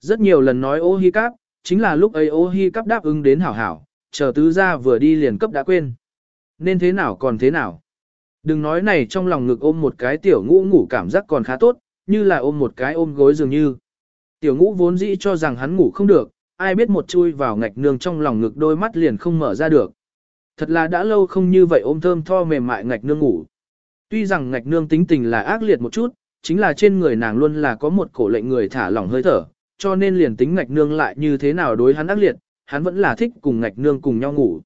Rất nhiều lần nói ô hi cắp, chính là lúc ấy ô hi cắp đáp ứng đến hảo hảo, chờ tứ ra vừa đi liền cấp đã quên. Nên thế nào còn thế nào. Đừng nói này trong lòng ngực ôm một cái tiểu ngũ ngủ cảm giác còn khá tốt, như là ôm một cái ôm gối dường như. Tiểu ngũ vốn dĩ cho rằng hắn ngủ không được, ai biết một chui vào ngạch nương trong lòng ngực đôi mắt liền không mở ra được. Thật là đã lâu không như vậy ôm thơm tho mềm mại ngạch nương ngủ. Tuy rằng ngạch nương tính tình là ác liệt một chút, chính là trên người nàng luôn là có một cổ lệnh người thả lỏng hơi thở, cho nên liền tính ngạch nương lại như thế nào đối hắn ác liệt, hắn vẫn là thích cùng ngạch nương cùng nhau ngủ.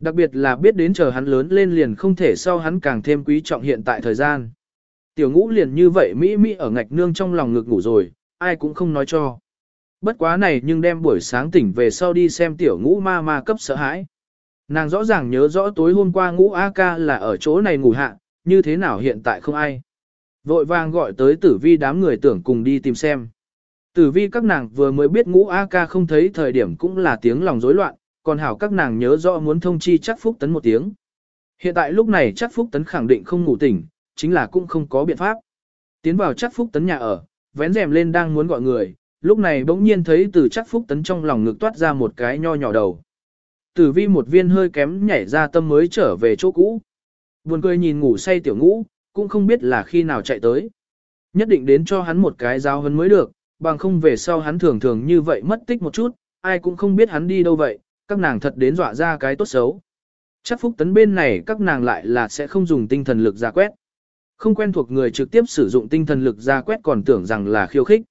Đặc biệt là biết đến chờ hắn lớn lên liền không thể sau hắn càng thêm quý trọng hiện tại thời gian. Tiểu ngũ liền như vậy Mỹ Mỹ ở ngạch nương trong lòng ngực ngủ rồi, ai cũng không nói cho. Bất quá này nhưng đem buổi sáng tỉnh về sau đi xem tiểu ngũ ma ma cấp sợ hãi. Nàng rõ ràng nhớ rõ tối hôm qua ngũ A ca là ở chỗ này ngủ hạ, như thế nào hiện tại không ai. Vội vàng gọi tới tử vi đám người tưởng cùng đi tìm xem. Tử vi các nàng vừa mới biết ngũ A ca không thấy thời điểm cũng là tiếng lòng rối loạn, còn hảo các nàng nhớ rõ muốn thông chi chắc phúc tấn một tiếng. Hiện tại lúc này chắc phúc tấn khẳng định không ngủ tỉnh, chính là cũng không có biện pháp. Tiến vào chắc phúc tấn nhà ở, vén rèm lên đang muốn gọi người, lúc này bỗng nhiên thấy từ chắc phúc tấn trong lòng ngực toát ra một cái nho nhỏ đầu. Tử vi một viên hơi kém nhảy ra tâm mới trở về chỗ cũ. Buồn cười nhìn ngủ say tiểu ngũ, cũng không biết là khi nào chạy tới. Nhất định đến cho hắn một cái giáo hấn mới được, bằng không về sau hắn thường thường như vậy mất tích một chút, ai cũng không biết hắn đi đâu vậy, các nàng thật đến dọa ra cái tốt xấu. Chắc phúc tấn bên này các nàng lại là sẽ không dùng tinh thần lực ra quét. Không quen thuộc người trực tiếp sử dụng tinh thần lực ra quét còn tưởng rằng là khiêu khích.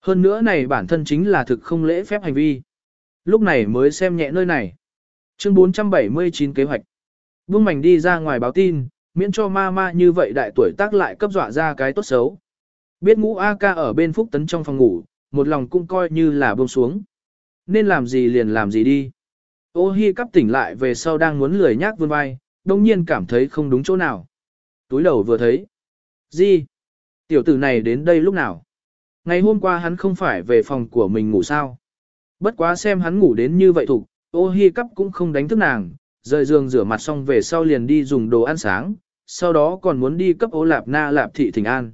Hơn nữa này bản thân chính là thực không lễ phép hành vi. Lúc này mới xem nhẹ nơi này. Chương 479 kế hoạch. Vương Mảnh đi ra ngoài báo tin, miễn cho ma ma như vậy đại tuổi tác lại cấp dọa ra cái tốt xấu. Biết ngũ A ca ở bên Phúc Tấn trong phòng ngủ, một lòng cũng coi như là buông xuống. Nên làm gì liền làm gì đi. Ô hi cắp tỉnh lại về sau đang muốn lười nhác vươn vai, đông nhiên cảm thấy không đúng chỗ nào. Túi đầu vừa thấy. Gì? Tiểu tử này đến đây lúc nào? Ngày hôm qua hắn không phải về phòng của mình ngủ sao? Bất quá xem hắn ngủ đến như vậy thục, ô hi cắp cũng không đánh thức nàng, rời giường rửa mặt xong về sau liền đi dùng đồ ăn sáng, sau đó còn muốn đi cấp ô lạp na lạp thị thỉnh an.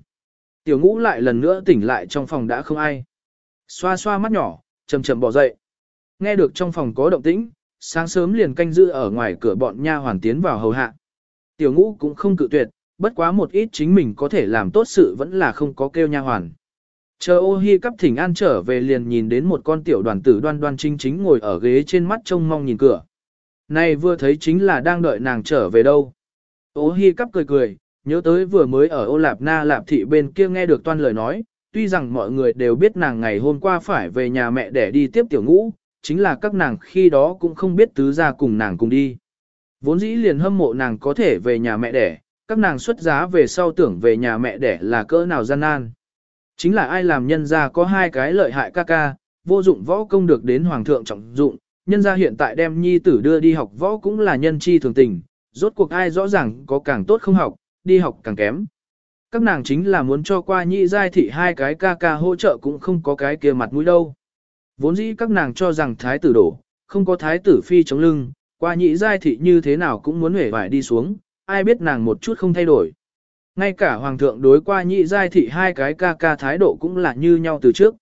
Tiểu ngũ lại lần nữa tỉnh lại trong phòng đã không ai. Xoa xoa mắt nhỏ, chậm chậm bỏ dậy. Nghe được trong phòng có động tĩnh, sáng sớm liền canh giữ ở ngoài cửa bọn nha hoàn tiến vào hầu hạ. Tiểu ngũ cũng không cự tuyệt, bất quá một ít chính mình có thể làm tốt sự vẫn là không có kêu nha hoàn. Chờ ô hi cắp thỉnh an trở về liền nhìn đến một con tiểu đoàn tử đoan đoan chính chính ngồi ở ghế trên mắt trông mong nhìn cửa. Này vừa thấy chính là đang đợi nàng trở về đâu. Ô hi cắp cười cười, nhớ tới vừa mới ở ô lạp na lạp thị bên kia nghe được toan lời nói, tuy rằng mọi người đều biết nàng ngày hôm qua phải về nhà mẹ để đi tiếp tiểu ngũ, chính là các nàng khi đó cũng không biết tứ ra cùng nàng cùng đi. Vốn dĩ liền hâm mộ nàng có thể về nhà mẹ đẻ, các nàng xuất giá về sau tưởng về nhà mẹ đẻ là cỡ nào gian nan. Chính là ai làm nhân ra có hai cái lợi hại ca ca, vô dụng võ công được đến hoàng thượng trọng dụng, nhân ra hiện tại đem nhi tử đưa đi học võ cũng là nhân chi thường tình, rốt cuộc ai rõ ràng có càng tốt không học, đi học càng kém. Các nàng chính là muốn cho qua nhị giai thị hai cái ca ca hỗ trợ cũng không có cái kia mặt mũi đâu. Vốn dĩ các nàng cho rằng thái tử đổ, không có thái tử phi chống lưng, qua nhị giai thị như thế nào cũng muốn hể vải đi xuống, ai biết nàng một chút không thay đổi. Ngay cả hoàng thượng đối qua nhị giai thị hai cái ca ca thái độ cũng là như nhau từ trước.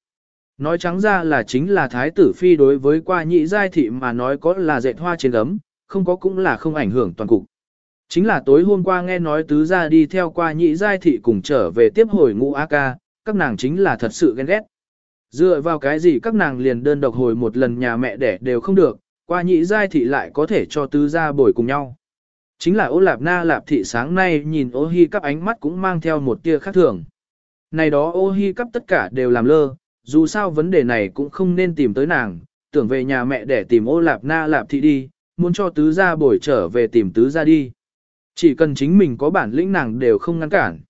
Nói trắng ra là chính là thái tử phi đối với qua nhị giai thị mà nói có là dệt hoa trên gấm, không có cũng là không ảnh hưởng toàn cục. Chính là tối hôm qua nghe nói tứ gia đi theo qua nhị giai thị cùng trở về tiếp hồi ngũ A ca, các nàng chính là thật sự ghen ghét. Dựa vào cái gì các nàng liền đơn độc hồi một lần nhà mẹ đẻ đều không được, qua nhị giai thị lại có thể cho tứ gia bồi cùng nhau. Chính là ô lạp na lạp thị sáng nay nhìn ô hi cắp ánh mắt cũng mang theo một tia khác thường. Này đó ô hi cắp tất cả đều làm lơ, dù sao vấn đề này cũng không nên tìm tới nàng, tưởng về nhà mẹ để tìm ô lạp na lạp thị đi, muốn cho tứ gia bồi trở về tìm tứ gia đi. Chỉ cần chính mình có bản lĩnh nàng đều không ngăn cản.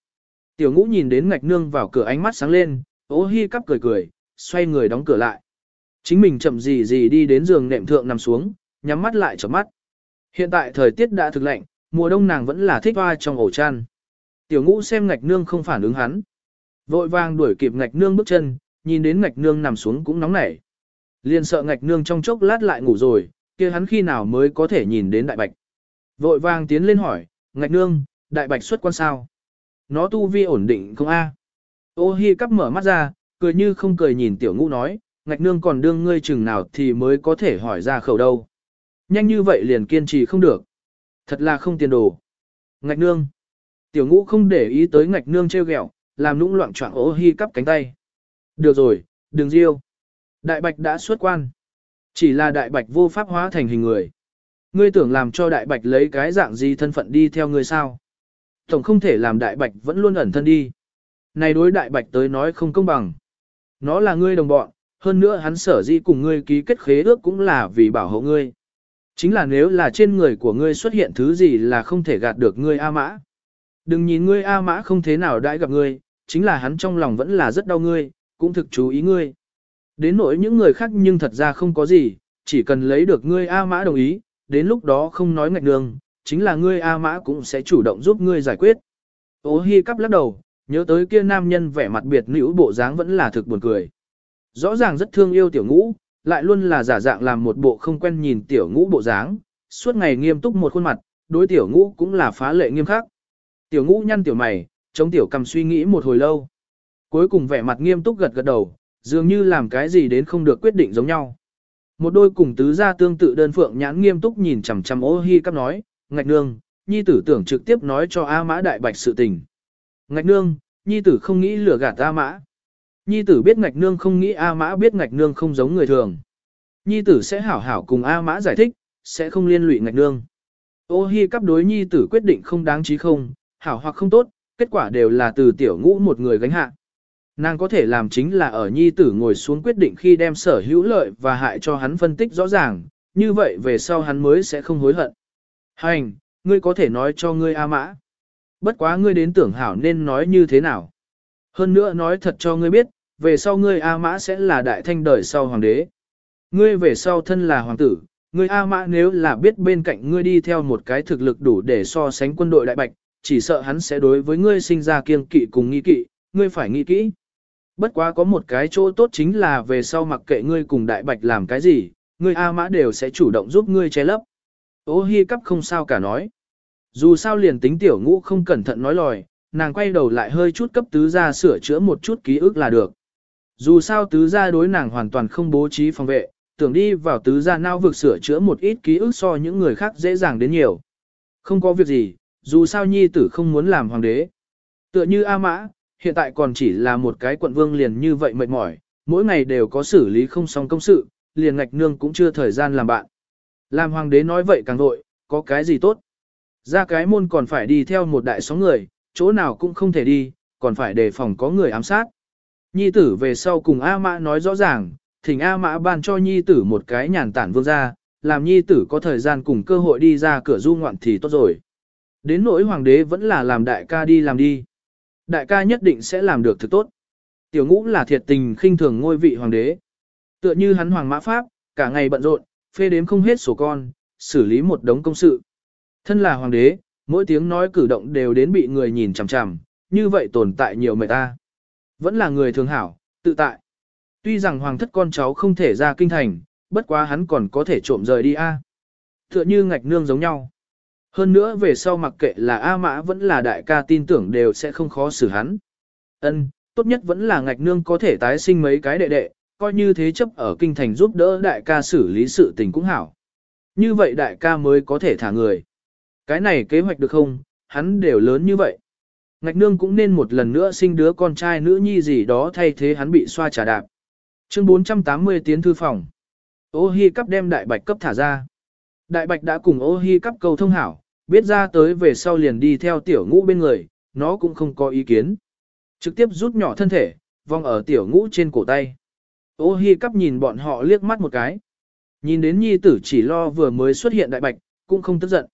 Tiểu ngũ nhìn đến ngạch nương vào cửa ánh mắt sáng lên, ô hi cắp cười cười, xoay người đóng cửa lại. Chính mình chậm gì gì đi đến giường nệm thượng nằm xuống, nhắm mắt lại chớp mắt. Hiện tại thời tiết đã thực lạnh, mùa đông nàng vẫn là thích hoa trong ổ chăn. Tiểu ngũ xem ngạch nương không phản ứng hắn. Vội vàng đuổi kịp ngạch nương bước chân, nhìn đến ngạch nương nằm xuống cũng nóng nảy. Liền sợ ngạch nương trong chốc lát lại ngủ rồi, kia hắn khi nào mới có thể nhìn đến đại bạch. Vội vàng tiến lên hỏi, ngạch nương, đại bạch xuất quan sao? Nó tu vi ổn định không a? Ô hi cắp mở mắt ra, cười như không cười nhìn tiểu ngũ nói, ngạch nương còn đương ngươi chừng nào thì mới có thể hỏi ra khẩu đâu. Nhanh như vậy liền kiên trì không được. Thật là không tiền đồ. Ngạch nương. Tiểu ngũ không để ý tới ngạch nương treo ghẹo, làm nũng loạn choạng ô hi cắp cánh tay. Được rồi, đừng riêu. Đại bạch đã xuất quan. Chỉ là đại bạch vô pháp hóa thành hình người. Ngươi tưởng làm cho đại bạch lấy cái dạng gì thân phận đi theo ngươi sao? Tổng không thể làm đại bạch vẫn luôn ẩn thân đi. Này đối đại bạch tới nói không công bằng. Nó là ngươi đồng bọn, hơn nữa hắn sở dĩ cùng ngươi ký kết khế ước cũng là vì bảo hộ ngươi. Chính là nếu là trên người của ngươi xuất hiện thứ gì là không thể gạt được ngươi A Mã. Đừng nhìn ngươi A Mã không thế nào đãi gặp ngươi, chính là hắn trong lòng vẫn là rất đau ngươi, cũng thực chú ý ngươi. Đến nỗi những người khác nhưng thật ra không có gì, chỉ cần lấy được ngươi A Mã đồng ý, đến lúc đó không nói ngạch đường, chính là ngươi A Mã cũng sẽ chủ động giúp ngươi giải quyết. Ô Hi cắp lắc đầu, nhớ tới kia nam nhân vẻ mặt biệt nữ bộ dáng vẫn là thực buồn cười. Rõ ràng rất thương yêu tiểu ngũ, lại luôn là giả dạng làm một bộ không quen nhìn tiểu ngũ bộ dáng, suốt ngày nghiêm túc một khuôn mặt, đối tiểu ngũ cũng là phá lệ nghiêm khắc. Tiểu ngũ nhăn tiểu mày, chống tiểu cầm suy nghĩ một hồi lâu. Cuối cùng vẻ mặt nghiêm túc gật gật đầu, dường như làm cái gì đến không được quyết định giống nhau. Một đôi cùng tứ gia tương tự đơn phượng nhãn nghiêm túc nhìn chằm chằm ô hi cắp nói, ngạch nương, nhi tử tưởng trực tiếp nói cho A mã đại bạch sự tình. Ngạch nương, nhi tử không nghĩ lừa gạt A mã. Nhi tử biết ngạch nương không nghĩ A mã biết ngạch nương không giống người thường. Nhi tử sẽ hảo hảo cùng A mã giải thích, sẽ không liên lụy ngạch nương. Ô hi cắp đối nhi tử quyết định không đáng trí không, hảo hoặc không tốt, kết quả đều là từ tiểu ngũ một người gánh hạ. Nàng có thể làm chính là ở nhi tử ngồi xuống quyết định khi đem sở hữu lợi và hại cho hắn phân tích rõ ràng, như vậy về sau hắn mới sẽ không hối hận. Hành, ngươi có thể nói cho ngươi A mã. Bất quá ngươi đến tưởng hảo nên nói như thế nào. Hơn nữa nói thật cho ngươi biết, về sau ngươi A mã sẽ là đại thanh đời sau hoàng đế. Ngươi về sau thân là hoàng tử, ngươi A mã nếu là biết bên cạnh ngươi đi theo một cái thực lực đủ để so sánh quân đội đại bạch, chỉ sợ hắn sẽ đối với ngươi sinh ra kiêng kỵ cùng nghi kỵ, ngươi phải nghĩ kỹ. Bất quá có một cái chỗ tốt chính là về sau mặc kệ ngươi cùng đại bạch làm cái gì, ngươi A mã đều sẽ chủ động giúp ngươi che lấp. Ô hi cắp không sao cả nói. Dù sao liền tính tiểu ngũ không cẩn thận nói lòi, nàng quay đầu lại hơi chút cấp tứ gia sửa chữa một chút ký ức là được. Dù sao tứ gia đối nàng hoàn toàn không bố trí phòng vệ, tưởng đi vào tứ gia nao vực sửa chữa một ít ký ức so những người khác dễ dàng đến nhiều. Không có việc gì, dù sao nhi tử không muốn làm hoàng đế. Tựa như A Mã, hiện tại còn chỉ là một cái quận vương liền như vậy mệt mỏi, mỗi ngày đều có xử lý không xong công sự, liền ngạch nương cũng chưa thời gian làm bạn. Làm hoàng đế nói vậy càng vội, có cái gì tốt. Ra cái môn còn phải đi theo một đại sóng người, chỗ nào cũng không thể đi, còn phải đề phòng có người ám sát. Nhi tử về sau cùng A Mã nói rõ ràng, thỉnh A Mã ban cho Nhi tử một cái nhàn tản vương ra, làm Nhi tử có thời gian cùng cơ hội đi ra cửa du ngoạn thì tốt rồi. Đến nỗi hoàng đế vẫn là làm đại ca đi làm đi. Đại ca nhất định sẽ làm được thực tốt. Tiểu ngũ là thiệt tình khinh thường ngôi vị hoàng đế. Tựa như hắn hoàng mã pháp, cả ngày bận rộn, phê đếm không hết sổ con, xử lý một đống công sự. Thân là hoàng đế, mỗi tiếng nói cử động đều đến bị người nhìn chằm chằm, như vậy tồn tại nhiều mệt ta. Vẫn là người thường hảo, tự tại. Tuy rằng hoàng thất con cháu không thể ra kinh thành, bất quá hắn còn có thể trộm rời đi a. Tựa như ngạch nương giống nhau. Hơn nữa về sau mặc kệ là A Mã vẫn là đại ca tin tưởng đều sẽ không khó xử hắn. Ân, tốt nhất vẫn là ngạch nương có thể tái sinh mấy cái đệ đệ, coi như thế chấp ở kinh thành giúp đỡ đại ca xử lý sự tình cũng hảo. Như vậy đại ca mới có thể thả người. Cái này kế hoạch được không, hắn đều lớn như vậy. Ngạch nương cũng nên một lần nữa sinh đứa con trai nữ nhi gì đó thay thế hắn bị xoa trả đạp. Chương 480 tiến thư phòng. Ô hi cắp đem đại bạch cấp thả ra. Đại bạch đã cùng ô hi cắp cầu thông hảo, biết ra tới về sau liền đi theo tiểu ngũ bên người, nó cũng không có ý kiến. Trực tiếp rút nhỏ thân thể, vòng ở tiểu ngũ trên cổ tay. Ô hi cắp nhìn bọn họ liếc mắt một cái. Nhìn đến nhi tử chỉ lo vừa mới xuất hiện đại bạch, cũng không tức giận.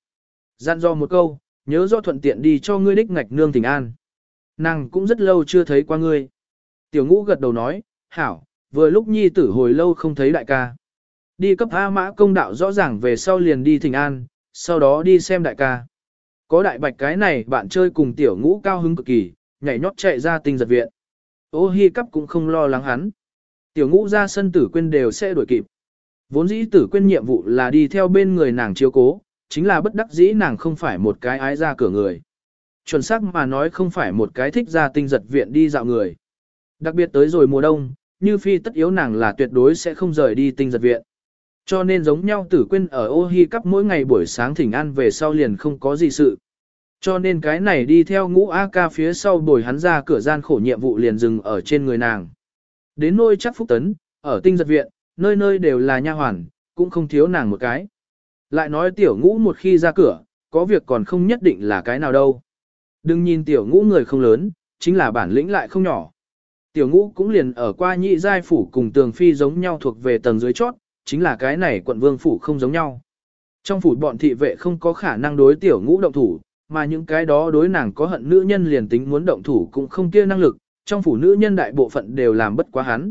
gian do một câu, nhớ do thuận tiện đi cho ngươi đích ngạch nương tình an. Nàng cũng rất lâu chưa thấy qua ngươi. Tiểu ngũ gật đầu nói, hảo, vừa lúc nhi tử hồi lâu không thấy đại ca. Đi cấp A mã công đạo rõ ràng về sau liền đi thỉnh an, sau đó đi xem đại ca. Có đại bạch cái này bạn chơi cùng tiểu ngũ cao hứng cực kỳ, nhảy nhót chạy ra tinh giật viện. Ô hi cắp cũng không lo lắng hắn. Tiểu ngũ ra sân tử quên đều sẽ đuổi kịp. Vốn dĩ tử quên nhiệm vụ là đi theo bên người nàng chiếu cố, chính là bất đắc dĩ nàng không phải một cái ái ra cửa người. Chuẩn xác mà nói không phải một cái thích ra tinh giật viện đi dạo người. Đặc biệt tới rồi mùa đông, như phi tất yếu nàng là tuyệt đối sẽ không rời đi tinh giật viện. Cho nên giống nhau tử quên ở ô hi cắp mỗi ngày buổi sáng thỉnh an về sau liền không có gì sự. Cho nên cái này đi theo ngũ A ca phía sau bồi hắn ra cửa gian khổ nhiệm vụ liền dừng ở trên người nàng. Đến nôi chắc phúc tấn, ở tinh giật viện, nơi nơi đều là nha hoàn, cũng không thiếu nàng một cái. Lại nói tiểu ngũ một khi ra cửa, có việc còn không nhất định là cái nào đâu. Đừng nhìn tiểu ngũ người không lớn, chính là bản lĩnh lại không nhỏ. Tiểu ngũ cũng liền ở qua nhị giai phủ cùng tường phi giống nhau thuộc về tầng dưới chót, chính là cái này quận vương phủ không giống nhau. Trong phủ bọn thị vệ không có khả năng đối tiểu ngũ động thủ, mà những cái đó đối nàng có hận nữ nhân liền tính muốn động thủ cũng không kia năng lực, trong phủ nữ nhân đại bộ phận đều làm bất quá hắn.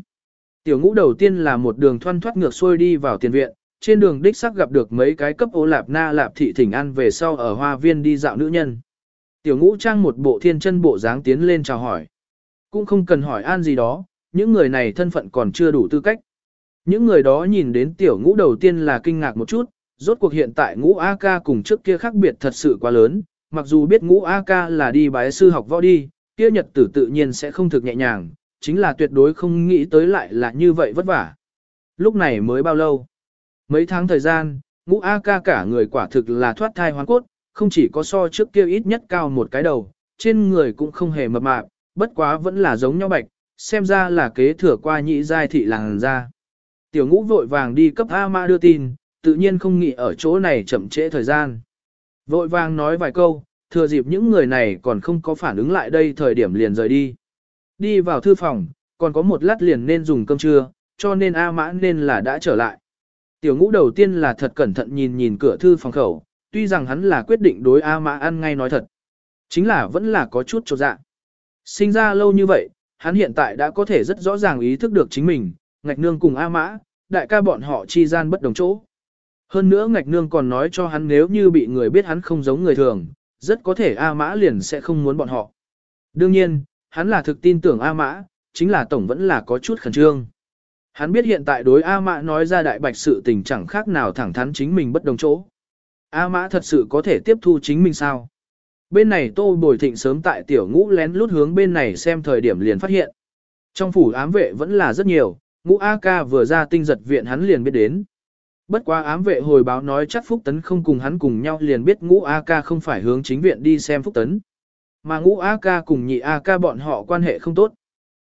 Tiểu ngũ đầu tiên là một đường thoăn thoát ngược xuôi đi vào tiền viện, trên đường đích xác gặp được mấy cái cấp ô lạp na lạp thị thỉnh ăn về sau ở hoa viên đi dạo nữ nhân. Tiểu ngũ trang một bộ thiên chân bộ dáng tiến lên chào hỏi. Cũng không cần hỏi an gì đó, những người này thân phận còn chưa đủ tư cách. Những người đó nhìn đến tiểu ngũ đầu tiên là kinh ngạc một chút, rốt cuộc hiện tại ngũ A-ca cùng trước kia khác biệt thật sự quá lớn, mặc dù biết ngũ A-ca là đi bái sư học võ đi, kia nhật tử tự nhiên sẽ không thực nhẹ nhàng, chính là tuyệt đối không nghĩ tới lại là như vậy vất vả. Lúc này mới bao lâu? Mấy tháng thời gian, ngũ A-ca cả người quả thực là thoát thai hoang cốt, không chỉ có so trước kia ít nhất cao một cái đầu, trên người cũng không hề mập mạp, bất quá vẫn là giống nhau bạch, xem ra là kế thừa qua nhị giai thị làng ra. Tiểu ngũ vội vàng đi cấp A Ma đưa tin, tự nhiên không nghĩ ở chỗ này chậm trễ thời gian. Vội vàng nói vài câu, thừa dịp những người này còn không có phản ứng lại đây thời điểm liền rời đi. Đi vào thư phòng, còn có một lát liền nên dùng cơm trưa, cho nên A Mã nên là đã trở lại. Tiểu ngũ đầu tiên là thật cẩn thận nhìn nhìn cửa thư phòng khẩu, tuy rằng hắn là quyết định đối A Mã ăn ngay nói thật. Chính là vẫn là có chút trột dạ. Sinh ra lâu như vậy, hắn hiện tại đã có thể rất rõ ràng ý thức được chính mình, ngạch nương cùng A Mã, đại ca bọn họ chi gian bất đồng chỗ. Hơn nữa ngạch nương còn nói cho hắn nếu như bị người biết hắn không giống người thường, rất có thể A Mã liền sẽ không muốn bọn họ. Đương nhiên, hắn là thực tin tưởng A Mã, chính là tổng vẫn là có chút khẩn trương. Hắn biết hiện tại đối A Mã nói ra đại bạch sự tình chẳng khác nào thẳng thắn chính mình bất đồng chỗ. A Mã thật sự có thể tiếp thu chính mình sao? Bên này Tô Bồi Thịnh sớm tại tiểu ngũ lén lút hướng bên này xem thời điểm liền phát hiện. Trong phủ ám vệ vẫn là rất nhiều, ngũ A ca vừa ra tinh giật viện hắn liền biết đến. Bất quá ám vệ hồi báo nói chắc Phúc Tấn không cùng hắn cùng nhau liền biết ngũ A ca không phải hướng chính viện đi xem Phúc Tấn. Mà ngũ A ca cùng nhị A ca bọn họ quan hệ không tốt.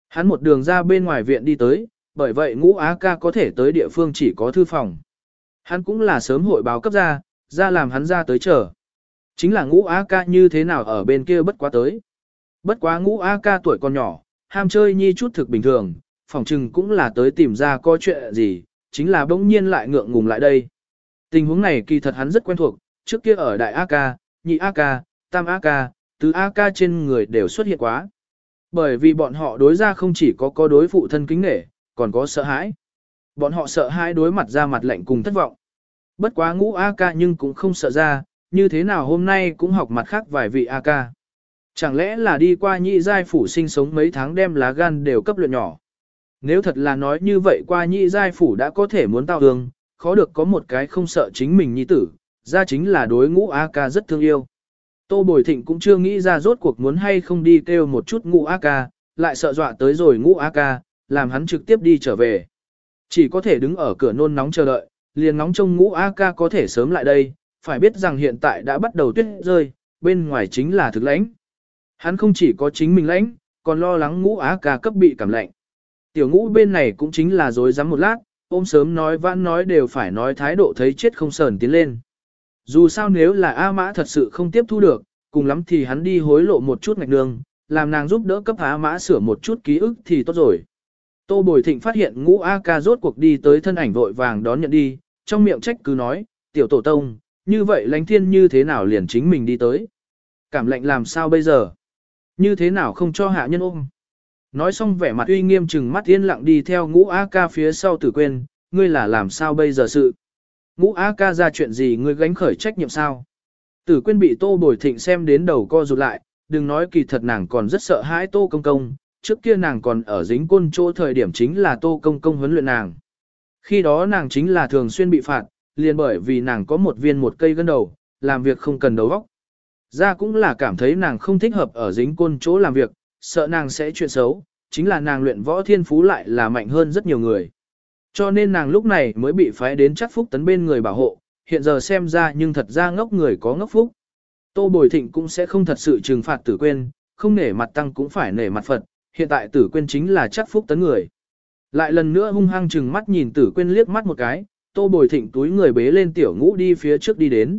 Hắn một đường ra bên ngoài viện đi tới, bởi vậy ngũ A ca có thể tới địa phương chỉ có thư phòng. Hắn cũng là sớm hội báo cấp ra, ra làm hắn ra tới chờ. Chính là ngũ A ca như thế nào ở bên kia bất quá tới. Bất quá ngũ A ca tuổi còn nhỏ, ham chơi nhi chút thực bình thường, phòng trừng cũng là tới tìm ra có chuyện gì, chính là bỗng nhiên lại ngượng ngùng lại đây. Tình huống này kỳ thật hắn rất quen thuộc, trước kia ở đại A ca, nhị A ca, tam A ca, tứ A ca trên người đều xuất hiện quá. Bởi vì bọn họ đối ra không chỉ có có đối phụ thân kính nể, còn có sợ hãi. Bọn họ sợ hãi đối mặt ra mặt lạnh cùng thất vọng. Bất quá ngũ A ca nhưng cũng không sợ ra, như thế nào hôm nay cũng học mặt khác vài vị A ca. Chẳng lẽ là đi qua nhị giai phủ sinh sống mấy tháng đem lá gan đều cấp luyện nhỏ. Nếu thật là nói như vậy qua nhị giai phủ đã có thể muốn tao hương, khó được có một cái không sợ chính mình nhi tử, ra chính là đối ngũ A ca rất thương yêu. Tô Bồi Thịnh cũng chưa nghĩ ra rốt cuộc muốn hay không đi kêu một chút ngũ A ca, lại sợ dọa tới rồi ngũ A ca, làm hắn trực tiếp đi trở về. Chỉ có thể đứng ở cửa nôn nóng chờ đợi, liền nóng trông ngũ A ca có thể sớm lại đây, phải biết rằng hiện tại đã bắt đầu tuyết rơi, bên ngoài chính là thực lãnh. Hắn không chỉ có chính mình lãnh, còn lo lắng ngũ á ca cấp bị cảm lạnh. Tiểu ngũ bên này cũng chính là dối rắm một lát, ôm sớm nói vãn nói đều phải nói thái độ thấy chết không sờn tiến lên. Dù sao nếu là A mã thật sự không tiếp thu được, cùng lắm thì hắn đi hối lộ một chút ngạch đường, làm nàng giúp đỡ cấp A mã sửa một chút ký ức thì tốt rồi. Tô Bồi Thịnh phát hiện ngũ A ca rốt cuộc đi tới thân ảnh vội vàng đón nhận đi, trong miệng trách cứ nói, tiểu tổ tông, như vậy lánh thiên như thế nào liền chính mình đi tới. Cảm lạnh làm sao bây giờ? Như thế nào không cho hạ nhân ôm? Nói xong vẻ mặt uy nghiêm chừng mắt yên lặng đi theo ngũ A ca phía sau tử quên, ngươi là làm sao bây giờ sự? Ngũ A ca ra chuyện gì ngươi gánh khởi trách nhiệm sao? Tử quên bị tô bồi thịnh xem đến đầu co rụt lại, đừng nói kỳ thật nàng còn rất sợ hãi tô công công, trước kia nàng còn ở dính côn chỗ thời điểm chính là tô công công huấn luyện nàng. Khi đó nàng chính là thường xuyên bị phạt, liền bởi vì nàng có một viên một cây gân đầu, làm việc không cần đầu óc. Ra cũng là cảm thấy nàng không thích hợp ở dính côn chỗ làm việc, sợ nàng sẽ chuyện xấu, chính là nàng luyện võ thiên phú lại là mạnh hơn rất nhiều người. Cho nên nàng lúc này mới bị phái đến chắc phúc tấn bên người bảo hộ, hiện giờ xem ra nhưng thật ra ngốc người có ngốc phúc. Tô Bồi Thịnh cũng sẽ không thật sự trừng phạt tử quên, không nể mặt tăng cũng phải nể mặt Phật, hiện tại tử quên chính là chắc phúc tấn người. Lại lần nữa hung hăng trừng mắt nhìn tử quên liếc mắt một cái, Tô Bồi Thịnh túi người bế lên tiểu ngũ đi phía trước đi đến.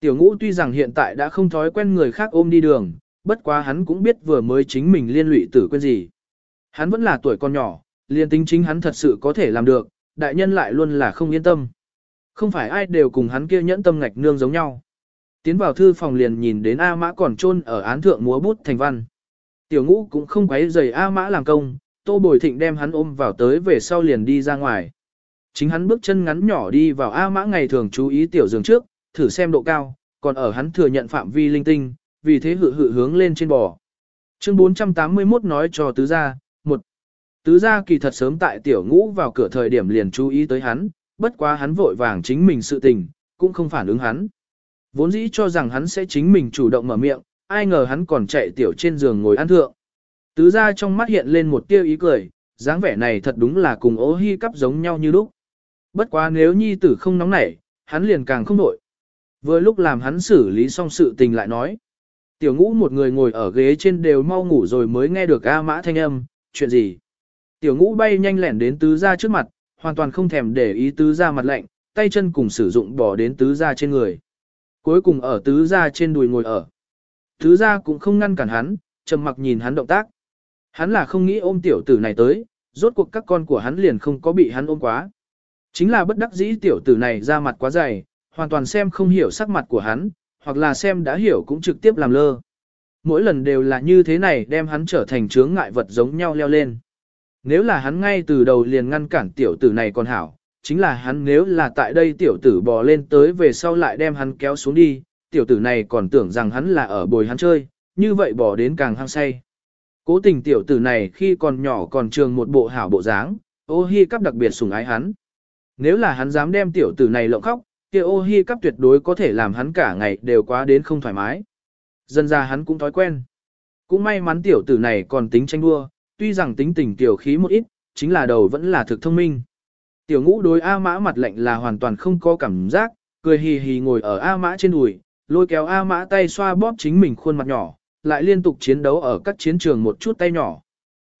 Tiểu ngũ tuy rằng hiện tại đã không thói quen người khác ôm đi đường, bất quá hắn cũng biết vừa mới chính mình liên lụy tử quên gì. Hắn vẫn là tuổi con nhỏ, liền tính chính hắn thật sự có thể làm được, đại nhân lại luôn là không yên tâm. Không phải ai đều cùng hắn kia nhẫn tâm ngạch nương giống nhau. Tiến vào thư phòng liền nhìn đến A Mã còn chôn ở án thượng múa bút thành văn. Tiểu ngũ cũng không quấy rầy A Mã làm công, Tô Bồi Thịnh đem hắn ôm vào tới về sau liền đi ra ngoài. Chính hắn bước chân ngắn nhỏ đi vào A Mã ngày thường chú ý tiểu giường trước, thử xem độ cao, còn ở hắn thừa nhận phạm vi linh tinh, vì thế hự hự hướng lên trên bò. Chương 481 nói cho tứ gia, một Tứ gia kỳ thật sớm tại tiểu ngũ vào cửa thời điểm liền chú ý tới hắn, bất quá hắn vội vàng chính mình sự tình, cũng không phản ứng hắn. Vốn dĩ cho rằng hắn sẽ chính mình chủ động mở miệng, ai ngờ hắn còn chạy tiểu trên giường ngồi ăn thượng. Tứ gia trong mắt hiện lên một tia ý cười, dáng vẻ này thật đúng là cùng ố hy cắp giống nhau như lúc. Bất quá nếu nhi tử không nóng nảy, hắn liền càng không nổi. Vừa lúc làm hắn xử lý xong sự tình lại nói. Tiểu ngũ một người ngồi ở ghế trên đều mau ngủ rồi mới nghe được A mã thanh âm, chuyện gì. Tiểu ngũ bay nhanh lẻn đến tứ gia trước mặt, hoàn toàn không thèm để ý tứ gia mặt lạnh, tay chân cùng sử dụng bỏ đến tứ gia trên người. Cuối cùng ở tứ gia trên đùi ngồi ở. Tứ gia cũng không ngăn cản hắn, trầm mặc nhìn hắn động tác. Hắn là không nghĩ ôm tiểu tử này tới, rốt cuộc các con của hắn liền không có bị hắn ôm quá. Chính là bất đắc dĩ tiểu tử này ra mặt quá dày, hoàn toàn xem không hiểu sắc mặt của hắn, hoặc là xem đã hiểu cũng trực tiếp làm lơ. Mỗi lần đều là như thế này đem hắn trở thành chướng ngại vật giống nhau leo lên. Nếu là hắn ngay từ đầu liền ngăn cản tiểu tử này còn hảo, chính là hắn nếu là tại đây tiểu tử bò lên tới về sau lại đem hắn kéo xuống đi, tiểu tử này còn tưởng rằng hắn là ở bồi hắn chơi, như vậy bỏ đến càng hăng say. Cố tình tiểu tử này khi còn nhỏ còn trường một bộ hảo bộ dáng, ô hi cắp đặc biệt sủng ái hắn. Nếu là hắn dám đem tiểu tử này lộng khóc, kia ô hi cắp tuyệt đối có thể làm hắn cả ngày đều quá đến không thoải mái. Dân ra hắn cũng thói quen. Cũng may mắn tiểu tử này còn tính tranh đua, tuy rằng tính tình tiểu khí một ít, chính là đầu vẫn là thực thông minh. Tiểu ngũ đối A mã mặt lạnh là hoàn toàn không có cảm giác, cười hì hì ngồi ở A mã trên đùi, lôi kéo A mã tay xoa bóp chính mình khuôn mặt nhỏ, lại liên tục chiến đấu ở các chiến trường một chút tay nhỏ.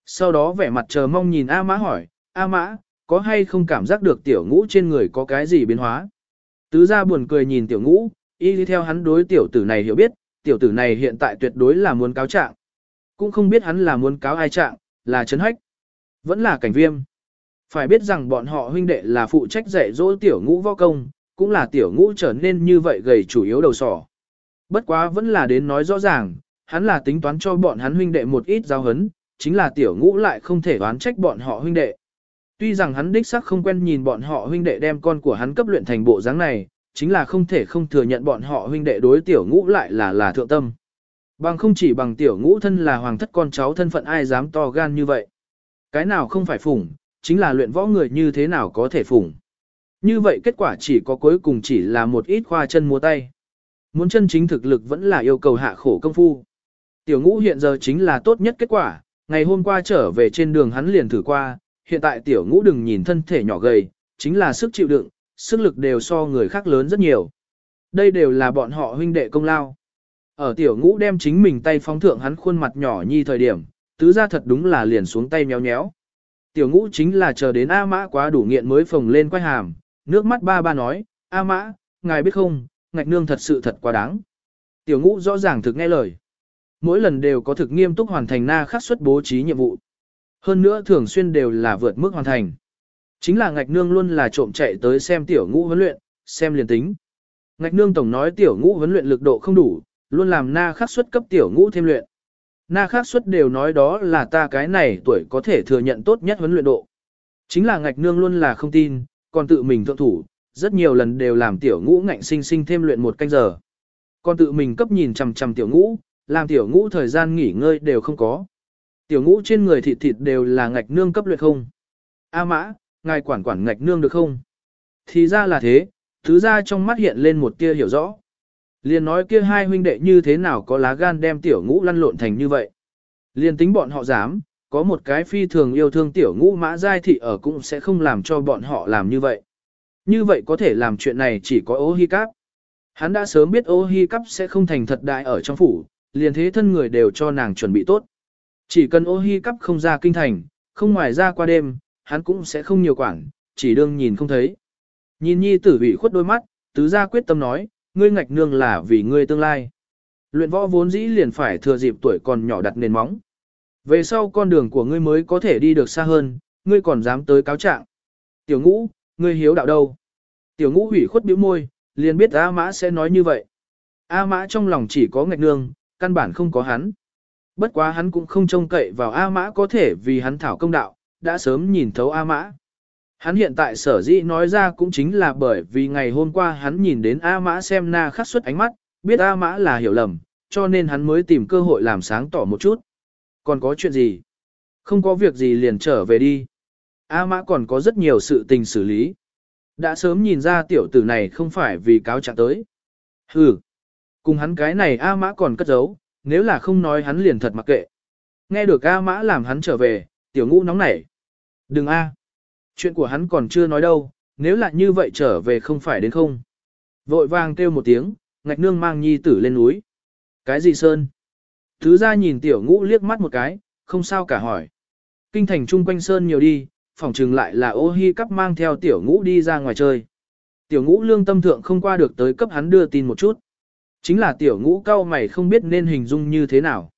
Sau đó vẻ mặt chờ mong nhìn A mã hỏi, A mã, có hay không cảm giác được tiểu ngũ trên người có cái gì biến hóa? Tứ gia buồn cười nhìn tiểu ngũ, y đi theo hắn đối tiểu tử này hiểu biết, tiểu tử này hiện tại tuyệt đối là muốn cáo trạng. Cũng không biết hắn là muốn cáo ai trạng, là chấn hách, vẫn là cảnh viêm. Phải biết rằng bọn họ huynh đệ là phụ trách dạy dỗ tiểu ngũ võ công, cũng là tiểu ngũ trở nên như vậy gầy chủ yếu đầu sỏ. Bất quá vẫn là đến nói rõ ràng, hắn là tính toán cho bọn hắn huynh đệ một ít giao hấn, chính là tiểu ngũ lại không thể đoán trách bọn họ huynh đệ. Tuy rằng hắn đích xác không quen nhìn bọn họ huynh đệ đem con của hắn cấp luyện thành bộ dáng này, chính là không thể không thừa nhận bọn họ huynh đệ đối tiểu ngũ lại là là thượng tâm. Bằng không chỉ bằng tiểu ngũ thân là hoàng thất con cháu thân phận ai dám to gan như vậy. Cái nào không phải phủng, chính là luyện võ người như thế nào có thể phủng. Như vậy kết quả chỉ có cuối cùng chỉ là một ít khoa chân múa tay. Muốn chân chính thực lực vẫn là yêu cầu hạ khổ công phu. Tiểu ngũ hiện giờ chính là tốt nhất kết quả, ngày hôm qua trở về trên đường hắn liền thử qua, hiện tại tiểu ngũ đừng nhìn thân thể nhỏ gầy, chính là sức chịu đựng, sức lực đều so người khác lớn rất nhiều. Đây đều là bọn họ huynh đệ công lao. Ở tiểu ngũ đem chính mình tay phóng thượng hắn khuôn mặt nhỏ nhi thời điểm, tứ ra thật đúng là liền xuống tay nhéo nhéo. Tiểu ngũ chính là chờ đến A mã quá đủ nghiện mới phồng lên quay hàm, nước mắt ba ba nói, A mã, ngài biết không, ngạch nương thật sự thật quá đáng. Tiểu ngũ rõ ràng thực nghe lời. Mỗi lần đều có thực nghiêm túc hoàn thành na khắc suất bố trí nhiệm vụ. Hơn nữa thường xuyên đều là vượt mức hoàn thành. Chính là ngạch nương luôn là trộm chạy tới xem tiểu ngũ huấn luyện, xem liền tính. Ngạch nương tổng nói tiểu ngũ huấn luyện lực độ không đủ, luôn làm na khắc suất cấp tiểu ngũ thêm luyện. Na khắc suất đều nói đó là ta cái này tuổi có thể thừa nhận tốt nhất huấn luyện độ. Chính là ngạch nương luôn là không tin, còn tự mình thượng thủ, rất nhiều lần đều làm tiểu ngũ ngạnh sinh sinh thêm luyện một canh giờ. Còn tự mình cấp nhìn chằm chằm tiểu ngũ, làm tiểu ngũ thời gian nghỉ ngơi đều không có. Tiểu ngũ trên người thịt thịt đều là ngạch nương cấp luyện không. A mã, ngài quản quản ngạch nương được không? Thì ra là thế, thứ ra trong mắt hiện lên một tia hiểu rõ. Liền nói kia hai huynh đệ như thế nào có lá gan đem tiểu ngũ lăn lộn thành như vậy. Liền tính bọn họ dám, có một cái phi thường yêu thương tiểu ngũ mã giai thị ở cũng sẽ không làm cho bọn họ làm như vậy. Như vậy có thể làm chuyện này chỉ có ô hi cắp. Hắn đã sớm biết ô hi cắp sẽ không thành thật đại ở trong phủ, liền thế thân người đều cho nàng chuẩn bị tốt. Chỉ cần ô hi cắp không ra kinh thành, không ngoài ra qua đêm, hắn cũng sẽ không nhiều quản, chỉ đương nhìn không thấy. Nhìn nhi tử bị khuất đôi mắt, tứ gia quyết tâm nói, ngươi ngạch nương là vì ngươi tương lai. Luyện võ vốn dĩ liền phải thừa dịp tuổi còn nhỏ đặt nền móng. Về sau con đường của ngươi mới có thể đi được xa hơn, ngươi còn dám tới cáo trạng. Tiểu ngũ, ngươi hiếu đạo đâu? Tiểu ngũ hủy khuất bĩu môi, liền biết A Mã sẽ nói như vậy. A Mã trong lòng chỉ có ngạch nương, căn bản không có hắn. Bất quá hắn cũng không trông cậy vào A Mã có thể vì hắn thảo công đạo, đã sớm nhìn thấu A Mã. Hắn hiện tại sở dĩ nói ra cũng chính là bởi vì ngày hôm qua hắn nhìn đến A Mã xem na khắc xuất ánh mắt, biết A Mã là hiểu lầm, cho nên hắn mới tìm cơ hội làm sáng tỏ một chút. Còn có chuyện gì? Không có việc gì liền trở về đi. A Mã còn có rất nhiều sự tình xử lý. Đã sớm nhìn ra tiểu tử này không phải vì cáo trạng tới. Hừ. Cùng hắn cái này A Mã còn cất giấu, nếu là không nói hắn liền thật mặc kệ. Nghe được A Mã làm hắn trở về, tiểu ngũ nóng nảy. Đừng A. Chuyện của hắn còn chưa nói đâu, nếu là như vậy trở về không phải đến không. Vội vàng kêu một tiếng, ngạch nương mang nhi tử lên núi. Cái gì Sơn? Thứ ra nhìn tiểu ngũ liếc mắt một cái, không sao cả hỏi. Kinh thành chung quanh Sơn nhiều đi, phòng trừng lại là ô hi cắp mang theo tiểu ngũ đi ra ngoài chơi. Tiểu ngũ lương tâm thượng không qua được tới cấp hắn đưa tin một chút. Chính là tiểu ngũ cao mày không biết nên hình dung như thế nào.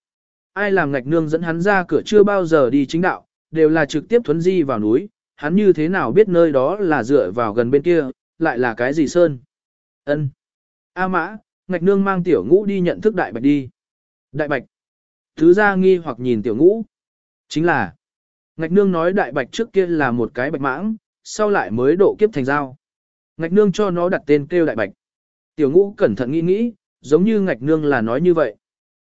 Ai làm ngạch nương dẫn hắn ra cửa chưa bao giờ đi chính đạo, đều là trực tiếp thuấn di vào núi, hắn như thế nào biết nơi đó là dựa vào gần bên kia, lại là cái gì sơn. ân A mã, ngạch nương mang tiểu ngũ đi nhận thức đại bạch đi. Đại bạch. Thứ ra nghi hoặc nhìn tiểu ngũ. Chính là, ngạch nương nói đại bạch trước kia là một cái bạch mãng, sau lại mới độ kiếp thành dao. Ngạch nương cho nó đặt tên kêu đại bạch. Tiểu ngũ cẩn thận nghĩ nghĩ, giống như ngạch nương là nói như vậy.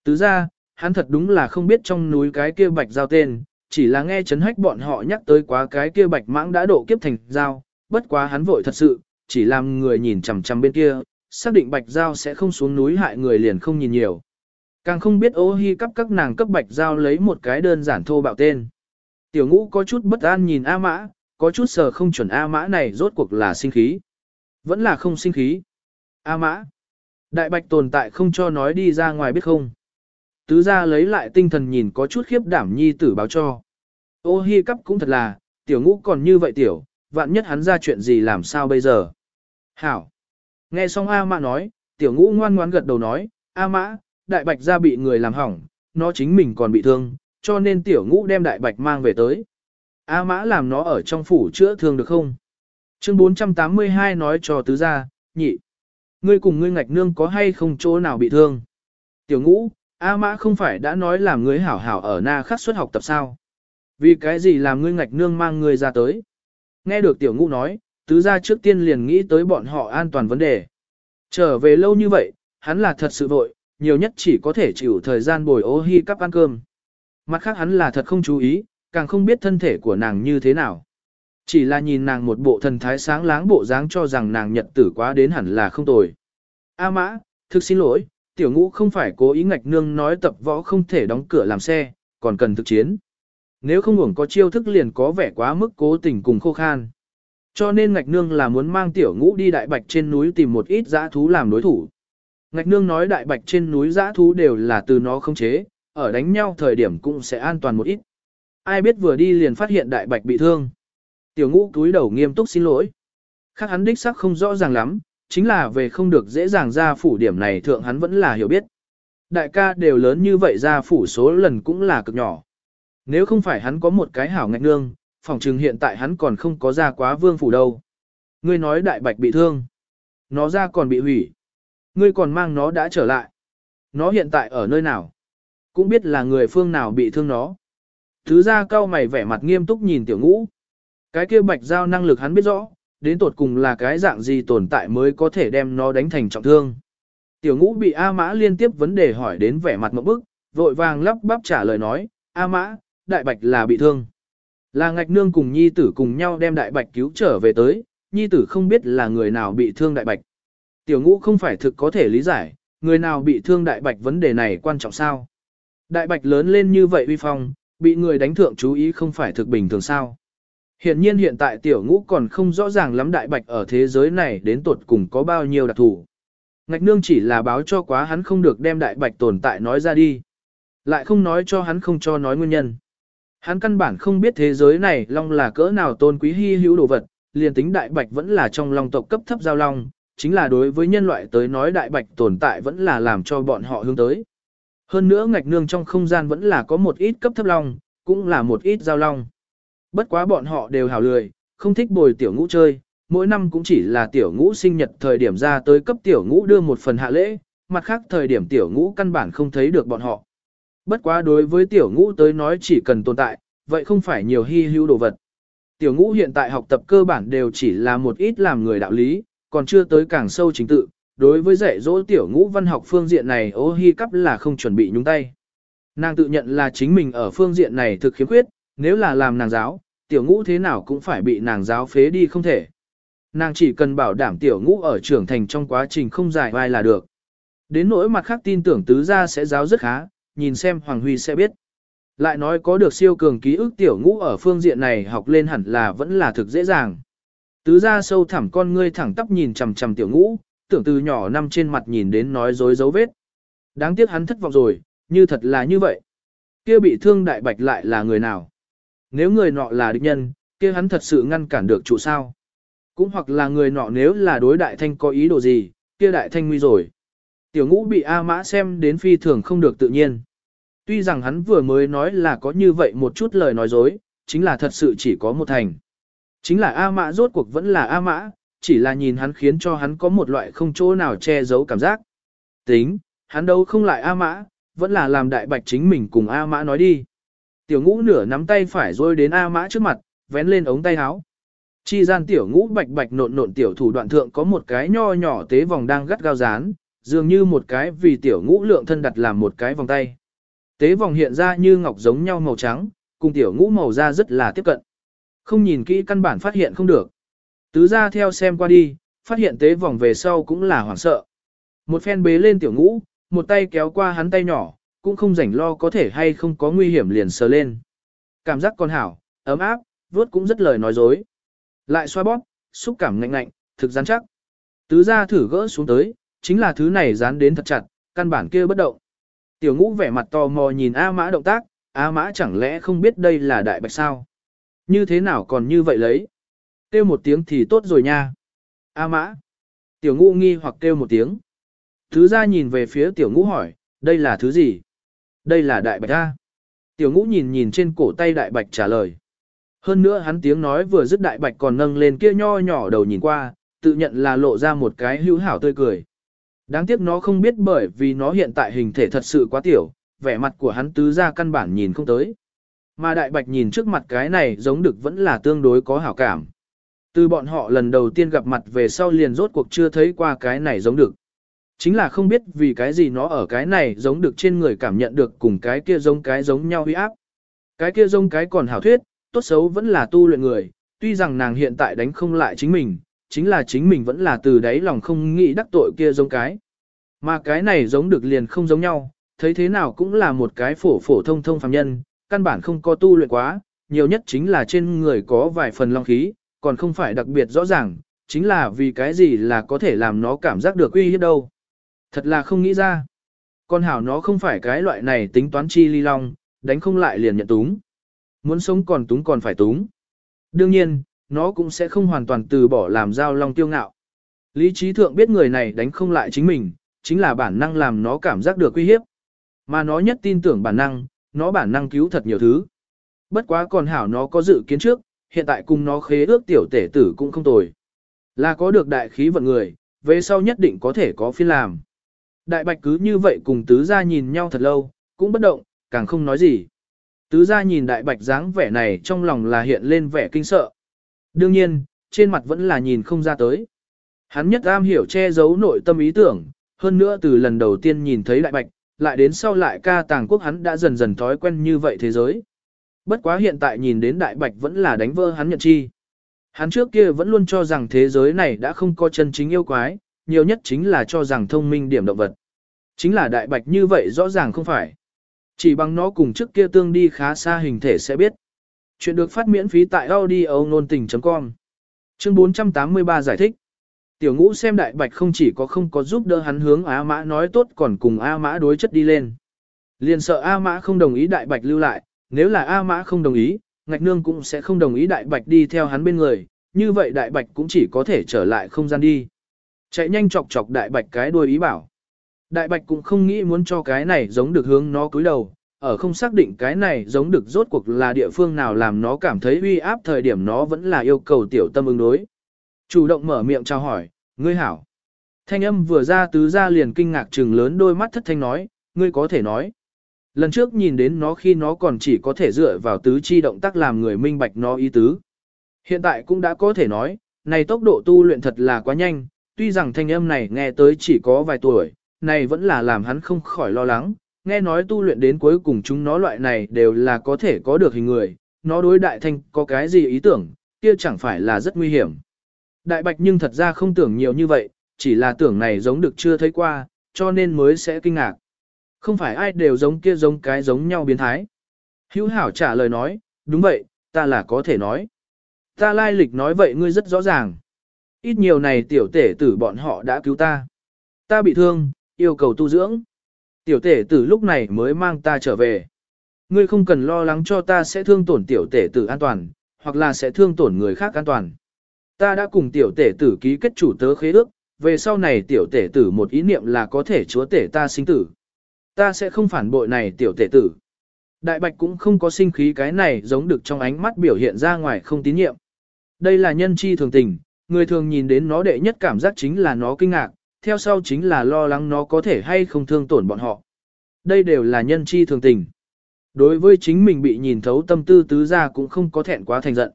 Tứ ra, hắn thật đúng là không biết trong núi cái kia bạch giao tên, chỉ là nghe chấn hách bọn họ nhắc tới quá cái kia bạch mãng đã độ kiếp thành giao, bất quá hắn vội thật sự, chỉ làm người nhìn chằm chằm bên kia, xác định bạch giao sẽ không xuống núi hại người liền không nhìn nhiều. Càng không biết ô hi cấp các nàng cấp bạch giao lấy một cái đơn giản thô bạo tên. Tiểu ngũ có chút bất an nhìn A mã, có chút sờ không chuẩn A mã này rốt cuộc là sinh khí. Vẫn là không sinh khí. A mã. Đại bạch tồn tại không cho nói đi ra ngoài biết không. Tứ ra lấy lại tinh thần nhìn có chút khiếp đảm nhi tử báo cho. Ô hi cắp cũng thật là, tiểu ngũ còn như vậy tiểu, vạn nhất hắn ra chuyện gì làm sao bây giờ. Hảo. Nghe xong A mã nói, tiểu ngũ ngoan ngoan gật đầu nói, A mã, đại bạch ra bị người làm hỏng, nó chính mình còn bị thương, cho nên tiểu ngũ đem đại bạch mang về tới. A mã làm nó ở trong phủ chữa thương được không? Chương 482 nói cho tứ gia, nhị. Ngươi cùng ngươi ngạch nương có hay không chỗ nào bị thương? Tiểu ngũ, A mã không phải đã nói làm ngươi hảo hảo ở na khắc suất học tập sao? Vì cái gì làm ngươi ngạch nương mang ngươi ra tới? Nghe được tiểu ngũ nói, tứ gia trước tiên liền nghĩ tới bọn họ an toàn vấn đề. Trở về lâu như vậy, hắn là thật sự vội, nhiều nhất chỉ có thể chịu thời gian bồi ô hi cắp ăn cơm. Mặt khác hắn là thật không chú ý, càng không biết thân thể của nàng như thế nào. Chỉ là nhìn nàng một bộ thần thái sáng láng bộ dáng cho rằng nàng nhật tử quá đến hẳn là không tồi. A mã, thực xin lỗi, tiểu ngũ không phải cố ý ngạch nương nói tập võ không thể đóng cửa làm xe, còn cần thực chiến. Nếu không hưởng có chiêu thức liền có vẻ quá mức cố tình cùng khô khan. Cho nên ngạch nương là muốn mang tiểu ngũ đi đại bạch trên núi tìm một ít dã thú làm đối thủ. Ngạch nương nói đại bạch trên núi dã thú đều là từ nó không chế, ở đánh nhau thời điểm cũng sẽ an toàn một ít. Ai biết vừa đi liền phát hiện đại bạch bị thương. Tiểu ngũ túi đầu nghiêm túc xin lỗi. Khác hắn đích sắc không rõ ràng lắm, chính là về không được dễ dàng ra phủ điểm này thượng hắn vẫn là hiểu biết. Đại ca đều lớn như vậy ra phủ số lần cũng là cực nhỏ. Nếu không phải hắn có một cái hảo ngạch nương, phòng trừng hiện tại hắn còn không có ra quá vương phủ đâu. Ngươi nói đại bạch bị thương. Nó ra còn bị hủy. Ngươi còn mang nó đã trở lại. Nó hiện tại ở nơi nào? Cũng biết là người phương nào bị thương nó. Thứ ra cao mày vẻ mặt nghiêm túc nhìn tiểu ngũ. Cái kia bạch giao năng lực hắn biết rõ, đến tột cùng là cái dạng gì tồn tại mới có thể đem nó đánh thành trọng thương. Tiểu ngũ bị A Mã liên tiếp vấn đề hỏi đến vẻ mặt một bức, vội vàng lắp bắp trả lời nói, A Mã, đại bạch là bị thương. Là ngạch nương cùng nhi tử cùng nhau đem đại bạch cứu trở về tới, nhi tử không biết là người nào bị thương đại bạch. Tiểu ngũ không phải thực có thể lý giải, người nào bị thương đại bạch vấn đề này quan trọng sao. Đại bạch lớn lên như vậy uy phong, bị người đánh thượng chú ý không phải thực bình thường sao. Hiện nhiên hiện tại tiểu ngũ còn không rõ ràng lắm đại bạch ở thế giới này đến tột cùng có bao nhiêu đặc thù. Ngạch nương chỉ là báo cho quá hắn không được đem đại bạch tồn tại nói ra đi. Lại không nói cho hắn không cho nói nguyên nhân. Hắn căn bản không biết thế giới này long là cỡ nào tôn quý hy hữu đồ vật, liền tính đại bạch vẫn là trong long tộc cấp thấp giao long, chính là đối với nhân loại tới nói đại bạch tồn tại vẫn là làm cho bọn họ hướng tới. Hơn nữa ngạch nương trong không gian vẫn là có một ít cấp thấp long, cũng là một ít giao long. Bất quá bọn họ đều hào lười, không thích bồi tiểu ngũ chơi, mỗi năm cũng chỉ là tiểu ngũ sinh nhật thời điểm ra tới cấp tiểu ngũ đưa một phần hạ lễ, mặt khác thời điểm tiểu ngũ căn bản không thấy được bọn họ. Bất quá đối với tiểu ngũ tới nói chỉ cần tồn tại, vậy không phải nhiều hy hữu đồ vật. Tiểu ngũ hiện tại học tập cơ bản đều chỉ là một ít làm người đạo lý, còn chưa tới càng sâu chính tự. Đối với dạy dỗ tiểu ngũ văn học phương diện này ô hi cắp là không chuẩn bị nhúng tay. Nàng tự nhận là chính mình ở phương diện này thực khiếm khuyết, nếu là làm nàng giáo, tiểu ngũ thế nào cũng phải bị nàng giáo phế đi không thể. Nàng chỉ cần bảo đảm tiểu ngũ ở trưởng thành trong quá trình không dài vai là được. Đến nỗi mặt khác tin tưởng tứ gia sẽ giáo rất khá, nhìn xem Hoàng Huy sẽ biết. Lại nói có được siêu cường ký ức tiểu ngũ ở phương diện này học lên hẳn là vẫn là thực dễ dàng. Tứ gia sâu thẳm con ngươi thẳng tắp nhìn chằm chằm tiểu ngũ, tưởng từ nhỏ năm trên mặt nhìn đến nói dối dấu vết. Đáng tiếc hắn thất vọng rồi, như thật là như vậy. Kia bị thương đại bạch lại là người nào? Nếu người nọ là địch nhân, kia hắn thật sự ngăn cản được chủ sao? Cũng hoặc là người nọ nếu là đối đại thanh có ý đồ gì, kia đại thanh nguy rồi. Tiểu ngũ bị A mã xem đến phi thường không được tự nhiên. Tuy rằng hắn vừa mới nói là có như vậy một chút lời nói dối, chính là thật sự chỉ có một thành. Chính là A mã rốt cuộc vẫn là A mã, chỉ là nhìn hắn khiến cho hắn có một loại không chỗ nào che giấu cảm giác. Tính, hắn đâu không lại A mã, vẫn là làm đại bạch chính mình cùng A mã nói đi. Tiểu ngũ nửa nắm tay phải rồi đến A mã trước mặt, vén lên ống tay áo. Chi gian tiểu ngũ bạch bạch nộn nộn tiểu thủ đoạn thượng có một cái nho nhỏ tế vòng đang gắt gao dán, dường như một cái vì tiểu ngũ lượng thân đặt làm một cái vòng tay. Tế vòng hiện ra như ngọc giống nhau màu trắng, cùng tiểu ngũ màu da rất là tiếp cận. Không nhìn kỹ căn bản phát hiện không được. Tứ ra theo xem qua đi, phát hiện tế vòng về sau cũng là hoảng sợ. Một phen bế lên tiểu ngũ, một tay kéo qua hắn tay nhỏ, cũng không rảnh lo có thể hay không có nguy hiểm liền sờ lên. Cảm giác còn hảo, ấm áp, vuốt cũng rất lời nói dối. Lại xoa bóp, xúc cảm ngạnh ngạnh, thực rắn chắc. Tứ ra thử gỡ xuống tới, chính là thứ này dán đến thật chặt, căn bản kia bất động. Tiểu ngũ vẻ mặt tò mò nhìn A mã động tác, A mã chẳng lẽ không biết đây là đại bạch sao? Như thế nào còn như vậy lấy? Kêu một tiếng thì tốt rồi nha. A mã. Tiểu ngũ nghi hoặc kêu một tiếng. Thứ ra nhìn về phía tiểu ngũ hỏi, đây là thứ gì? Đây là đại bạch A. Tiểu ngũ nhìn nhìn trên cổ tay đại bạch trả lời. Hơn nữa hắn tiếng nói vừa dứt đại bạch còn nâng lên kia nho nhỏ đầu nhìn qua, tự nhận là lộ ra một cái hữu hảo tươi cười. Đáng tiếc nó không biết bởi vì nó hiện tại hình thể thật sự quá tiểu, vẻ mặt của hắn tứ ra căn bản nhìn không tới. Mà đại bạch nhìn trước mặt cái này giống được vẫn là tương đối có hảo cảm. Từ bọn họ lần đầu tiên gặp mặt về sau liền rốt cuộc chưa thấy qua cái này giống được. Chính là không biết vì cái gì nó ở cái này giống được trên người cảm nhận được cùng cái kia giống cái giống nhau huy áp. Cái kia giống cái còn hảo thuyết, tốt xấu vẫn là tu luyện người, tuy rằng nàng hiện tại đánh không lại chính mình, chính là chính mình vẫn là từ đấy lòng không nghĩ đắc tội kia giống cái. Mà cái này giống được liền không giống nhau, thấy thế nào cũng là một cái phổ phổ thông thông phàm nhân, căn bản không có tu luyện quá, nhiều nhất chính là trên người có vài phần long khí, còn không phải đặc biệt rõ ràng, chính là vì cái gì là có thể làm nó cảm giác được uy hiếp đâu. Thật là không nghĩ ra. Con hảo nó không phải cái loại này tính toán chi ly long, đánh không lại liền nhận túng. Muốn sống còn túng còn phải túng. Đương nhiên, nó cũng sẽ không hoàn toàn từ bỏ làm giao long tiêu ngạo. Lý trí thượng biết người này đánh không lại chính mình, chính là bản năng làm nó cảm giác được uy hiếp. Mà nó nhất tin tưởng bản năng, nó bản năng cứu thật nhiều thứ. Bất quá còn hảo nó có dự kiến trước, hiện tại cùng nó khế ước tiểu tể tử cũng không tồi. Là có được đại khí vận người, về sau nhất định có thể có phiên làm. Đại bạch cứ như vậy cùng tứ gia nhìn nhau thật lâu, cũng bất động, càng không nói gì. Tứ gia nhìn đại bạch dáng vẻ này trong lòng là hiện lên vẻ kinh sợ. Đương nhiên, trên mặt vẫn là nhìn không ra tới. Hắn nhất am hiểu che giấu nội tâm ý tưởng, hơn nữa từ lần đầu tiên nhìn thấy đại bạch, lại đến sau lại ca tàng quốc hắn đã dần dần thói quen như vậy thế giới. Bất quá hiện tại nhìn đến đại bạch vẫn là đánh vỡ hắn nhận chi. Hắn trước kia vẫn luôn cho rằng thế giới này đã không có chân chính yêu quái, nhiều nhất chính là cho rằng thông minh điểm động vật. Chính là đại bạch như vậy rõ ràng không phải. Chỉ bằng nó cùng trước kia tương đi khá xa hình thể sẽ biết. Chuyện được phát miễn phí tại audio nôn tình.com Chương 483 giải thích Tiểu ngũ xem đại bạch không chỉ có không có giúp đỡ hắn hướng A Mã nói tốt còn cùng A Mã đối chất đi lên. Liền sợ A Mã không đồng ý đại bạch lưu lại, nếu là A Mã không đồng ý, ngạch nương cũng sẽ không đồng ý đại bạch đi theo hắn bên người, như vậy đại bạch cũng chỉ có thể trở lại không gian đi. Chạy nhanh chọc chọc đại bạch cái đuôi ý bảo. Đại bạch cũng không nghĩ muốn cho cái này giống được hướng nó cúi đầu, ở không xác định cái này giống được rốt cuộc là địa phương nào làm nó cảm thấy uy áp thời điểm nó vẫn là yêu cầu tiểu tâm ứng đối. Chủ động mở miệng chào hỏi, ngươi hảo. Thanh âm vừa ra tứ ra liền kinh ngạc trừng lớn đôi mắt thất thanh nói, ngươi có thể nói. Lần trước nhìn đến nó khi nó còn chỉ có thể dựa vào tứ chi động tác làm người minh bạch nó ý tứ. Hiện tại cũng đã có thể nói, này tốc độ tu luyện thật là quá nhanh, tuy rằng thanh âm này nghe tới chỉ có vài tuổi, này vẫn là làm hắn không khỏi lo lắng, nghe nói tu luyện đến cuối cùng chúng nó loại này đều là có thể có được hình người, nó đối đại thanh có cái gì ý tưởng, kia chẳng phải là rất nguy hiểm. Đại bạch nhưng thật ra không tưởng nhiều như vậy, chỉ là tưởng này giống được chưa thấy qua, cho nên mới sẽ kinh ngạc. Không phải ai đều giống kia giống cái giống nhau biến thái. Hữu hảo trả lời nói, đúng vậy, ta là có thể nói. Ta lai lịch nói vậy ngươi rất rõ ràng. Ít nhiều này tiểu tể tử bọn họ đã cứu ta. Ta bị thương, yêu cầu tu dưỡng. Tiểu tể tử lúc này mới mang ta trở về. Ngươi không cần lo lắng cho ta sẽ thương tổn tiểu tể tử an toàn, hoặc là sẽ thương tổn người khác an toàn. Ta đã cùng tiểu tể tử ký kết chủ tớ khế ước, về sau này tiểu tể tử một ý niệm là có thể chúa tể ta sinh tử. Ta sẽ không phản bội này tiểu tể tử. Đại bạch cũng không có sinh khí cái này giống được trong ánh mắt biểu hiện ra ngoài không tín nhiệm. Đây là nhân chi thường tình, người thường nhìn đến nó đệ nhất cảm giác chính là nó kinh ngạc, theo sau chính là lo lắng nó có thể hay không thương tổn bọn họ. Đây đều là nhân chi thường tình. Đối với chính mình bị nhìn thấu tâm tư tứ ra cũng không có thẹn quá thành giận.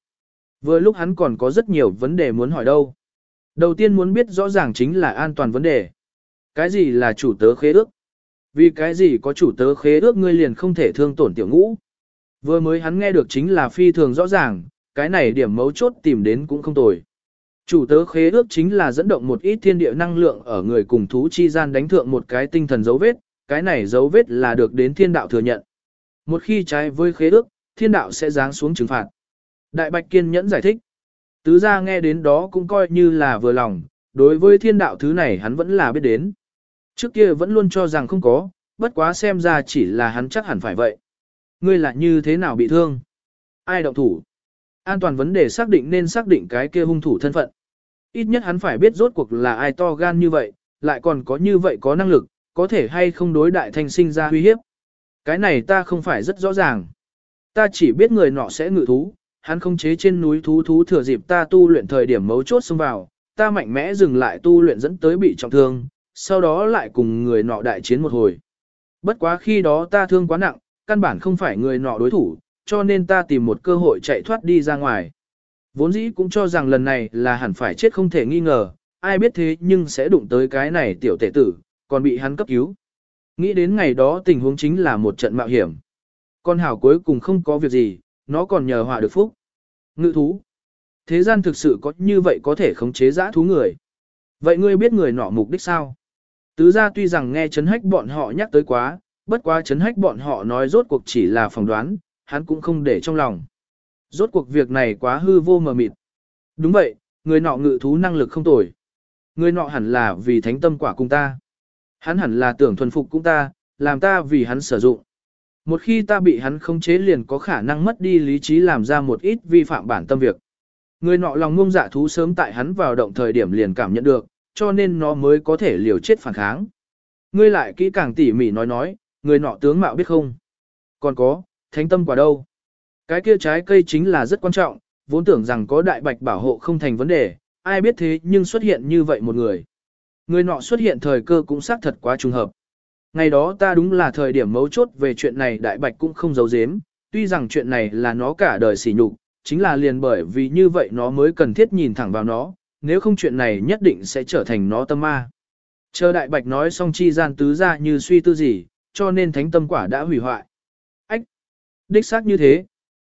Vừa lúc hắn còn có rất nhiều vấn đề muốn hỏi đâu. Đầu tiên muốn biết rõ ràng chính là an toàn vấn đề. Cái gì là chủ tớ khế ước? Vì cái gì có chủ tớ khế ước ngươi liền không thể thương tổn tiểu ngũ? Vừa mới hắn nghe được chính là phi thường rõ ràng, cái này điểm mấu chốt tìm đến cũng không tồi. Chủ tớ khế ước chính là dẫn động một ít thiên địa năng lượng ở người cùng thú chi gian đánh thượng một cái tinh thần dấu vết, cái này dấu vết là được đến thiên đạo thừa nhận. Một khi trái với khế ước, thiên đạo sẽ giáng xuống trừng phạt. Đại Bạch kiên nhẫn giải thích. Tứ gia nghe đến đó cũng coi như là vừa lòng, đối với thiên đạo thứ này hắn vẫn là biết đến. Trước kia vẫn luôn cho rằng không có, bất quá xem ra chỉ là hắn chắc hẳn phải vậy. Ngươi là như thế nào bị thương? Ai động thủ? An toàn vấn đề xác định nên xác định cái kia hung thủ thân phận. Ít nhất hắn phải biết rốt cuộc là ai to gan như vậy, lại còn có như vậy có năng lực, có thể hay không đối đại thanh sinh ra uy hiếp. Cái này ta không phải rất rõ ràng. Ta chỉ biết người nọ sẽ ngự thú, hắn không chế trên núi thú thú thừa dịp ta tu luyện thời điểm mấu chốt xông vào, ta mạnh mẽ dừng lại tu luyện dẫn tới bị trọng thương, sau đó lại cùng người nọ đại chiến một hồi. Bất quá khi đó ta thương quá nặng, căn bản không phải người nọ đối thủ, cho nên ta tìm một cơ hội chạy thoát đi ra ngoài. Vốn dĩ cũng cho rằng lần này là hẳn phải chết không thể nghi ngờ, ai biết thế nhưng sẽ đụng tới cái này tiểu tể tử, còn bị hắn cấp cứu. Nghĩ đến ngày đó tình huống chính là một trận mạo hiểm. Con hảo cuối cùng không có việc gì, nó còn nhờ họa được phúc. Ngự thú. Thế gian thực sự có như vậy có thể khống chế giã thú người. Vậy ngươi biết người nọ mục đích sao? Tứ gia tuy rằng nghe chấn hách bọn họ nhắc tới quá, bất quá chấn hách bọn họ nói rốt cuộc chỉ là phỏng đoán, hắn cũng không để trong lòng. Rốt cuộc việc này quá hư vô mờ mịt. Đúng vậy, người nọ ngự thú năng lực không tồi. Người nọ hẳn là vì thánh tâm quả cung ta. Hắn hẳn là tưởng thuần phục cung ta, làm ta vì hắn sử dụng. Một khi ta bị hắn khống chế liền có khả năng mất đi lý trí làm ra một ít vi phạm bản tâm việc. Người nọ lòng ngông dạ thú sớm tại hắn vào động thời điểm liền cảm nhận được, cho nên nó mới có thể liều chết phản kháng. Ngươi lại kỹ càng tỉ mỉ nói nói, người nọ tướng mạo biết không? Còn có, thánh tâm quả đâu? Cái kia trái cây chính là rất quan trọng, vốn tưởng rằng có đại bạch bảo hộ không thành vấn đề, ai biết thế nhưng xuất hiện như vậy một người. Người nọ xuất hiện thời cơ cũng xác thật quá trùng hợp. Ngày đó ta đúng là thời điểm mấu chốt về chuyện này đại bạch cũng không giấu giếm, tuy rằng chuyện này là nó cả đời sỉ nhục, chính là liền bởi vì như vậy nó mới cần thiết nhìn thẳng vào nó, nếu không chuyện này nhất định sẽ trở thành nó tâm ma. Chờ đại bạch nói xong chi gian tứ ra như suy tư gì, cho nên thánh tâm quả đã hủy hoại. Đích xác như thế.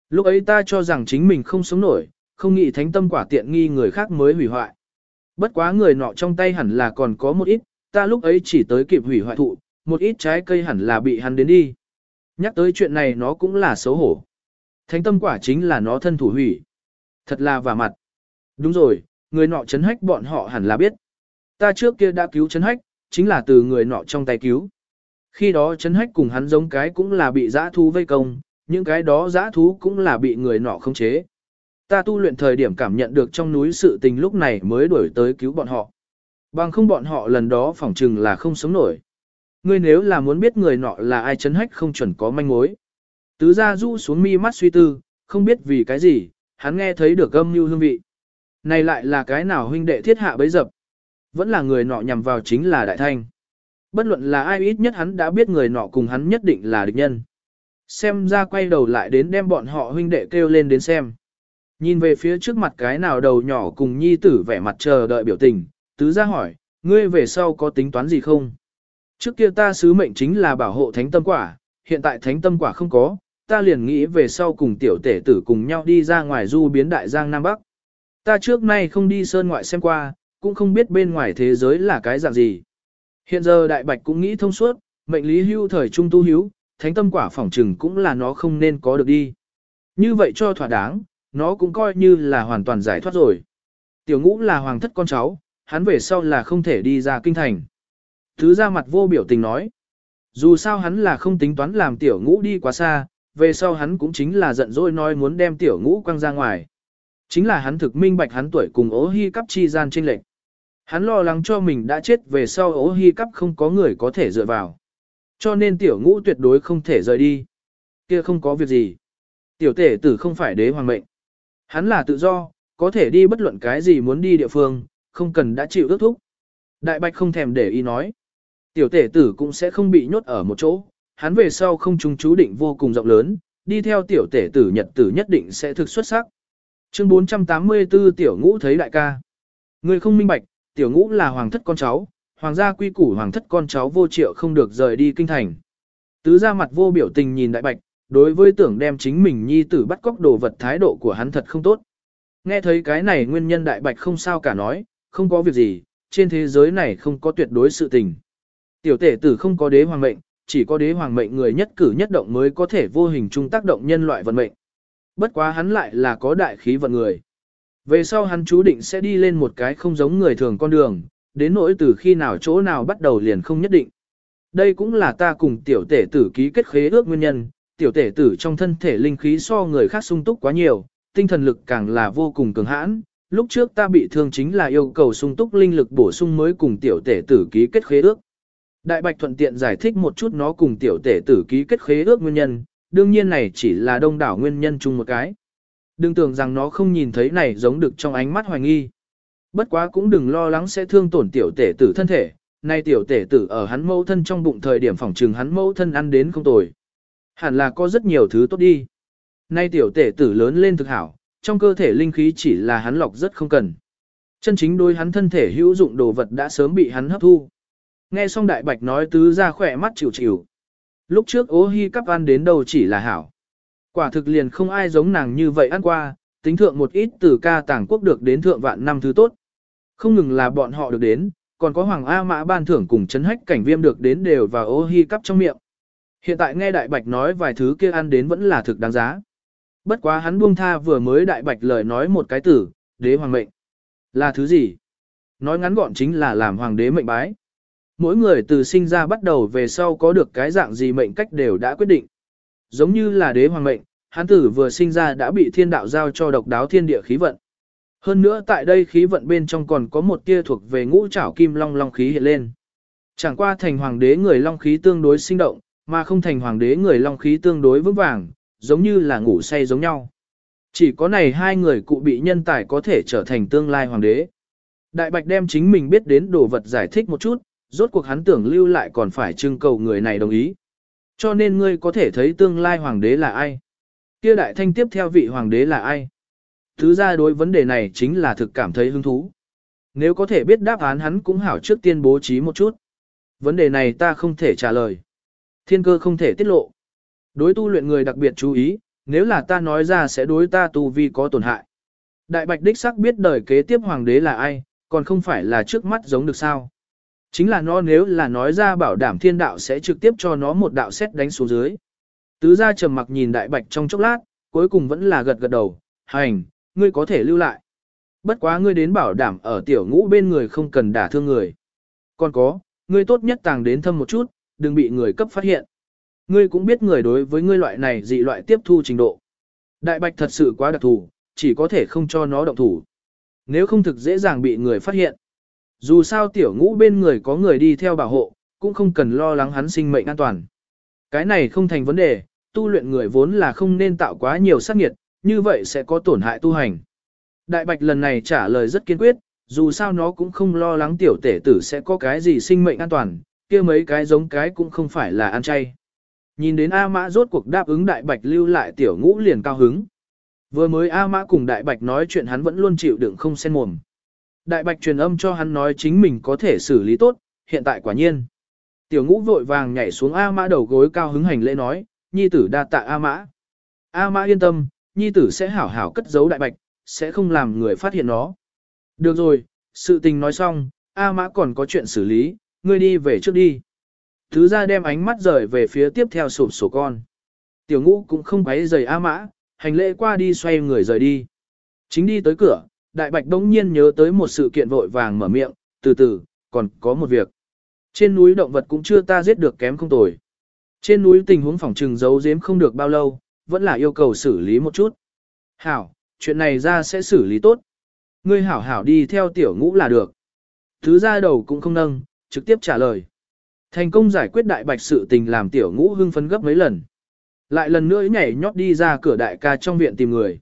Lúc ấy ta cho rằng chính mình không sống nổi, không nghĩ thánh tâm quả tiện nghi người khác mới hủy hoại. Bất quá người nọ trong tay hẳn là còn có một ít, ta lúc ấy chỉ tới kịp hủy hoại thụ, một ít trái cây hẳn là bị hắn đến đi. Nhắc tới chuyện này nó cũng là xấu hổ. Thánh tâm quả chính là nó thân thủ hủy. Thật là vả mặt. Đúng rồi, người nọ chấn hách bọn họ hẳn là biết. Ta trước kia đã cứu chấn hách, chính là từ người nọ trong tay cứu. Khi đó chấn hách cùng hắn giống cái cũng là bị giã thu vây công, những cái đó giã thú cũng là bị người nọ khống chế. Ta tu luyện thời điểm cảm nhận được trong núi sự tình lúc này mới đuổi tới cứu bọn họ. Bằng không bọn họ lần đó phỏng chừng là không sống nổi. Ngươi nếu là muốn biết người nọ là ai chấn hách không chuẩn có manh mối. Tứ gia du xuống mi mắt suy tư, không biết vì cái gì, hắn nghe thấy được âm mưu hương vị. Này lại là cái nào huynh đệ thiết hạ bấy dập. Vẫn là người nọ nhằm vào chính là đại thanh. Bất luận là ai ít nhất hắn đã biết người nọ cùng hắn nhất định là địch nhân. Xem ra quay đầu lại đến đem bọn họ huynh đệ kêu lên đến xem. Nhìn về phía trước mặt cái nào đầu nhỏ cùng nhi tử vẻ mặt chờ đợi biểu tình, tứ ra hỏi, ngươi về sau có tính toán gì không? Trước kia ta sứ mệnh chính là bảo hộ thánh tâm quả, hiện tại thánh tâm quả không có, ta liền nghĩ về sau cùng tiểu tể tử cùng nhau đi ra ngoài du biến đại giang Nam Bắc. Ta trước nay không đi sơn ngoại xem qua, cũng không biết bên ngoài thế giới là cái dạng gì. Hiện giờ đại bạch cũng nghĩ thông suốt, mệnh lý hưu thời trung tu hiếu, thánh tâm quả phỏng trừng cũng là nó không nên có được đi. Như vậy cho thỏa đáng, nó cũng coi như là hoàn toàn giải thoát rồi. Tiểu ngũ là hoàng thất con cháu, hắn về sau là không thể đi ra kinh thành. Thứ ra mặt vô biểu tình nói. Dù sao hắn là không tính toán làm tiểu ngũ đi quá xa, về sau hắn cũng chính là giận dỗi nói muốn đem tiểu ngũ quăng ra ngoài. Chính là hắn thực minh bạch hắn tuổi cùng ố hy cắp chi gian trên lệnh. Hắn lo lắng cho mình đã chết về sau ố hy cắp không có người có thể dựa vào. Cho nên tiểu ngũ tuyệt đối không thể rời đi. Kia không có việc gì. Tiểu tể tử không phải đế hoàng mệnh. Hắn là tự do, có thể đi bất luận cái gì muốn đi địa phương, không cần đã chịu ước thúc. Đại bạch không thèm để ý nói. Tiểu tể tử cũng sẽ không bị nhốt ở một chỗ, hắn về sau không trung chú định vô cùng rộng lớn, đi theo tiểu tể tử nhật tử nhất định sẽ thực xuất sắc. Chương 484 tiểu ngũ thấy đại ca. Người không minh bạch, tiểu ngũ là hoàng thất con cháu, hoàng gia quy củ hoàng thất con cháu vô triệu không được rời đi kinh thành. Tứ ra mặt vô biểu tình nhìn đại bạch, đối với tưởng đem chính mình nhi tử bắt cóc đồ vật thái độ của hắn thật không tốt. Nghe thấy cái này nguyên nhân đại bạch không sao cả nói, không có việc gì, trên thế giới này không có tuyệt đối sự tình. Tiểu tể tử không có đế hoàng mệnh, chỉ có đế hoàng mệnh người nhất cử nhất động mới có thể vô hình trung tác động nhân loại vận mệnh. Bất quá hắn lại là có đại khí vận người. Về sau hắn chú định sẽ đi lên một cái không giống người thường con đường, đến nỗi từ khi nào chỗ nào bắt đầu liền không nhất định. Đây cũng là ta cùng tiểu tể tử ký kết khế ước nguyên nhân, tiểu tể tử trong thân thể linh khí so người khác sung túc quá nhiều, tinh thần lực càng là vô cùng cường hãn. Lúc trước ta bị thương chính là yêu cầu sung túc linh lực bổ sung mới cùng tiểu tể tử ký kết khế ước. Đại Bạch thuận tiện giải thích một chút nó cùng tiểu tể tử ký kết khế ước nguyên nhân, đương nhiên này chỉ là đông đảo nguyên nhân chung một cái. Đừng tưởng rằng nó không nhìn thấy này giống được trong ánh mắt hoài nghi. Bất quá cũng đừng lo lắng sẽ thương tổn tiểu tể tử thân thể, nay tiểu tể tử ở hắn mẫu thân trong bụng thời điểm phòng trừng hắn mẫu thân ăn đến không tồi. Hẳn là có rất nhiều thứ tốt đi. Nay tiểu tể tử lớn lên thực hảo, trong cơ thể linh khí chỉ là hắn lọc rất không cần. Chân chính đôi hắn thân thể hữu dụng đồ vật đã sớm bị hắn hấp thu. Nghe xong đại bạch nói tứ ra khỏe mắt chịu chịu. Lúc trước ố hy cắp ăn đến đâu chỉ là hảo. Quả thực liền không ai giống nàng như vậy ăn qua, tính thượng một ít từ ca tàng quốc được đến thượng vạn năm thứ tốt. Không ngừng là bọn họ được đến, còn có Hoàng A Mã ban thưởng cùng chấn hách cảnh viêm được đến đều và ô hi cắp trong miệng. Hiện tại nghe Đại Bạch nói vài thứ kia ăn đến vẫn là thực đáng giá. Bất quá hắn buông tha vừa mới Đại Bạch lời nói một cái tử, đế hoàng mệnh. Là thứ gì? Nói ngắn gọn chính là làm hoàng đế mệnh bái. Mỗi người từ sinh ra bắt đầu về sau có được cái dạng gì mệnh cách đều đã quyết định. Giống như là đế hoàng mệnh, hắn tử vừa sinh ra đã bị thiên đạo giao cho độc đáo thiên địa khí vận. Hơn nữa tại đây khí vận bên trong còn có một tia thuộc về ngũ trảo kim long long khí hiện lên. Chẳng qua thành hoàng đế người long khí tương đối sinh động, mà không thành hoàng đế người long khí tương đối vững vàng, giống như là ngủ say giống nhau. Chỉ có này hai người cụ bị nhân tài có thể trở thành tương lai hoàng đế. Đại Bạch đem chính mình biết đến đồ vật giải thích một chút, rốt cuộc hắn tưởng lưu lại còn phải trưng cầu người này đồng ý. Cho nên ngươi có thể thấy tương lai hoàng đế là ai. Kia đại thanh tiếp theo vị hoàng đế là ai. Thứ ra đối vấn đề này chính là thực cảm thấy hứng thú. Nếu có thể biết đáp án hắn cũng hảo trước tiên bố trí một chút. Vấn đề này ta không thể trả lời. Thiên cơ không thể tiết lộ. Đối tu luyện người đặc biệt chú ý, nếu là ta nói ra sẽ đối ta tu vi có tổn hại. Đại bạch đích sắc biết đời kế tiếp hoàng đế là ai, còn không phải là trước mắt giống được sao. Chính là nó nếu là nói ra bảo đảm thiên đạo sẽ trực tiếp cho nó một đạo xét đánh xuống dưới. Tứ gia trầm mặc nhìn đại bạch trong chốc lát, cuối cùng vẫn là gật gật đầu, hành, ngươi có thể lưu lại. Bất quá ngươi đến bảo đảm ở tiểu ngũ bên người không cần đả thương người. Còn có, ngươi tốt nhất tàng đến thâm một chút, đừng bị người cấp phát hiện. Ngươi cũng biết người đối với ngươi loại này dị loại tiếp thu trình độ. Đại bạch thật sự quá đặc thù, chỉ có thể không cho nó động thủ. Nếu không thực dễ dàng bị người phát hiện. Dù sao tiểu ngũ bên người có người đi theo bảo hộ, cũng không cần lo lắng hắn sinh mệnh an toàn. Cái này không thành vấn đề, tu luyện người vốn là không nên tạo quá nhiều sát nghiệt, như vậy sẽ có tổn hại tu hành. Đại bạch lần này trả lời rất kiên quyết, dù sao nó cũng không lo lắng tiểu tể tử sẽ có cái gì sinh mệnh an toàn, kia mấy cái giống cái cũng không phải là ăn chay. Nhìn đến A Mã rốt cuộc đáp ứng Đại Bạch lưu lại tiểu ngũ liền cao hứng. Vừa mới A Mã cùng Đại Bạch nói chuyện hắn vẫn luôn chịu đựng không sen mồm. Đại Bạch truyền âm cho hắn nói chính mình có thể xử lý tốt, hiện tại quả nhiên. Tiểu ngũ vội vàng nhảy xuống A Mã đầu gối cao hứng hành lễ nói, nhi tử đa tạ A Mã. A Mã yên tâm, nhi tử sẽ hảo hảo cất giấu Đại Bạch, sẽ không làm người phát hiện nó. Được rồi, sự tình nói xong, A Mã còn có chuyện xử lý, ngươi đi về trước đi. Thứ ra đem ánh mắt rời về phía tiếp theo sổ sổ con. Tiểu ngũ cũng không quấy rời A Mã, hành lễ qua đi xoay người rời đi. Chính đi tới cửa, đại bạch đông nhiên nhớ tới một sự kiện vội vàng mở miệng, từ từ, còn có một việc. Trên núi động vật cũng chưa ta giết được kém không tồi. Trên núi tình huống phòng trừng giấu giếm không được bao lâu, vẫn là yêu cầu xử lý một chút. Hảo, chuyện này ra sẽ xử lý tốt. Ngươi hảo hảo đi theo tiểu ngũ là được. Thứ ra đầu cũng không nâng, trực tiếp trả lời. Thành công giải quyết đại bạch sự tình làm tiểu ngũ hưng phấn gấp mấy lần. Lại lần nữa nhảy nhót đi ra cửa đại ca trong viện tìm người.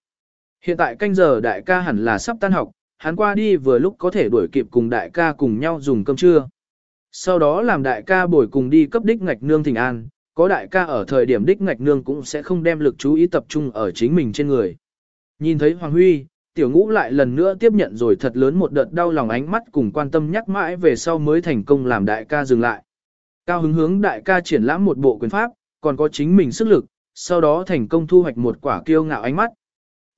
Hiện tại canh giờ đại ca hẳn là sắp tan học, hắn qua đi vừa lúc có thể đuổi kịp cùng đại ca cùng nhau dùng cơm trưa. Sau đó làm đại ca bồi cùng đi cấp đích ngạch nương thỉnh an, có đại ca ở thời điểm đích ngạch nương cũng sẽ không đem lực chú ý tập trung ở chính mình trên người. Nhìn thấy Hoàng Huy, tiểu ngũ lại lần nữa tiếp nhận rồi thật lớn một đợt đau lòng ánh mắt cùng quan tâm nhắc mãi về sau mới thành công làm đại ca dừng lại. Cao hứng hướng đại ca triển lãm một bộ quyền pháp, còn có chính mình sức lực, sau đó thành công thu hoạch một quả kiêu ngạo ánh mắt.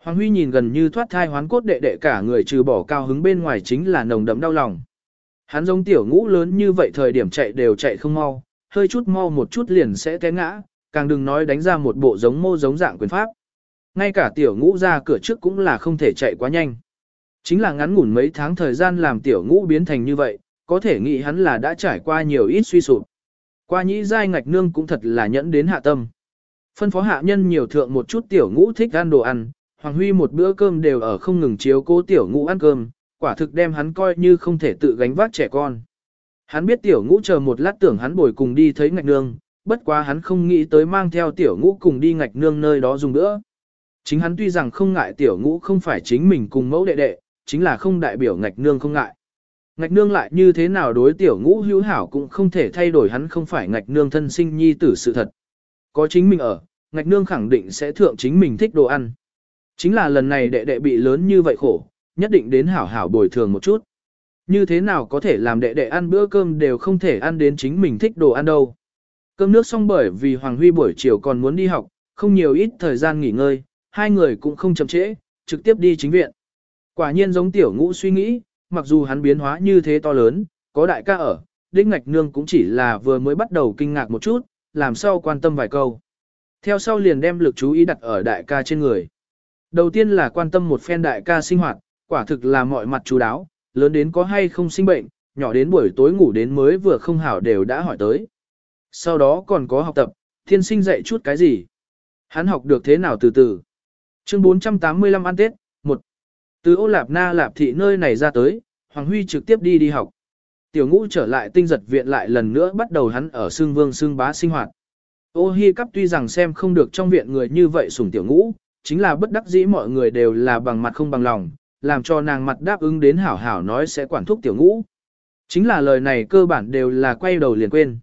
Hoàng Huy nhìn gần như thoát thai hoán cốt đệ đệ cả người trừ bỏ cao hứng bên ngoài chính là nồng đậm đau lòng. Hắn giống tiểu ngũ lớn như vậy thời điểm chạy đều chạy không mau, hơi chút mau một chút liền sẽ té ngã, càng đừng nói đánh ra một bộ giống mô giống dạng quyền pháp. Ngay cả tiểu ngũ ra cửa trước cũng là không thể chạy quá nhanh. Chính là ngắn ngủn mấy tháng thời gian làm tiểu ngũ biến thành như vậy, có thể nghĩ hắn là đã trải qua nhiều ít suy sụp. Qua nhĩ giai ngạch nương cũng thật là nhẫn đến hạ tâm. Phân phó hạ nhân nhiều thượng một chút tiểu ngũ thích ăn đồ ăn, Hoàng Huy một bữa cơm đều ở không ngừng chiếu cố tiểu ngũ ăn cơm, quả thực đem hắn coi như không thể tự gánh vác trẻ con. Hắn biết tiểu ngũ chờ một lát tưởng hắn bồi cùng đi thấy ngạch nương, bất quá hắn không nghĩ tới mang theo tiểu ngũ cùng đi ngạch nương nơi đó dùng nữa. Chính hắn tuy rằng không ngại tiểu ngũ không phải chính mình cùng mẫu đệ đệ, chính là không đại biểu ngạch nương không ngại. Ngạch nương lại như thế nào đối tiểu ngũ hữu hảo cũng không thể thay đổi hắn không phải ngạch nương thân sinh nhi tử sự thật. Có chính mình ở, ngạch nương khẳng định sẽ thượng chính mình thích đồ ăn. Chính là lần này đệ đệ bị lớn như vậy khổ, nhất định đến hảo hảo bồi thường một chút. Như thế nào có thể làm đệ đệ ăn bữa cơm đều không thể ăn đến chính mình thích đồ ăn đâu. Cơm nước xong bởi vì Hoàng Huy buổi chiều còn muốn đi học, không nhiều ít thời gian nghỉ ngơi, hai người cũng không chậm trễ, trực tiếp đi chính viện. Quả nhiên giống tiểu ngũ suy nghĩ, mặc dù hắn biến hóa như thế to lớn, có đại ca ở, đinh ngạch nương cũng chỉ là vừa mới bắt đầu kinh ngạc một chút, làm sao quan tâm vài câu. Theo sau liền đem lực chú ý đặt ở đại ca trên người. Đầu tiên là quan tâm một phen đại ca sinh hoạt, quả thực là mọi mặt chú đáo, lớn đến có hay không sinh bệnh, nhỏ đến buổi tối ngủ đến mới vừa không hảo đều đã hỏi tới. Sau đó còn có học tập, thiên sinh dạy chút cái gì. Hắn học được thế nào từ từ. Chương 485 ăn Tết, 1. Từ ô lạp na lạp thị nơi này ra tới, Hoàng Huy trực tiếp đi đi học. Tiểu ngũ trở lại tinh giật viện lại lần nữa bắt đầu hắn ở xương vương xương bá sinh hoạt. Ô hi cắp tuy rằng xem không được trong viện người như vậy sủng tiểu ngũ, chính là bất đắc dĩ mọi người đều là bằng mặt không bằng lòng, làm cho nàng mặt đáp ứng đến hảo hảo nói sẽ quản thúc tiểu ngũ. Chính là lời này cơ bản đều là quay đầu liền quên.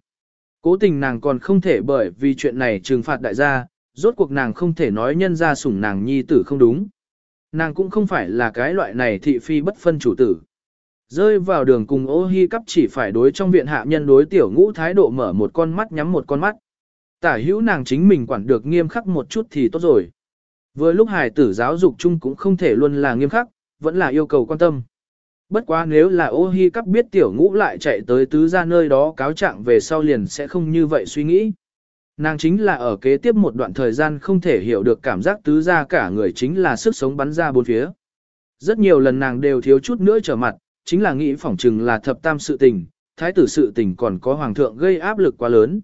Cố tình nàng còn không thể bởi vì chuyện này trừng phạt đại gia, rốt cuộc nàng không thể nói nhân ra sủng nàng nhi tử không đúng. Nàng cũng không phải là cái loại này thị phi bất phân chủ tử. Rơi vào đường cùng ô hi cắp chỉ phải đối trong viện hạ nhân đối tiểu ngũ thái độ mở một con mắt nhắm một con mắt. Tả hữu nàng chính mình quản được nghiêm khắc một chút thì tốt rồi. Với lúc hài tử giáo dục chung cũng không thể luôn là nghiêm khắc, vẫn là yêu cầu quan tâm. Bất quá nếu là ô hi cắp biết tiểu ngũ lại chạy tới tứ ra nơi đó cáo trạng về sau liền sẽ không như vậy suy nghĩ. Nàng chính là ở kế tiếp một đoạn thời gian không thể hiểu được cảm giác tứ ra cả người chính là sức sống bắn ra bốn phía. Rất nhiều lần nàng đều thiếu chút nữa trở mặt, chính là nghĩ phỏng chừng là thập tam sự tình, thái tử sự tình còn có hoàng thượng gây áp lực quá lớn.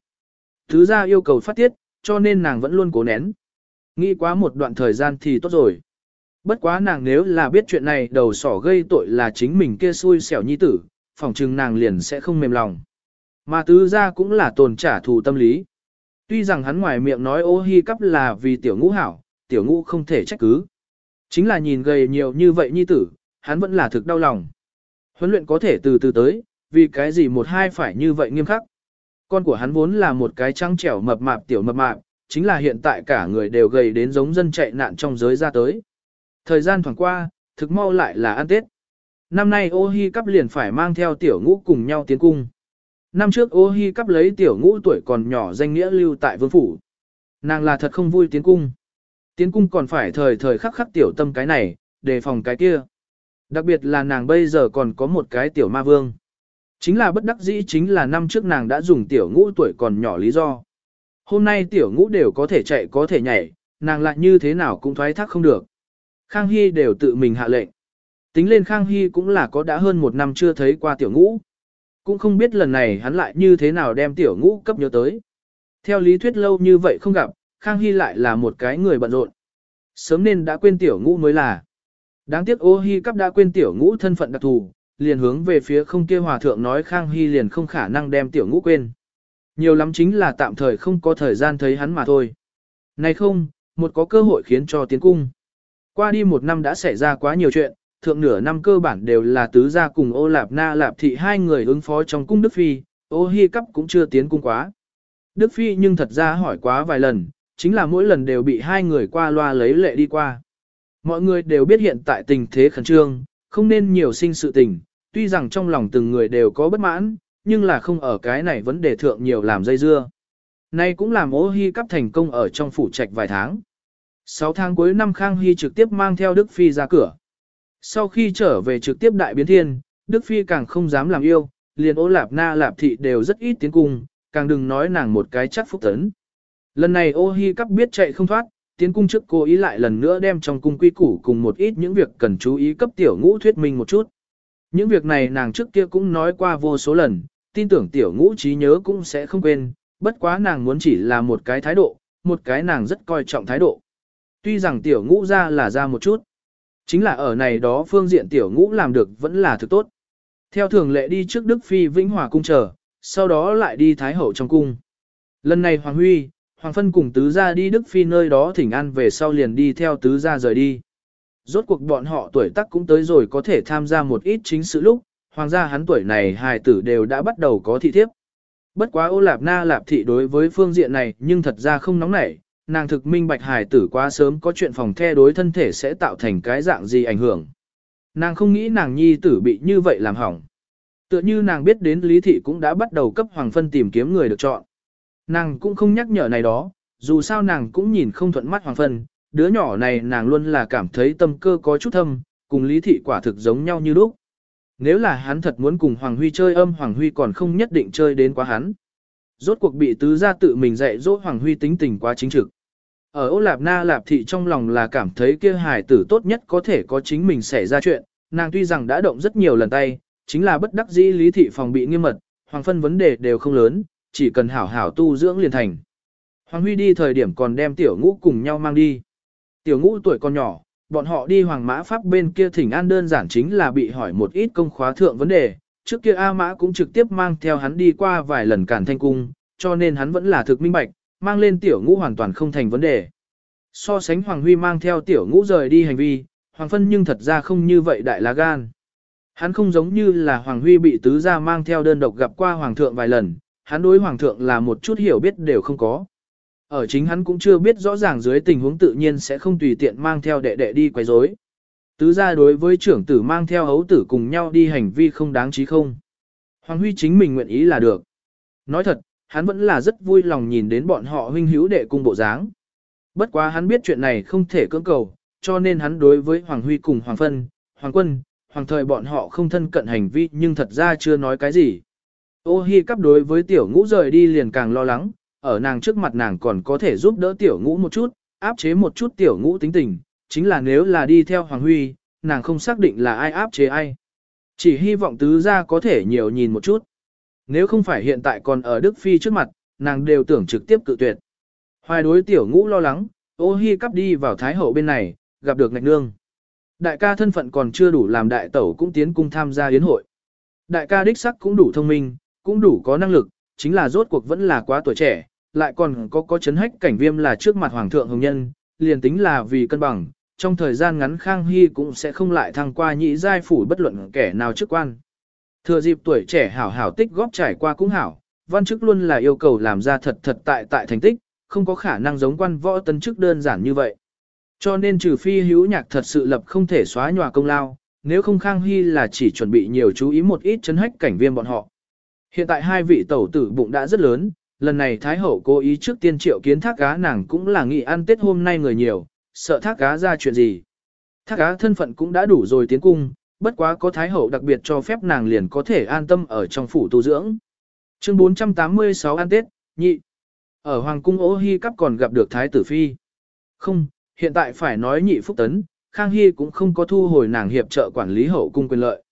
Tứ ra yêu cầu phát tiết, cho nên nàng vẫn luôn cố nén. Nghĩ quá một đoạn thời gian thì tốt rồi. Bất quá nàng nếu là biết chuyện này đầu sỏ gây tội là chính mình kia xui xẻo nhi tử, phỏng chừng nàng liền sẽ không mềm lòng. Mà tứ ra cũng là tồn trả thù tâm lý. Tuy rằng hắn ngoài miệng nói ô hi cắp là vì tiểu ngũ hảo, tiểu ngũ không thể trách cứ. Chính là nhìn gầy nhiều như vậy nhi tử, hắn vẫn là thực đau lòng. Huấn luyện có thể từ từ tới, vì cái gì một hai phải như vậy nghiêm khắc. Con của hắn vốn là một cái trăng trẻo mập mạp tiểu mập mạp, chính là hiện tại cả người đều gầy đến giống dân chạy nạn trong giới ra tới. Thời gian thoảng qua, thực mau lại là ăn Tết. Năm nay ô hi cắp liền phải mang theo tiểu ngũ cùng nhau tiến cung. Năm trước ô hi cắp lấy tiểu ngũ tuổi còn nhỏ danh nghĩa lưu tại vương phủ. Nàng là thật không vui tiến cung. Tiến cung còn phải thời thời khắc khắc tiểu tâm cái này, đề phòng cái kia. Đặc biệt là nàng bây giờ còn có một cái tiểu ma vương. Chính là bất đắc dĩ chính là năm trước nàng đã dùng tiểu ngũ tuổi còn nhỏ lý do. Hôm nay tiểu ngũ đều có thể chạy có thể nhảy, nàng lại như thế nào cũng thoái thác không được. Khang Hy đều tự mình hạ lệnh. Tính lên Khang Hy cũng là có đã hơn một năm chưa thấy qua tiểu ngũ. Cũng không biết lần này hắn lại như thế nào đem tiểu ngũ cấp nhớ tới. Theo lý thuyết lâu như vậy không gặp, Khang Hy lại là một cái người bận rộn. Sớm nên đã quên tiểu ngũ mới là. Đáng tiếc ô Hi cấp đã quên tiểu ngũ thân phận đặc thù, liền hướng về phía không kia hòa thượng nói Khang Hy liền không khả năng đem tiểu ngũ quên. Nhiều lắm chính là tạm thời không có thời gian thấy hắn mà thôi. Này không, một có cơ hội khiến cho tiến cung. Qua đi một năm đã xảy ra quá nhiều chuyện, thượng nửa năm cơ bản đều là tứ gia cùng ô lạp na lạp thị hai người ứng phó trong cung Đức Phi, ô hi cắp cũng chưa tiến cung quá. Đức Phi nhưng thật ra hỏi quá vài lần, chính là mỗi lần đều bị hai người qua loa lấy lệ đi qua. Mọi người đều biết hiện tại tình thế khẩn trương, không nên nhiều sinh sự tình, tuy rằng trong lòng từng người đều có bất mãn, nhưng là không ở cái này vấn đề thượng nhiều làm dây dưa. Nay cũng làm ô hi cắp thành công ở trong phủ trạch vài tháng. Sáu tháng cuối năm Khang Hy trực tiếp mang theo Đức Phi ra cửa. Sau khi trở về trực tiếp đại biến thiên, Đức Phi càng không dám làm yêu, liền ô lạp na lạp thị đều rất ít tiến cung, càng đừng nói nàng một cái chắc phúc tấn. Lần này ô hi cắp biết chạy không thoát, tiến cung trước cô ý lại lần nữa đem trong cung quy củ cùng một ít những việc cần chú ý cấp tiểu ngũ thuyết minh một chút. Những việc này nàng trước kia cũng nói qua vô số lần, tin tưởng tiểu ngũ trí nhớ cũng sẽ không quên, bất quá nàng muốn chỉ là một cái thái độ, một cái nàng rất coi trọng thái độ. Tuy rằng tiểu ngũ ra là ra một chút, chính là ở này đó phương diện tiểu ngũ làm được vẫn là thực tốt. Theo thường lệ đi trước Đức Phi Vĩnh Hòa cung chờ, sau đó lại đi Thái Hậu trong cung. Lần này Hoàng Huy, Hoàng Phân cùng tứ gia đi Đức Phi nơi đó thỉnh an về sau liền đi theo tứ gia rời đi. Rốt cuộc bọn họ tuổi tác cũng tới rồi có thể tham gia một ít chính sự lúc, hoàng gia hắn tuổi này hài tử đều đã bắt đầu có thị thiếp. Bất quá ô lạp na lạp thị đối với phương diện này nhưng thật ra không nóng nảy, nàng thực minh bạch hài tử quá sớm có chuyện phòng the đối thân thể sẽ tạo thành cái dạng gì ảnh hưởng. Nàng không nghĩ nàng nhi tử bị như vậy làm hỏng. Tựa như nàng biết đến lý thị cũng đã bắt đầu cấp hoàng phân tìm kiếm người được chọn. Nàng cũng không nhắc nhở này đó, dù sao nàng cũng nhìn không thuận mắt hoàng phân, đứa nhỏ này nàng luôn là cảm thấy tâm cơ có chút thâm, cùng lý thị quả thực giống nhau như lúc. Nếu là hắn thật muốn cùng Hoàng Huy chơi âm Hoàng Huy còn không nhất định chơi đến quá hắn. Rốt cuộc bị tứ gia tự mình dạy dỗ Hoàng Huy tính tình quá chính trực. Ở ô lạp na lạp thị trong lòng là cảm thấy kia hài tử tốt nhất có thể có chính mình xảy ra chuyện, nàng tuy rằng đã động rất nhiều lần tay, chính là bất đắc dĩ lý thị phòng bị nghiêm mật, hoàng phân vấn đề đều không lớn, chỉ cần hảo hảo tu dưỡng liền thành. Hoàng Huy đi thời điểm còn đem tiểu ngũ cùng nhau mang đi. Tiểu ngũ tuổi còn nhỏ, bọn họ đi hoàng mã pháp bên kia thỉnh an đơn giản chính là bị hỏi một ít công khóa thượng vấn đề, trước kia A mã cũng trực tiếp mang theo hắn đi qua vài lần cản thanh cung, cho nên hắn vẫn là thực minh bạch, mang lên tiểu ngũ hoàn toàn không thành vấn đề. So sánh Hoàng Huy mang theo tiểu ngũ rời đi hành vi, Hoàng Phân nhưng thật ra không như vậy đại lá gan. Hắn không giống như là Hoàng Huy bị tứ gia mang theo đơn độc gặp qua Hoàng thượng vài lần, hắn đối Hoàng thượng là một chút hiểu biết đều không có. Ở chính hắn cũng chưa biết rõ ràng dưới tình huống tự nhiên sẽ không tùy tiện mang theo đệ đệ đi quấy rối. Tứ gia đối với trưởng tử mang theo hấu tử cùng nhau đi hành vi không đáng trí không. Hoàng Huy chính mình nguyện ý là được. Nói thật, hắn vẫn là rất vui lòng nhìn đến bọn họ huynh hữu đệ cung bộ dáng. Bất quá hắn biết chuyện này không thể cưỡng cầu, cho nên hắn đối với Hoàng Huy cùng Hoàng Phân, Hoàng Quân, Hoàng Thời bọn họ không thân cận hành vi nhưng thật ra chưa nói cái gì. Ô Hi cắp đối với tiểu ngũ rời đi liền càng lo lắng, ở nàng trước mặt nàng còn có thể giúp đỡ tiểu ngũ một chút, áp chế một chút tiểu ngũ tính tình, chính là nếu là đi theo Hoàng Huy, nàng không xác định là ai áp chế ai. Chỉ hy vọng tứ gia có thể nhiều nhìn một chút. Nếu không phải hiện tại còn ở Đức Phi trước mặt, nàng đều tưởng trực tiếp cự tuyệt. Hoài đối tiểu ngũ lo lắng, ô hi cắp đi vào Thái Hậu bên này, gặp được ngạch nương. Đại ca thân phận còn chưa đủ làm đại tẩu cũng tiến cung tham gia yến hội. Đại ca đích sắc cũng đủ thông minh, cũng đủ có năng lực, chính là rốt cuộc vẫn là quá tuổi trẻ, lại còn có có chấn hách cảnh viêm là trước mặt hoàng thượng hồng nhân, liền tính là vì cân bằng, trong thời gian ngắn Khang Hy cũng sẽ không lại thăng qua nhị giai phủ bất luận kẻ nào chức quan. Thừa dịp tuổi trẻ hảo hảo tích góp trải qua cũng hảo, văn chức luôn là yêu cầu làm ra thật thật tại tại thành tích, không có khả năng giống quan võ tân chức đơn giản như vậy. Cho nên trừ phi hữu nhạc thật sự lập không thể xóa nhòa công lao, nếu không Khang Hy là chỉ chuẩn bị nhiều chú ý một ít chấn hách cảnh viêm bọn họ. Hiện tại hai vị tẩu tử bụng đã rất lớn, lần này Thái Hậu cố ý trước tiên triệu kiến thác cá nàng cũng là nghị ăn Tết hôm nay người nhiều, sợ thác cá ra chuyện gì. Thác cá thân phận cũng đã đủ rồi tiến cung, bất quá có Thái Hậu đặc biệt cho phép nàng liền có thể an tâm ở trong phủ tu dưỡng. Chương 486 An Tết, nhị. Ở Hoàng cung ô hi cắp còn gặp được Thái tử Phi. Không, hiện tại phải nói nhị phúc tấn, Khang Hy cũng không có thu hồi nàng hiệp trợ quản lý hậu cung quyền lợi.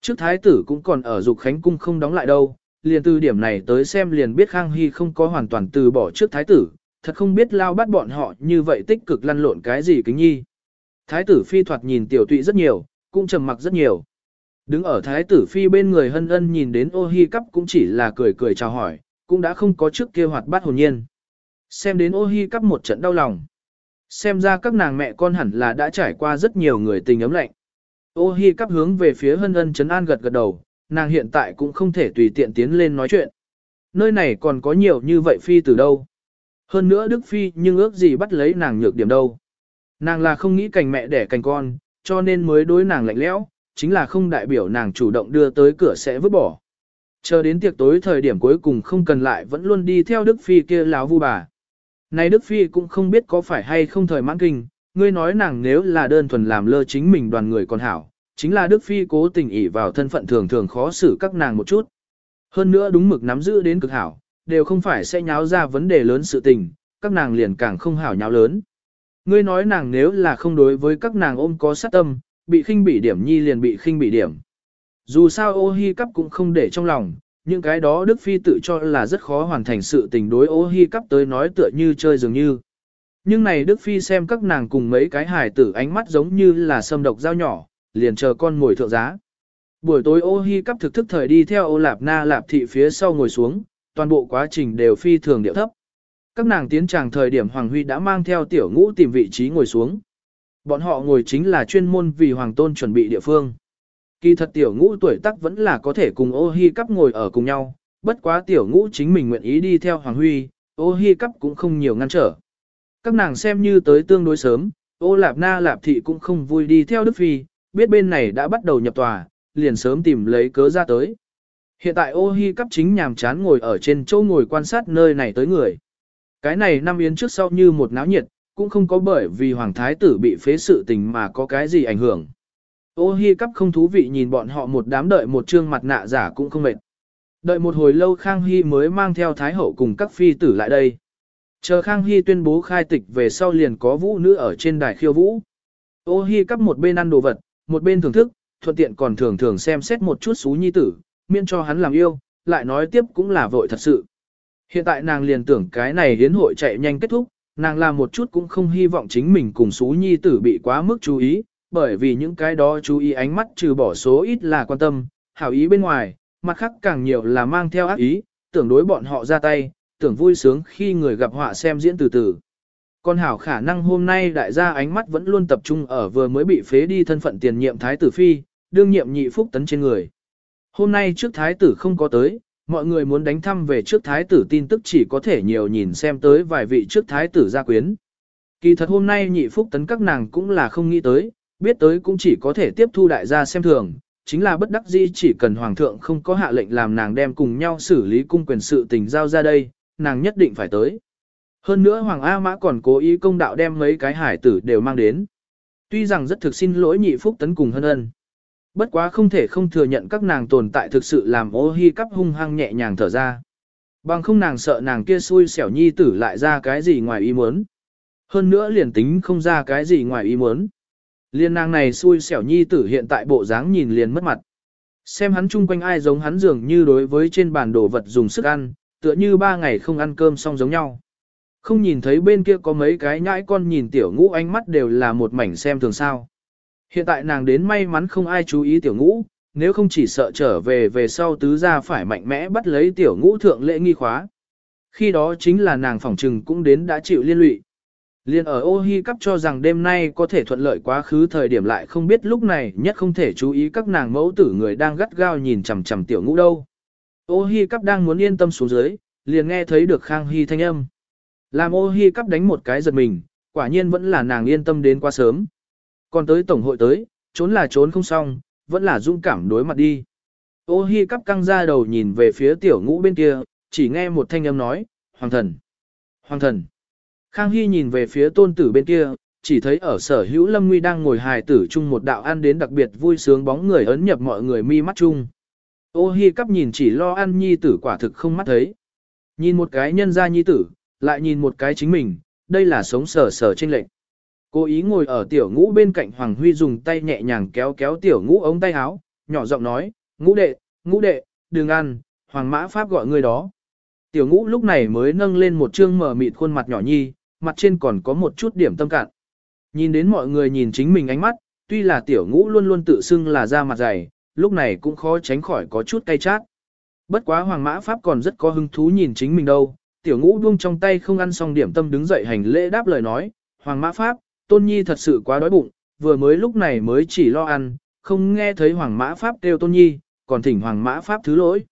Trước thái tử cũng còn ở dục khánh cung không đóng lại đâu, liền từ điểm này tới xem liền biết Khang Hy không có hoàn toàn từ bỏ trước thái tử, thật không biết lao bắt bọn họ như vậy tích cực lăn lộn cái gì kính nhi. Thái tử phi thoạt nhìn tiểu tụy rất nhiều, cũng trầm mặc rất nhiều. Đứng ở thái tử phi bên người hân ân nhìn đến ô hi cắp cũng chỉ là cười cười chào hỏi, cũng đã không có trước kia hoạt bát hồn nhiên. Xem đến ô hi cắp một trận đau lòng. Xem ra các nàng mẹ con hẳn là đã trải qua rất nhiều người tình ấm lạnh. Ô hi cắp hướng về phía hân ân chấn an gật gật đầu, nàng hiện tại cũng không thể tùy tiện tiến lên nói chuyện. Nơi này còn có nhiều như vậy phi từ đâu. Hơn nữa Đức Phi nhưng ước gì bắt lấy nàng nhược điểm đâu. Nàng là không nghĩ cành mẹ đẻ cành con, cho nên mới đối nàng lạnh lẽo, chính là không đại biểu nàng chủ động đưa tới cửa sẽ vứt bỏ. Chờ đến tiệc tối thời điểm cuối cùng không cần lại vẫn luôn đi theo Đức Phi kia láo vu bà. Này Đức Phi cũng không biết có phải hay không thời mãn kinh, ngươi nói nàng nếu là đơn thuần làm lơ chính mình đoàn người còn hảo, chính là Đức Phi cố tình ỷ vào thân phận thường thường khó xử các nàng một chút. Hơn nữa đúng mực nắm giữ đến cực hảo, đều không phải sẽ nháo ra vấn đề lớn sự tình, các nàng liền càng không hảo nháo lớn. Ngươi nói nàng nếu là không đối với các nàng ôm có sát tâm, bị khinh bị điểm nhi liền bị khinh bị điểm. Dù sao ô hi cắp cũng không để trong lòng, những cái đó Đức Phi tự cho là rất khó hoàn thành sự tình đối ô hi cắp tới nói tựa như chơi dường như. Nhưng này Đức Phi xem các nàng cùng mấy cái hài tử ánh mắt giống như là sâm độc dao nhỏ, liền chờ con ngồi thượng giá. Buổi tối ô hi cắp thực thức thời đi theo ô lạp na lạp thị phía sau ngồi xuống, toàn bộ quá trình đều phi thường điệu thấp. Các nàng tiến tràng thời điểm Hoàng Huy đã mang theo tiểu ngũ tìm vị trí ngồi xuống. Bọn họ ngồi chính là chuyên môn vì Hoàng Tôn chuẩn bị địa phương. Kỳ thật tiểu ngũ tuổi tác vẫn là có thể cùng ô hi cắp ngồi ở cùng nhau, bất quá tiểu ngũ chính mình nguyện ý đi theo Hoàng Huy, ô hi cắp cũng không nhiều ngăn trở. Các nàng xem như tới tương đối sớm, ô lạp na lạp thị cũng không vui đi theo Đức Phi, biết bên này đã bắt đầu nhập tòa, liền sớm tìm lấy cớ ra tới. Hiện tại ô hi cắp chính nhàm chán ngồi ở trên chỗ ngồi quan sát nơi này tới người. Cái này năm yến trước sau như một náo nhiệt, cũng không có bởi vì hoàng thái tử bị phế sự tình mà có cái gì ảnh hưởng. Ô hi cắp không thú vị nhìn bọn họ một đám đợi một trương mặt nạ giả cũng không mệt. Đợi một hồi lâu Khang Hy mới mang theo Thái Hậu cùng các phi tử lại đây. Chờ Khang Hy tuyên bố khai tịch về sau liền có vũ nữ ở trên đài khiêu vũ. Ô hi cắp một bên ăn đồ vật, một bên thưởng thức, thuận tiện còn thường thường xem xét một chút xú nhi tử, miễn cho hắn làm yêu, lại nói tiếp cũng là vội thật sự. Hiện tại nàng liền tưởng cái này hiến hội chạy nhanh kết thúc, nàng làm một chút cũng không hy vọng chính mình cùng xú nhi tử bị quá mức chú ý, bởi vì những cái đó chú ý ánh mắt trừ bỏ số ít là quan tâm, hảo ý bên ngoài, mặt khác càng nhiều là mang theo ác ý, tưởng đối bọn họ ra tay, tưởng vui sướng khi người gặp họa xem diễn từ từ. Con hảo khả năng hôm nay đại gia ánh mắt vẫn luôn tập trung ở vừa mới bị phế đi thân phận tiền nhiệm thái tử phi, đương nhiệm nhị phúc tấn trên người. Hôm nay trước thái tử không có tới, mọi người muốn đánh thăm về trước thái tử tin tức chỉ có thể nhiều nhìn xem tới vài vị trước thái tử gia quyến. Kỳ thật hôm nay nhị phúc tấn các nàng cũng là không nghĩ tới, biết tới cũng chỉ có thể tiếp thu đại gia xem thường, chính là bất đắc dĩ chỉ cần hoàng thượng không có hạ lệnh làm nàng đem cùng nhau xử lý cung quyền sự tình giao ra đây, nàng nhất định phải tới. Hơn nữa Hoàng A Mã còn cố ý công đạo đem mấy cái hải tử đều mang đến. Tuy rằng rất thực xin lỗi nhị phúc tấn cùng hân ân. Bất quá không thể không thừa nhận các nàng tồn tại thực sự làm ô hi cắp hung hăng nhẹ nhàng thở ra. Bằng không nàng sợ nàng kia xui xẻo nhi tử lại ra cái gì ngoài ý muốn. Hơn nữa liền tính không ra cái gì ngoài ý muốn. Liên nàng này xui xẻo nhi tử hiện tại bộ dáng nhìn liền mất mặt. Xem hắn chung quanh ai giống hắn dường như đối với trên bàn đồ vật dùng sức ăn, tựa như ba ngày không ăn cơm xong giống nhau. Không nhìn thấy bên kia có mấy cái nhãi con nhìn tiểu ngũ ánh mắt đều là một mảnh xem thường sao. Hiện tại nàng đến may mắn không ai chú ý tiểu ngũ, nếu không chỉ sợ trở về về sau tứ gia phải mạnh mẽ bắt lấy tiểu ngũ thượng lễ nghi khóa. Khi đó chính là nàng phỏng trừng cũng đến đã chịu liên lụy. Liên ở ô hi cắp cho rằng đêm nay có thể thuận lợi quá khứ thời điểm lại không biết lúc này nhất không thể chú ý các nàng mẫu tử người đang gắt gao nhìn chằm chằm tiểu ngũ đâu. Ô hi cắp đang muốn yên tâm xuống dưới, liền nghe thấy được khang hy thanh âm. Làm ô hi cắp đánh một cái giật mình, quả nhiên vẫn là nàng yên tâm đến quá sớm. Còn tới tổng hội tới, trốn là trốn không xong, vẫn là dũng cảm đối mặt đi. Ô hi cắp căng ra đầu nhìn về phía tiểu ngũ bên kia, chỉ nghe một thanh âm nói, Hoàng thần, Hoàng thần. Khang Hy nhìn về phía tôn tử bên kia, chỉ thấy ở sở hữu lâm nguy đang ngồi hài tử chung một đạo ăn đến đặc biệt vui sướng bóng người ấn nhập mọi người mi mắt chung. Ô hi cắp nhìn chỉ lo ăn nhi tử quả thực không mắt thấy. Nhìn một cái nhân ra nhi tử, lại nhìn một cái chính mình, đây là sống sở sở trên lệnh. Cố ý ngồi ở tiểu ngũ bên cạnh Hoàng Huy dùng tay nhẹ nhàng kéo kéo tiểu ngũ ống tay áo, nhỏ giọng nói, ngũ đệ, ngũ đệ, đừng ăn, Hoàng Mã Pháp gọi người đó. Tiểu ngũ lúc này mới nâng lên một trương mở mịt khuôn mặt nhỏ nhi, mặt trên còn có một chút điểm tâm cạn. Nhìn đến mọi người nhìn chính mình ánh mắt, tuy là tiểu ngũ luôn luôn tự xưng là da mặt dày, lúc này cũng khó tránh khỏi có chút cay chát. Bất quá Hoàng Mã Pháp còn rất có hứng thú nhìn chính mình đâu, tiểu ngũ buông trong tay không ăn xong điểm tâm đứng dậy hành lễ đáp lời nói, Hoàng Mã Pháp, Tôn Nhi thật sự quá đói bụng, vừa mới lúc này mới chỉ lo ăn, không nghe thấy Hoàng Mã Pháp kêu Tôn Nhi, còn thỉnh Hoàng Mã Pháp thứ lỗi.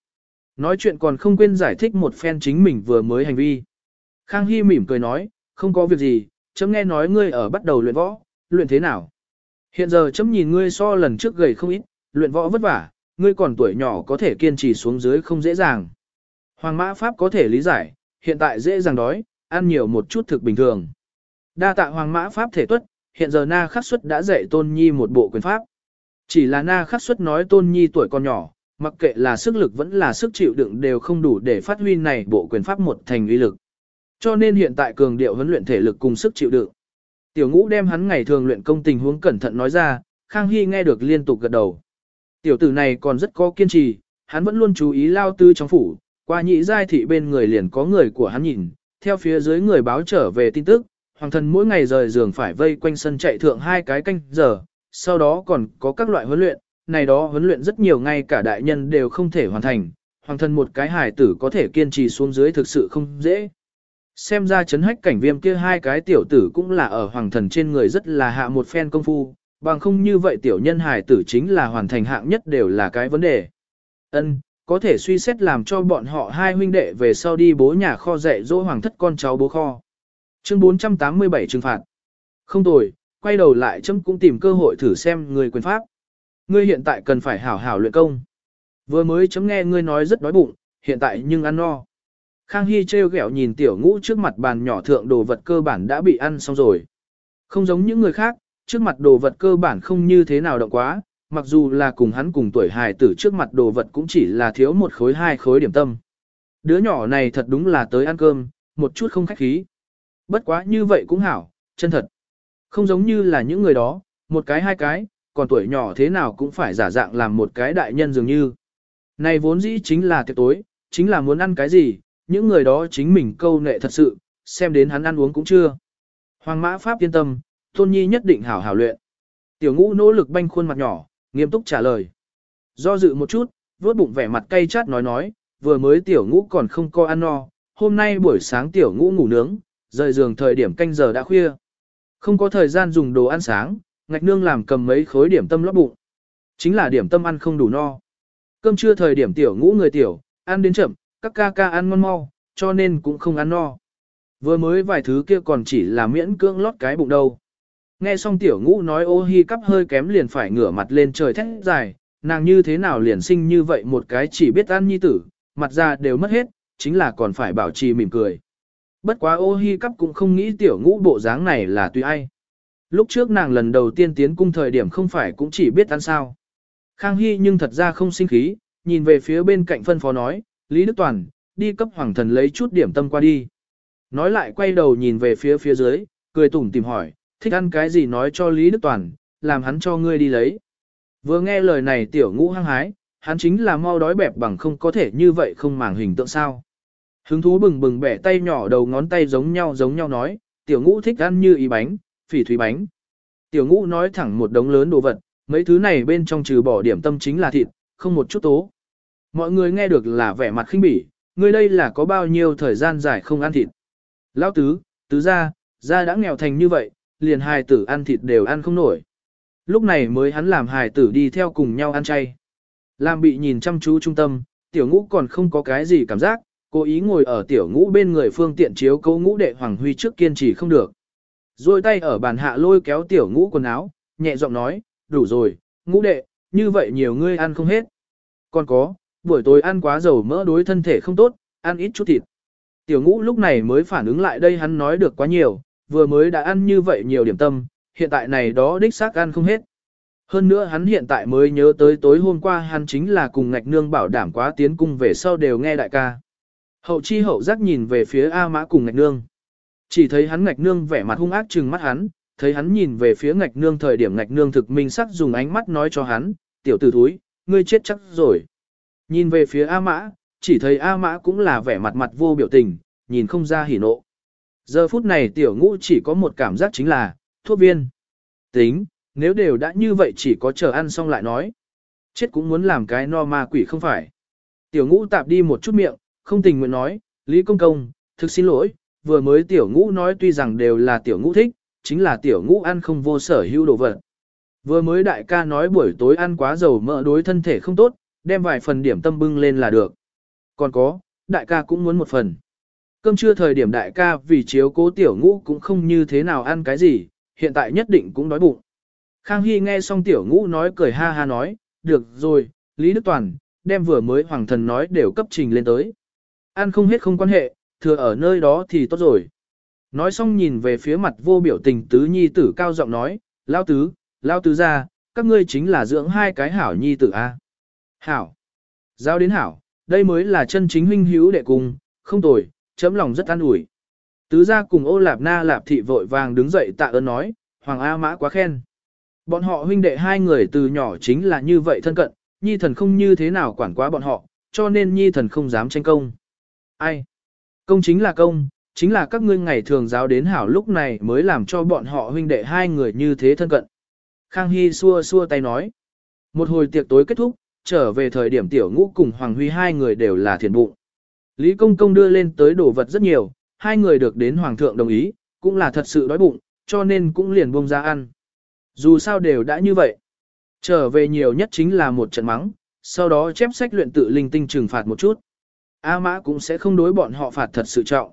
Nói chuyện còn không quên giải thích một phen chính mình vừa mới hành vi. Khang Hy mỉm cười nói, không có việc gì, chấm nghe nói ngươi ở bắt đầu luyện võ, luyện thế nào? Hiện giờ chấm nhìn ngươi so lần trước gầy không ít, luyện võ vất vả, ngươi còn tuổi nhỏ có thể kiên trì xuống dưới không dễ dàng. Hoàng mã Pháp có thể lý giải, hiện tại dễ dàng đói, ăn nhiều một chút thực bình thường. Đa tạ Hoàng mã Pháp thể tuất, hiện giờ Na Khắc Xuất đã dạy Tôn Nhi một bộ quyền pháp. Chỉ là Na Khắc Xuất nói Tôn Nhi tuổi còn nhỏ, mặc kệ là sức lực vẫn là sức chịu đựng đều không đủ để phát huy này bộ quyền pháp một thành uy lực. Cho nên hiện tại cường điệu huấn luyện thể lực cùng sức chịu đựng. Tiểu ngũ đem hắn ngày thường luyện công tình huống cẩn thận nói ra, Khang Hy nghe được liên tục gật đầu. Tiểu tử này còn rất có kiên trì, hắn vẫn luôn chú ý lao tư trong phủ, qua nhị giai thị bên người liền có người của hắn nhìn, theo phía dưới người báo trở về tin tức, hoàng thần mỗi ngày rời giường phải vây quanh sân chạy thượng hai cái canh giờ, sau đó còn có các loại huấn luyện, này đó huấn luyện rất nhiều ngay cả đại nhân đều không thể hoàn thành, hoàng thần một cái hài tử có thể kiên trì xuống dưới thực sự không dễ. Xem ra chấn hách cảnh viêm kia hai cái tiểu tử cũng là ở hoàng thần trên người rất là hạ một phen công phu, bằng không như vậy tiểu nhân hài tử chính là hoàn thành hạng nhất đều là cái vấn đề. Ân, có thể suy xét làm cho bọn họ hai huynh đệ về sau đi bố nhà kho dạy dỗ hoàng thất con cháu bố kho. Chương 487 trừng phạt. Không tồi, quay đầu lại chấm cũng tìm cơ hội thử xem người quyền pháp. Ngươi hiện tại cần phải hảo hảo luyện công. Vừa mới chấm nghe ngươi nói rất đói bụng, hiện tại nhưng ăn no. Khang Hy treo ghẹo nhìn tiểu ngũ trước mặt bàn nhỏ thượng đồ vật cơ bản đã bị ăn xong rồi. Không giống những người khác, trước mặt đồ vật cơ bản không như thế nào động quá, mặc dù là cùng hắn cùng tuổi hài tử trước mặt đồ vật cũng chỉ là thiếu một khối hai khối điểm tâm. Đứa nhỏ này thật đúng là tới ăn cơm, một chút không khách khí. Bất quá như vậy cũng hảo, chân thật. Không giống như là những người đó, một cái hai cái, còn tuổi nhỏ thế nào cũng phải giả dạng làm một cái đại nhân dường như. Này vốn dĩ chính là tiệc tối, chính là muốn ăn cái gì, những người đó chính mình câu nệ thật sự, xem đến hắn ăn uống cũng chưa. Hoàng mã Pháp yên tâm, Tôn Nhi nhất định hảo hảo luyện. Tiểu ngũ nỗ lực banh khuôn mặt nhỏ, nghiêm túc trả lời. Do dự một chút, vuốt bụng vẻ mặt cay chát nói nói, vừa mới tiểu ngũ còn không co ăn no, hôm nay buổi sáng tiểu ngũ ngủ nướng, rời giường thời điểm canh giờ đã khuya. Không có thời gian dùng đồ ăn sáng, ngạch nương làm cầm mấy khối điểm tâm lót bụng. Chính là điểm tâm ăn không đủ no. Cơm trưa thời điểm tiểu ngũ người tiểu, ăn đến chậm, các ca ca ăn ngon mau, cho nên cũng không ăn no. Vừa mới vài thứ kia còn chỉ là miễn cưỡng lót cái bụng đâu. Nghe xong tiểu ngũ nói ô hi cắp hơi kém liền phải ngửa mặt lên trời thét dài, nàng như thế nào liền sinh như vậy một cái chỉ biết ăn nhi tử, mặt ra đều mất hết, chính là còn phải bảo trì mỉm cười. Bất quá ô hi cắp cũng không nghĩ tiểu ngũ bộ dáng này là tùy ai. Lúc trước nàng lần đầu tiên tiến cung thời điểm không phải cũng chỉ biết ăn sao. Khang Hy nhưng thật ra không sinh khí, nhìn về phía bên cạnh phân phó nói, Lý Đức Toàn, đi cấp hoàng thần lấy chút điểm tâm qua đi. Nói lại quay đầu nhìn về phía phía dưới, cười tủm tìm hỏi, thích ăn cái gì nói cho Lý Đức Toàn, làm hắn cho ngươi đi lấy. Vừa nghe lời này tiểu ngũ hăng hái, hắn chính là mau đói bẹp bằng không có thể như vậy không màng hình tượng sao. Hứng thú bừng bừng bẻ tay nhỏ đầu ngón tay giống nhau giống nhau nói, tiểu ngũ thích ăn như ý bánh, phỉ thúy bánh. Tiểu ngũ nói thẳng một đống lớn đồ vật, mấy thứ này bên trong trừ bỏ điểm tâm chính là thịt, không một chút tố. Mọi người nghe được là vẻ mặt khinh bỉ, người đây là có bao nhiêu thời gian dài không ăn thịt. Lão tứ, tứ gia, gia đã nghèo thành như vậy, liền hài tử ăn thịt đều ăn không nổi. Lúc này mới hắn làm hài tử đi theo cùng nhau ăn chay. Làm bị nhìn chăm chú trung tâm, tiểu ngũ còn không có cái gì cảm giác, cố ý ngồi ở tiểu ngũ bên người phương tiện chiếu cố ngũ đệ Hoàng Huy trước kiên trì không được. Rồi tay ở bàn hạ lôi kéo tiểu ngũ quần áo, nhẹ giọng nói, đủ rồi, ngũ đệ, như vậy nhiều ngươi ăn không hết. Còn có, buổi tối ăn quá dầu mỡ đối thân thể không tốt, ăn ít chút thịt. Tiểu ngũ lúc này mới phản ứng lại đây hắn nói được quá nhiều, vừa mới đã ăn như vậy nhiều điểm tâm, hiện tại này đó đích xác ăn không hết. Hơn nữa hắn hiện tại mới nhớ tới tối hôm qua hắn chính là cùng ngạch nương bảo đảm quá tiến cung về sau đều nghe đại ca. Hậu chi hậu giác nhìn về phía A mã cùng ngạch nương. Chỉ thấy hắn ngạch nương vẻ mặt hung ác trừng mắt hắn, thấy hắn nhìn về phía ngạch nương thời điểm ngạch nương thực minh sắc dùng ánh mắt nói cho hắn, tiểu tử thúi, ngươi chết chắc rồi. Nhìn về phía A mã, chỉ thấy A mã cũng là vẻ mặt mặt vô biểu tình, nhìn không ra hỉ nộ. Giờ phút này tiểu ngũ chỉ có một cảm giác chính là, thuốc viên. Tính, nếu đều đã như vậy chỉ có chờ ăn xong lại nói. Chết cũng muốn làm cái no ma quỷ không phải. Tiểu ngũ tạp đi một chút miệng, không tình nguyện nói, Lý Công Công, thực xin lỗi, vừa mới tiểu ngũ nói tuy rằng đều là tiểu ngũ thích, chính là tiểu ngũ ăn không vô sở hữu đồ vật. Vừa mới đại ca nói buổi tối ăn quá dầu mỡ đối thân thể không tốt, đem vài phần điểm tâm bưng lên là được. Còn có, đại ca cũng muốn một phần. Cơm trưa thời điểm đại ca vì chiếu cố tiểu ngũ cũng không như thế nào ăn cái gì, hiện tại nhất định cũng đói bụng. Khang Hy nghe xong tiểu ngũ nói cười ha ha nói, được rồi, Lý Đức Toàn, đem vừa mới hoàng thần nói đều cấp trình lên tới. Ăn không hết không quan hệ, thừa ở nơi đó thì tốt rồi. Nói xong nhìn về phía mặt vô biểu tình tứ nhi tử cao giọng nói, lao tứ, lao tứ ra, các ngươi chính là dưỡng hai cái hảo nhi tử a. Hảo. Giao đến hảo, đây mới là chân chính huynh hữu đệ cùng, không tồi, chấm lòng rất an ủi. Tứ gia cùng ô lạp na lạp thị vội vàng đứng dậy tạ ơn nói, Hoàng A Mã quá khen. Bọn họ huynh đệ hai người từ nhỏ chính là như vậy thân cận, nhi thần không như thế nào quản quá bọn họ, cho nên nhi thần không dám tranh công. Ai? Công chính là công, chính là các ngươi ngày thường giáo đến hảo lúc này mới làm cho bọn họ huynh đệ hai người như thế thân cận. Khang Hy xua xua tay nói. Một hồi tiệc tối kết thúc, trở về thời điểm tiểu ngũ cùng Hoàng Huy hai người đều là thiền bụng. Lý Công Công đưa lên tới đồ vật rất nhiều, hai người được đến Hoàng thượng đồng ý, cũng là thật sự đói bụng, cho nên cũng liền buông ra ăn. Dù sao đều đã như vậy. Trở về nhiều nhất chính là một trận mắng, sau đó chép sách luyện tự linh tinh trừng phạt một chút. A mã cũng sẽ không đối bọn họ phạt thật sự trọng.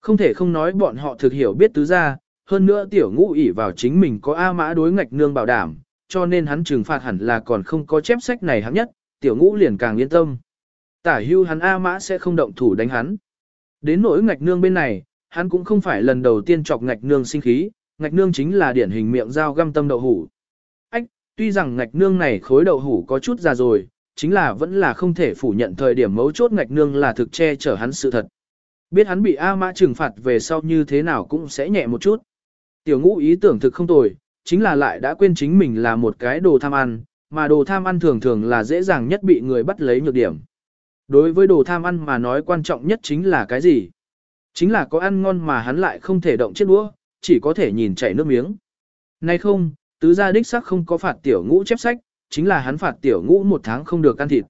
Không thể không nói bọn họ thực hiểu biết tứ ra, hơn nữa tiểu ngũ ỷ vào chính mình có A mã đối ngạch nương bảo đảm, cho nên hắn trừng phạt hẳn là còn không có chép sách này hẳn nhất, tiểu ngũ liền càng yên tâm. Tả hưu hắn A mã sẽ không động thủ đánh hắn. Đến nỗi ngạch nương bên này, hắn cũng không phải lần đầu tiên chọc ngạch nương sinh khí, ngạch nương chính là điển hình miệng dao găm tâm đậu hủ. Ách, tuy rằng ngạch nương này khối đậu hủ có chút già rồi, chính là vẫn là không thể phủ nhận thời điểm mấu chốt ngạch nương là thực che chở hắn sự thật. Biết hắn bị A Mã trừng phạt về sau như thế nào cũng sẽ nhẹ một chút. Tiểu ngũ ý tưởng thực không tồi, chính là lại đã quên chính mình là một cái đồ tham ăn, mà đồ tham ăn thường thường là dễ dàng nhất bị người bắt lấy nhược điểm. Đối với đồ tham ăn mà nói quan trọng nhất chính là cái gì? Chính là có ăn ngon mà hắn lại không thể động chiếc đũa, chỉ có thể nhìn chảy nước miếng. Nay không, tứ gia đích sắc không có phạt tiểu ngũ chép sách, chính là hắn phạt tiểu ngũ một tháng không được ăn thịt.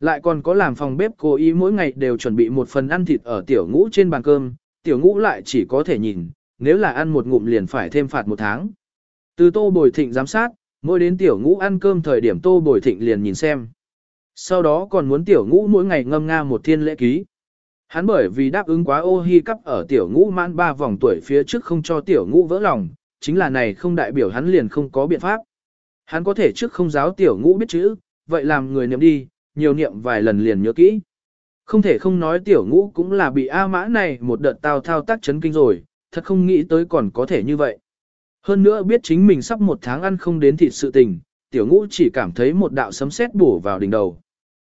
Lại còn có làm phòng bếp cố ý mỗi ngày đều chuẩn bị một phần ăn thịt ở tiểu ngũ trên bàn cơm, tiểu ngũ lại chỉ có thể nhìn, nếu là ăn một ngụm liền phải thêm phạt một tháng. Từ tô bồi thịnh giám sát, mỗi đến tiểu ngũ ăn cơm thời điểm tô bồi thịnh liền nhìn xem. Sau đó còn muốn tiểu ngũ mỗi ngày ngâm nga một thiên lễ ký. Hắn bởi vì đáp ứng quá ô hi cắp ở tiểu ngũ mãn ba vòng tuổi phía trước không cho tiểu ngũ vỡ lòng, chính là này không đại biểu hắn liền không có biện pháp. Hắn có thể trước không giáo tiểu ngũ biết chữ, vậy làm người niệm đi, nhiều niệm vài lần liền nhớ kỹ. Không thể không nói tiểu ngũ cũng là bị A mã này một đợt tao thao tác chấn kinh rồi, thật không nghĩ tới còn có thể như vậy. Hơn nữa biết chính mình sắp một tháng ăn không đến thịt sự tình, tiểu ngũ chỉ cảm thấy một đạo sấm sét bổ vào đỉnh đầu.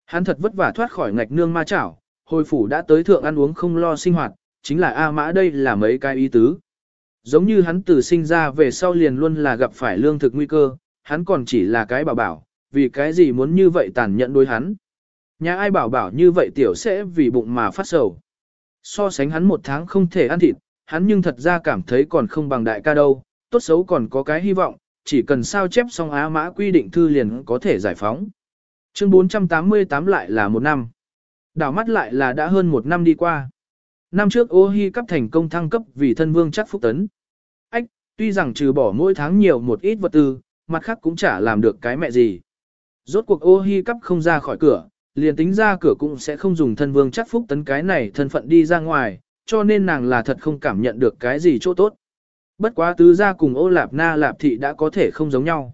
Hắn thật vất vả thoát khỏi ngạch nương ma chảo, hồi phủ đã tới thượng ăn uống không lo sinh hoạt, chính là A mã đây là mấy cái ý tứ. Giống như hắn từ sinh ra về sau liền luôn là gặp phải lương thực nguy cơ, hắn còn chỉ là cái bảo bảo, vì cái gì muốn như vậy tàn nhẫn đối hắn. Nhà ai bảo bảo như vậy tiểu sẽ vì bụng mà phát sầu. So sánh hắn một tháng không thể ăn thịt, hắn nhưng thật ra cảm thấy còn không bằng đại ca đâu, tốt xấu còn có cái hy vọng, chỉ cần sao chép xong á mã quy định thư liền có thể giải phóng. Chương 488 lại là một năm. Đảo mắt lại là đã hơn một năm đi qua. Năm trước ô hi cấp thành công thăng cấp vì thân vương chắc phúc tấn. Ách, tuy rằng trừ bỏ mỗi tháng nhiều một ít vật tư, mặt khác cũng chả làm được cái mẹ gì. Rốt cuộc ô hi cấp không ra khỏi cửa, liền tính ra cửa cũng sẽ không dùng thân vương chắc phúc tấn cái này thân phận đi ra ngoài, cho nên nàng là thật không cảm nhận được cái gì chỗ tốt. Bất quá tứ gia cùng ô lạp na lạp thị đã có thể không giống nhau.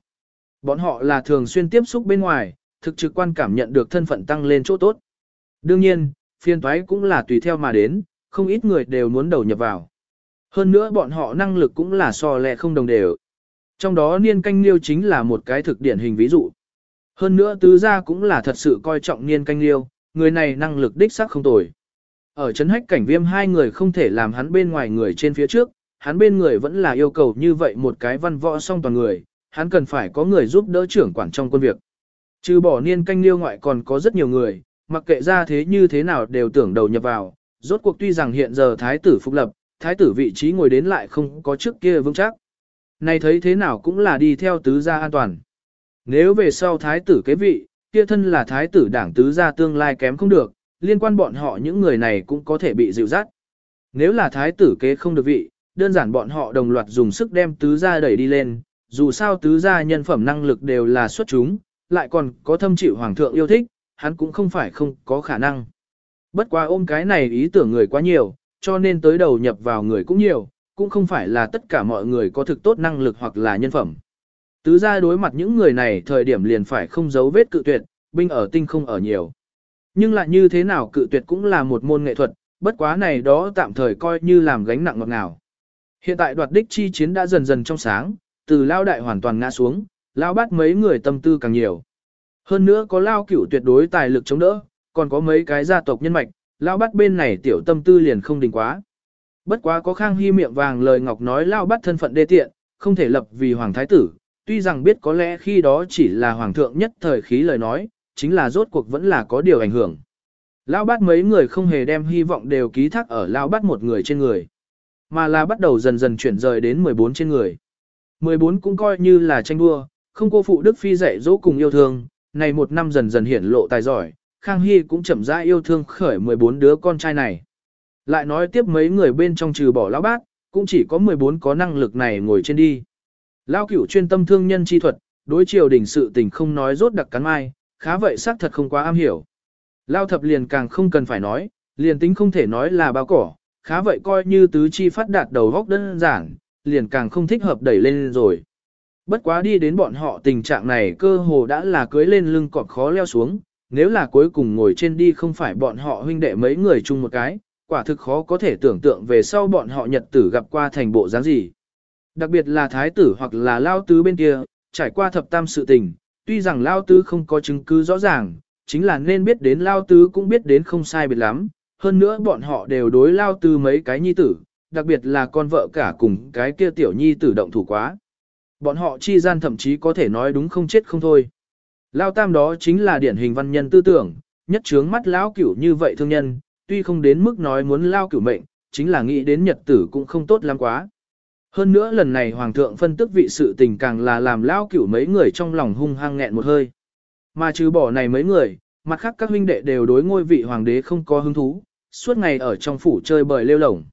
Bọn họ là thường xuyên tiếp xúc bên ngoài, thực trực quan cảm nhận được thân phận tăng lên chỗ tốt. Đương nhiên, phiên thoái cũng là tùy theo mà đến, không ít người đều muốn đầu nhập vào. Hơn nữa bọn họ năng lực cũng là so lẹ không đồng đều. Trong đó niên canh liêu chính là một cái thực điển hình ví dụ. Hơn nữa tứ gia cũng là thật sự coi trọng niên canh liêu, người này năng lực đích xác không tồi. Ở chấn hách cảnh viêm hai người không thể làm hắn bên ngoài người trên phía trước, hắn bên người vẫn là yêu cầu như vậy một cái văn võ song toàn người, hắn cần phải có người giúp đỡ trưởng quản trong quân việc. Trừ bỏ niên canh liêu ngoại còn có rất nhiều người, mặc kệ ra thế như thế nào đều tưởng đầu nhập vào, rốt cuộc tuy rằng hiện giờ thái tử phục lập, thái tử vị trí ngồi đến lại không có trước kia vững chắc. Này thấy thế nào cũng là đi theo tứ gia an toàn. Nếu về sau thái tử kế vị, kia thân là thái tử đảng tứ gia tương lai kém không được, liên quan bọn họ những người này cũng có thể bị dịu dắt. Nếu là thái tử kế không được vị, đơn giản bọn họ đồng loạt dùng sức đem tứ gia đẩy đi lên, dù sao tứ gia nhân phẩm năng lực đều là xuất chúng, lại còn có thâm chịu hoàng thượng yêu thích, hắn cũng không phải không có khả năng. Bất quá ôm cái này ý tưởng người quá nhiều, cho nên tới đầu nhập vào người cũng nhiều, cũng không phải là tất cả mọi người có thực tốt năng lực hoặc là nhân phẩm. Tứ gia đối mặt những người này thời điểm liền phải không giấu vết cự tuyệt, binh ở tinh không ở nhiều. Nhưng lại như thế nào cự tuyệt cũng là một môn nghệ thuật, bất quá này đó tạm thời coi như làm gánh nặng ngọt ngào. Hiện tại đoạt đích chi chiến đã dần dần trong sáng, từ lao đại hoàn toàn ngã xuống, lao bắt mấy người tâm tư càng nhiều. Hơn nữa có lao cửu tuyệt đối tài lực chống đỡ, còn có mấy cái gia tộc nhân mạch, lao bắt bên này tiểu tâm tư liền không đình quá. Bất quá có khang hy miệng vàng lời ngọc nói lao bắt thân phận đê tiện, không thể lập vì hoàng thái tử, tuy rằng biết có lẽ khi đó chỉ là hoàng thượng nhất thời khí lời nói, chính là rốt cuộc vẫn là có điều ảnh hưởng. Lao bắt mấy người không hề đem hy vọng đều ký thác ở lao bắt một người trên người, mà là bắt đầu dần dần chuyển rời đến 14 trên người. 14 cũng coi như là tranh đua, không cô phụ Đức Phi dạy dỗ cùng yêu thương, này một năm dần dần hiển lộ tài giỏi, Khang Hy cũng chậm rãi yêu thương khởi 14 đứa con trai này. Lại nói tiếp mấy người bên trong trừ bỏ lão bác, cũng chỉ có 14 có năng lực này ngồi trên đi. lão cửu chuyên tâm thương nhân chi thuật, đối triều đình sự tình không nói rốt đặc cắn mai, khá vậy xác thật không quá am hiểu. Lao thập liền càng không cần phải nói, liền tính không thể nói là bao cỏ, khá vậy coi như tứ chi phát đạt đầu góc đơn giản, liền càng không thích hợp đẩy lên rồi. Bất quá đi đến bọn họ tình trạng này cơ hồ đã là cưới lên lưng cọp khó leo xuống, nếu là cuối cùng ngồi trên đi không phải bọn họ huynh đệ mấy người chung một cái, quả thực khó có thể tưởng tượng về sau bọn họ nhật tử gặp qua thành bộ dáng gì. Đặc biệt là thái tử hoặc là lao tứ bên kia, trải qua thập tam sự tình, tuy rằng lao tứ không có chứng cứ rõ ràng, chính là nên biết đến lao tứ cũng biết đến không sai biệt lắm, hơn nữa bọn họ đều đối lao tứ mấy cái nhi tử, đặc biệt là con vợ cả cùng cái kia tiểu nhi tử động thủ quá. Bọn họ chi gian thậm chí có thể nói đúng không chết không thôi. Lao tam đó chính là điển hình văn nhân tư tưởng, nhất trướng mắt lão cửu như vậy thương nhân, tuy không đến mức nói muốn lao cửu mệnh, chính là nghĩ đến nhật tử cũng không tốt lắm quá. Hơn nữa lần này hoàng thượng phân tức vị sự tình càng là làm lao cửu mấy người trong lòng hung hăng nghẹn một hơi. Mà trừ bỏ này mấy người, mặt khác các huynh đệ đều đối ngôi vị hoàng đế không có hứng thú, suốt ngày ở trong phủ chơi bời lêu lổng.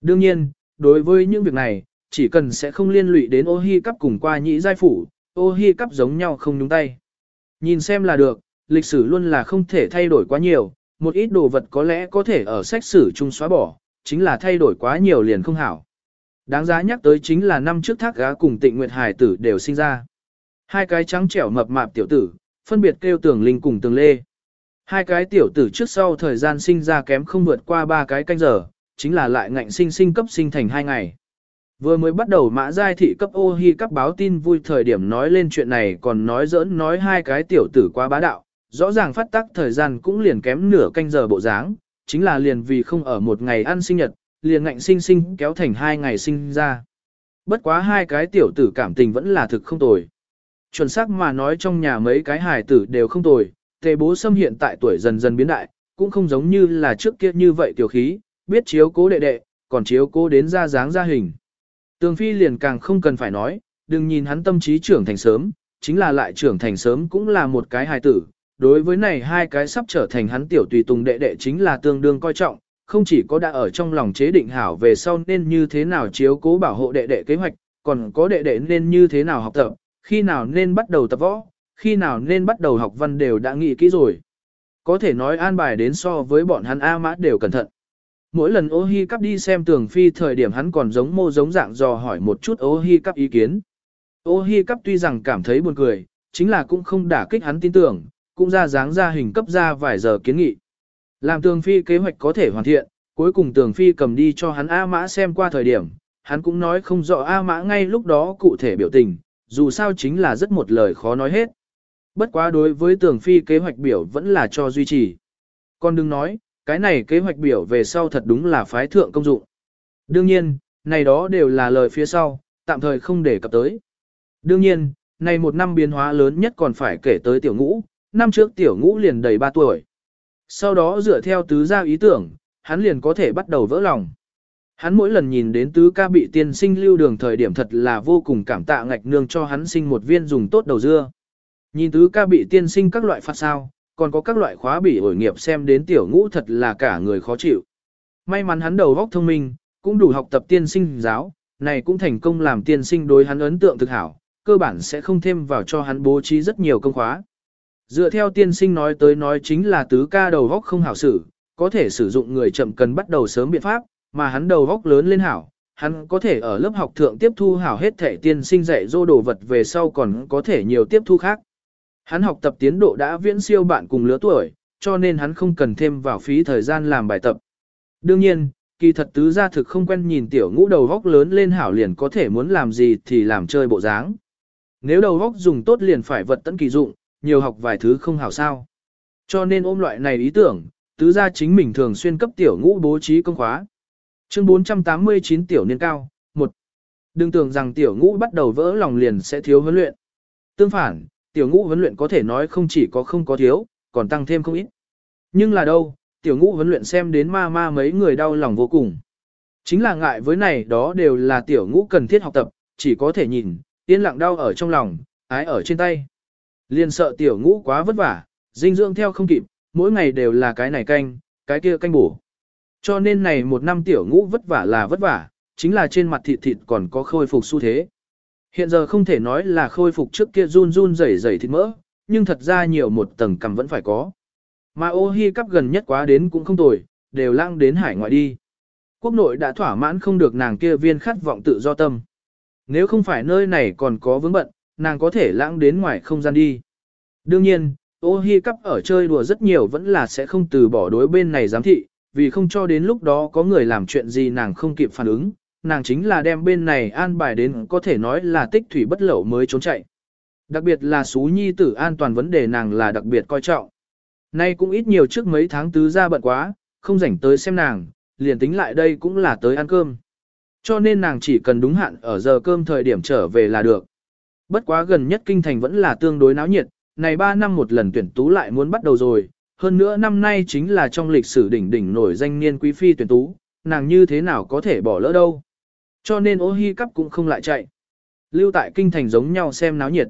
Đương nhiên, đối với những việc này, chỉ cần sẽ không liên lụy đến ô hi cắp cùng qua nhĩ giai phủ, ô hi cắp giống nhau không nhúng tay. Nhìn xem là được, lịch sử luôn là không thể thay đổi quá nhiều, một ít đồ vật có lẽ có thể ở sách sử chung xóa bỏ, chính là thay đổi quá nhiều liền không hảo. Đáng giá nhắc tới chính là năm trước thác gá cùng tịnh nguyệt hải tử đều sinh ra. Hai cái trắng trẻo mập mạp tiểu tử, phân biệt kêu tưởng linh cùng tường lê. Hai cái tiểu tử trước sau thời gian sinh ra kém không vượt qua ba cái canh giờ, chính là lại ngạnh sinh sinh cấp sinh thành hai ngày. Vừa mới bắt đầu mã giai thị cấp ô hi cấp báo tin vui thời điểm nói lên chuyện này còn nói giỡn nói hai cái tiểu tử quá bá đạo, rõ ràng phát tác thời gian cũng liền kém nửa canh giờ bộ dáng, chính là liền vì không ở một ngày ăn sinh nhật, liền ngạnh sinh sinh kéo thành hai ngày sinh ra. Bất quá hai cái tiểu tử cảm tình vẫn là thực không tồi. Chuẩn xác mà nói trong nhà mấy cái hài tử đều không tồi, tề bố xâm hiện tại tuổi dần dần biến đại, cũng không giống như là trước kia như vậy tiểu khí, biết chiếu cố đệ đệ, còn chiếu cố đến ra dáng ra hình. Tường Phi liền càng không cần phải nói, đừng nhìn hắn tâm trí trưởng thành sớm, chính là lại trưởng thành sớm cũng là một cái hài tử. Đối với này hai cái sắp trở thành hắn tiểu tùy tùng đệ đệ chính là tương đương coi trọng, không chỉ có đã ở trong lòng chế định hảo về sau nên như thế nào chiếu cố bảo hộ đệ đệ kế hoạch, còn có đệ đệ nên như thế nào học tập, khi nào nên bắt đầu tập võ, khi nào nên bắt đầu học văn đều đã nghĩ kỹ rồi. Có thể nói an bài đến so với bọn hắn A mã đều cẩn thận. Mỗi lần ô hi cắp đi xem tường phi thời điểm hắn còn giống mô giống dạng dò hỏi một chút ô hi cắp ý kiến. Ô hi cắp tuy rằng cảm thấy buồn cười, chính là cũng không đả kích hắn tin tưởng, cũng ra dáng ra hình cấp ra vài giờ kiến nghị. Làm tường phi kế hoạch có thể hoàn thiện, cuối cùng tường phi cầm đi cho hắn A mã xem qua thời điểm, hắn cũng nói không rõ A mã ngay lúc đó cụ thể biểu tình, dù sao chính là rất một lời khó nói hết. Bất quá đối với tường phi kế hoạch biểu vẫn là cho duy trì. Còn đừng nói, cái này kế hoạch biểu về sau thật đúng là phái thượng công dụng. Đương nhiên, này đó đều là lời phía sau, tạm thời không để cập tới. Đương nhiên, này một năm biến hóa lớn nhất còn phải kể tới tiểu ngũ, năm trước tiểu ngũ liền đầy 3 tuổi. Sau đó dựa theo tứ gia ý tưởng, hắn liền có thể bắt đầu vỡ lòng. Hắn mỗi lần nhìn đến tứ ca bị tiên sinh lưu đường thời điểm thật là vô cùng cảm tạ ngạch nương cho hắn sinh một viên dùng tốt đầu dưa. Nhìn tứ ca bị tiên sinh các loại phạt sao, còn có các loại khóa bỉ ổi nghiệp xem đến tiểu ngũ thật là cả người khó chịu. May mắn hắn đầu óc thông minh, cũng đủ học tập tiên sinh giáo, này cũng thành công làm tiên sinh đối hắn ấn tượng thực hảo, cơ bản sẽ không thêm vào cho hắn bố trí rất nhiều công khóa. Dựa theo tiên sinh nói tới nói chính là tứ ca đầu góc không hảo xử, có thể sử dụng người chậm cần bắt đầu sớm biện pháp, mà hắn đầu góc lớn lên hảo, hắn có thể ở lớp học thượng tiếp thu hảo hết thể tiên sinh dạy dô đồ vật về sau còn có thể nhiều tiếp thu khác. Hắn học tập tiến độ đã viễn siêu bạn cùng lứa tuổi, cho nên hắn không cần thêm vào phí thời gian làm bài tập. Đương nhiên, kỳ thật tứ gia thực không quen nhìn tiểu ngũ đầu góc lớn lên hảo liền có thể muốn làm gì thì làm chơi bộ dáng. Nếu đầu góc dùng tốt liền phải vật tận kỳ dụng, nhiều học vài thứ không hảo sao. Cho nên ôm loại này ý tưởng, tứ gia chính mình thường xuyên cấp tiểu ngũ bố trí công khóa. Chương 489 tiểu niên cao, 1. Đừng tưởng rằng tiểu ngũ bắt đầu vỡ lòng liền sẽ thiếu huấn luyện. Tương phản, tiểu ngũ huấn luyện có thể nói không chỉ có không có thiếu, còn tăng thêm không ít. Nhưng là đâu, tiểu ngũ huấn luyện xem đến ma ma mấy người đau lòng vô cùng. Chính là ngại với này đó đều là tiểu ngũ cần thiết học tập, chỉ có thể nhìn, yên lặng đau ở trong lòng, ái ở trên tay. Liên sợ tiểu ngũ quá vất vả, dinh dưỡng theo không kịp, mỗi ngày đều là cái này canh, cái kia canh bổ. Cho nên này một năm tiểu ngũ vất vả là vất vả, chính là trên mặt thịt thịt còn có khôi phục xu thế. Hiện giờ không thể nói là khôi phục trước kia run run rẩy rẩy thịt mỡ, nhưng thật ra nhiều một tầng cầm vẫn phải có. Mà ô hi cắp gần nhất quá đến cũng không tồi, đều lang đến hải ngoại đi. Quốc nội đã thỏa mãn không được nàng kia viên khát vọng tự do tâm. Nếu không phải nơi này còn có vướng bận, nàng có thể lãng đến ngoài không gian đi. Đương nhiên, ô hi cắp ở chơi đùa rất nhiều vẫn là sẽ không từ bỏ đối bên này giám thị, vì không cho đến lúc đó có người làm chuyện gì nàng không kịp phản ứng, nàng chính là đem bên này an bài đến có thể nói là tích thủy bất lẩu mới trốn chạy. Đặc biệt là xú nhi tử an toàn vấn đề nàng là đặc biệt coi trọng. Nay cũng ít nhiều trước mấy tháng tứ ra bận quá, không rảnh tới xem nàng, liền tính lại đây cũng là tới ăn cơm. Cho nên nàng chỉ cần đúng hạn ở giờ cơm thời điểm trở về là được. Bất quá gần nhất kinh thành vẫn là tương đối náo nhiệt, này 3 năm một lần tuyển tú lại muốn bắt đầu rồi, hơn nữa năm nay chính là trong lịch sử đỉnh đỉnh nổi danh niên quý phi tuyển tú, nàng như thế nào có thể bỏ lỡ đâu. Cho nên ô hi cắp cũng không lại chạy. Lưu tại kinh thành giống nhau xem náo nhiệt.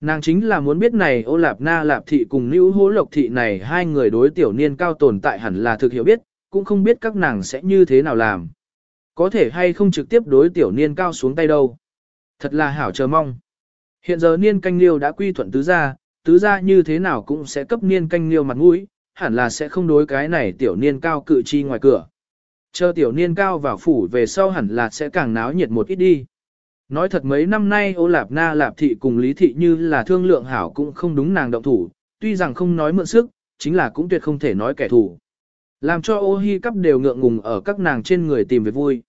Nàng chính là muốn biết này ô lạp na lạp thị cùng nữ hố lộc thị này hai người đối tiểu niên cao tồn tại hẳn là thực hiểu biết, cũng không biết các nàng sẽ như thế nào làm. Có thể hay không trực tiếp đối tiểu niên cao xuống tay đâu. Thật là hảo chờ mong. Hiện giờ niên canh liêu đã quy thuận tứ gia, tứ gia như thế nào cũng sẽ cấp niên canh liêu mặt mũi, hẳn là sẽ không đối cái này tiểu niên cao cự chi ngoài cửa. Chờ tiểu niên cao vào phủ về sau hẳn là sẽ càng náo nhiệt một ít đi. Nói thật mấy năm nay ô lạp na lạp thị cùng lý thị như là thương lượng hảo cũng không đúng nàng động thủ, tuy rằng không nói mượn sức, chính là cũng tuyệt không thể nói kẻ thù. Làm cho ô hi cắp đều ngượng ngùng ở các nàng trên người tìm về vui.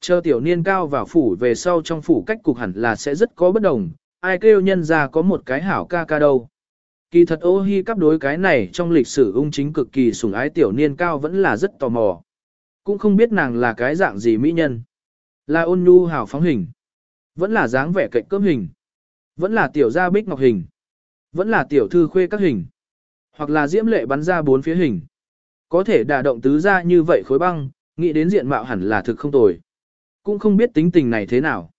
Chờ tiểu niên cao vào phủ về sau trong phủ cách cục hẳn là sẽ rất có bất đồng, ai kêu nhân ra có một cái hảo ca ca đâu. Kỳ thật ô hi cắp đối cái này trong lịch sử ung chính cực kỳ sủng ái tiểu niên cao vẫn là rất tò mò. Cũng không biết nàng là cái dạng gì mỹ nhân. Là ôn nhu hảo phóng hình. Vẫn là dáng vẻ cạnh cơm hình. Vẫn là tiểu gia bích ngọc hình. Vẫn là tiểu thư khuê các hình. Hoặc là diễm lệ bắn ra bốn phía hình. Có thể đả động tứ ra như vậy khối băng, nghĩ đến diện mạo hẳn là thực không tồi. Cũng không biết tính tình này thế nào.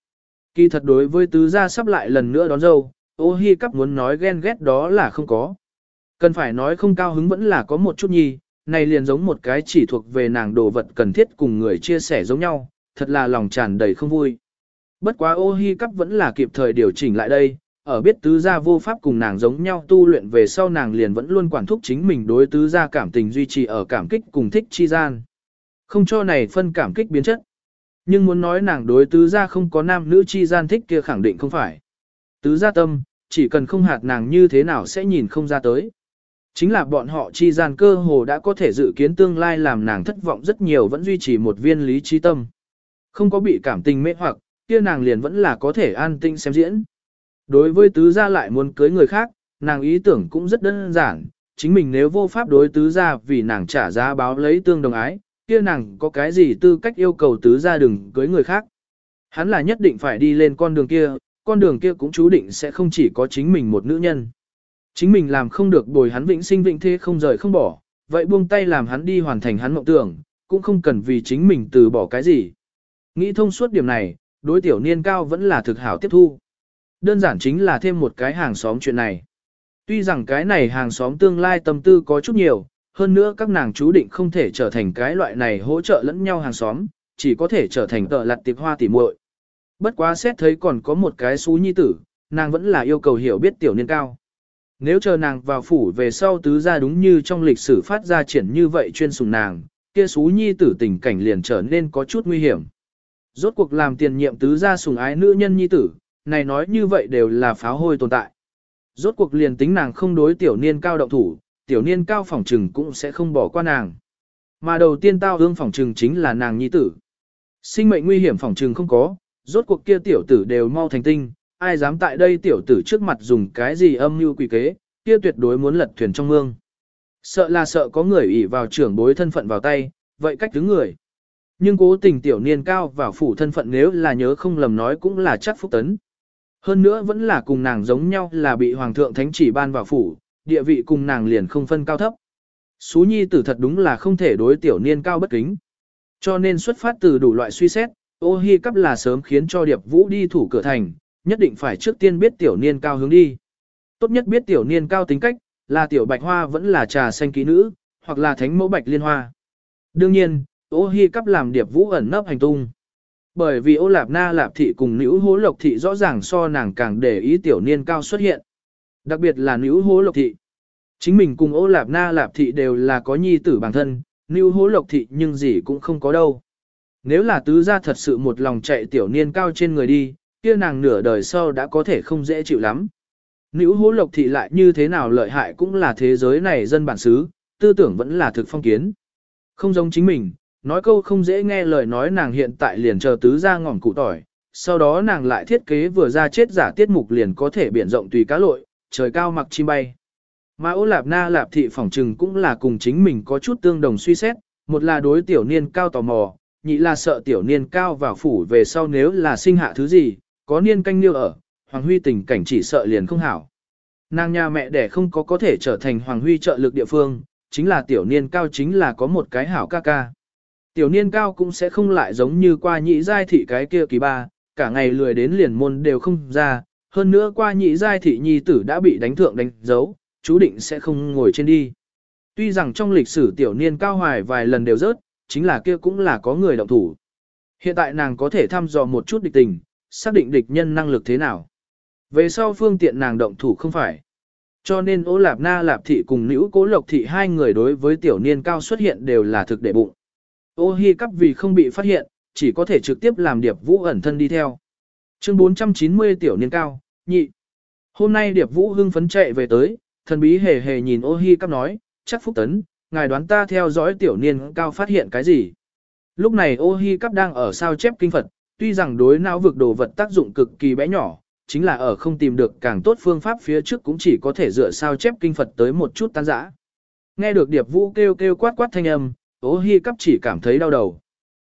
Kỳ thật đối với tứ gia sắp lại lần nữa đón dâu, ô hi cắp muốn nói ghen ghét đó là không có. Cần phải nói không cao hứng vẫn là có một chút nhi, này liền giống một cái chỉ thuộc về nàng đồ vật cần thiết cùng người chia sẻ giống nhau, thật là lòng tràn đầy không vui. Bất quá ô hi cắp vẫn là kịp thời điều chỉnh lại đây, ở biết tứ gia vô pháp cùng nàng giống nhau tu luyện về sau nàng liền vẫn luôn quản thúc chính mình đối tứ gia cảm tình duy trì ở cảm kích cùng thích chi gian. Không cho này phân cảm kích biến chất. Nhưng muốn nói nàng đối tứ gia không có nam nữ chi gian thích kia khẳng định không phải. Tứ gia tâm, chỉ cần không hạt nàng như thế nào sẽ nhìn không ra tới. Chính là bọn họ chi gian cơ hồ đã có thể dự kiến tương lai làm nàng thất vọng rất nhiều vẫn duy trì một viên lý trí tâm. Không có bị cảm tình mê hoặc, kia nàng liền vẫn là có thể an tinh xem diễn. Đối với tứ gia lại muốn cưới người khác, nàng ý tưởng cũng rất đơn giản, chính mình nếu vô pháp đối tứ gia vì nàng trả giá báo lấy tương đồng ái, kia nàng có cái gì tư cách yêu cầu tứ gia đừng cưới người khác. Hắn là nhất định phải đi lên con đường kia, con đường kia cũng chú định sẽ không chỉ có chính mình một nữ nhân. Chính mình làm không được bồi hắn vĩnh sinh vĩnh thế không rời không bỏ, vậy buông tay làm hắn đi hoàn thành hắn mộng tưởng, cũng không cần vì chính mình từ bỏ cái gì. Nghĩ thông suốt điểm này, đối tiểu niên cao vẫn là thực hảo tiếp thu. Đơn giản chính là thêm một cái hàng xóm chuyện này. Tuy rằng cái này hàng xóm tương lai tâm tư có chút nhiều, hơn nữa các nàng chú định không thể trở thành cái loại này hỗ trợ lẫn nhau hàng xóm, chỉ có thể trở thành tợ lặt tiệp hoa tỉ muội. Bất quá xét thấy còn có một cái xú nhi tử, nàng vẫn là yêu cầu hiểu biết tiểu niên cao. Nếu chờ nàng vào phủ về sau tứ ra đúng như trong lịch sử phát ra triển như vậy chuyên sùng nàng, kia xú nhi tử tình cảnh liền trở nên có chút nguy hiểm. Rốt cuộc làm tiền nhiệm tứ ra sùng ái nữ nhân nhi tử, này nói như vậy đều là pháo hôi tồn tại. Rốt cuộc liền tính nàng không đối tiểu niên cao động thủ, tiểu niên cao phỏng trừng cũng sẽ không bỏ qua nàng. Mà đầu tiên tao hương phỏng trừng chính là nàng nhi tử. Sinh mệnh nguy hiểm phỏng trừng không có, rốt cuộc kia tiểu tử đều mau thành tinh, ai dám tại đây tiểu tử trước mặt dùng cái gì âm mưu quỷ kế, kia tuyệt đối muốn lật thuyền trong mương. Sợ là sợ có người ỷ vào trưởng bối thân phận vào tay, vậy cách đứng người. Nhưng cố tình tiểu niên cao vào phủ thân phận nếu là nhớ không lầm nói cũng là chắc phúc tấn. Hơn nữa vẫn là cùng nàng giống nhau là bị hoàng thượng thánh chỉ ban vào phủ, địa vị cùng nàng liền không phân cao thấp. Xú nhi tử thật đúng là không thể đối tiểu niên cao bất kính. Cho nên xuất phát từ đủ loại suy xét, ô hi cắp là sớm khiến cho điệp vũ đi thủ cửa thành, nhất định phải trước tiên biết tiểu niên cao hướng đi. Tốt nhất biết tiểu niên cao tính cách, là tiểu bạch hoa vẫn là trà xanh ký nữ, hoặc là thánh mẫu bạch liên hoa. Đương nhiên, ô hi cắp làm điệp vũ ẩn nấp hành tung. Bởi vì ô lạp na lạp thị cùng nữ hố lộc thị rõ ràng so nàng càng để ý tiểu niên cao xuất hiện. Đặc biệt là nữ hố lộc thị. Chính mình cùng ô lạp na lạp thị đều là có nhi tử bản thân, nữ hố lộc thị nhưng gì cũng không có đâu. Nếu là tứ gia thật sự một lòng chạy tiểu niên cao trên người đi, kia nàng nửa đời sau đã có thể không dễ chịu lắm. Nữ hố lộc thị lại như thế nào lợi hại cũng là thế giới này dân bản xứ, tư tưởng vẫn là thực phong kiến. Không giống chính mình, nói câu không dễ nghe lời nói nàng hiện tại liền chờ tứ ra ngỏm cụ tỏi, sau đó nàng lại thiết kế vừa ra chết giả tiết mục liền có thể biển rộng tùy cá lội, trời cao mặc chim bay. Mà ô lạp na lạp thị phỏng trừng cũng là cùng chính mình có chút tương đồng suy xét, một là đối tiểu niên cao tò mò, nhị là sợ tiểu niên cao vào phủ về sau nếu là sinh hạ thứ gì, có niên canh niêu ở, Hoàng Huy tình cảnh chỉ sợ liền không hảo. Nàng nhà mẹ đẻ không có có thể trở thành Hoàng Huy trợ lực địa phương, chính là tiểu niên cao chính là có một cái hảo ca ca. Tiểu niên cao cũng sẽ không lại giống như qua nhị giai thị cái kia kỳ ba, cả ngày lười đến liền môn đều không ra, hơn nữa qua nhị giai thị nhi tử đã bị đánh thượng đánh dấu, chú định sẽ không ngồi trên đi. Tuy rằng trong lịch sử tiểu niên cao hoài vài lần đều rớt, chính là kia cũng là có người động thủ. Hiện tại nàng có thể thăm dò một chút địch tình, xác định địch nhân năng lực thế nào. Về sau phương tiện nàng động thủ không phải. Cho nên ô lạp na lạp thị cùng nữ cố lộc thị hai người đối với tiểu niên cao xuất hiện đều là thực đệ bụng. Ô hi cắp vì không bị phát hiện, chỉ có thể trực tiếp làm điệp vũ ẩn thân đi theo. Chương 490 tiểu niên cao, nhị. Hôm nay điệp vũ hưng phấn chạy về tới, thần bí hề hề nhìn ô hi cắp nói, chắc phúc tấn, ngài đoán ta theo dõi tiểu niên cao phát hiện cái gì. Lúc này ô hi cắp đang ở sao chép kinh Phật, tuy rằng đối não vực đồ vật tác dụng cực kỳ bé nhỏ, chính là ở không tìm được càng tốt phương pháp phía trước cũng chỉ có thể dựa sao chép kinh Phật tới một chút tan giã. Nghe được Điệp Vũ kêu kêu quát quát thanh âm, Ô Hi cắp chỉ cảm thấy đau đầu.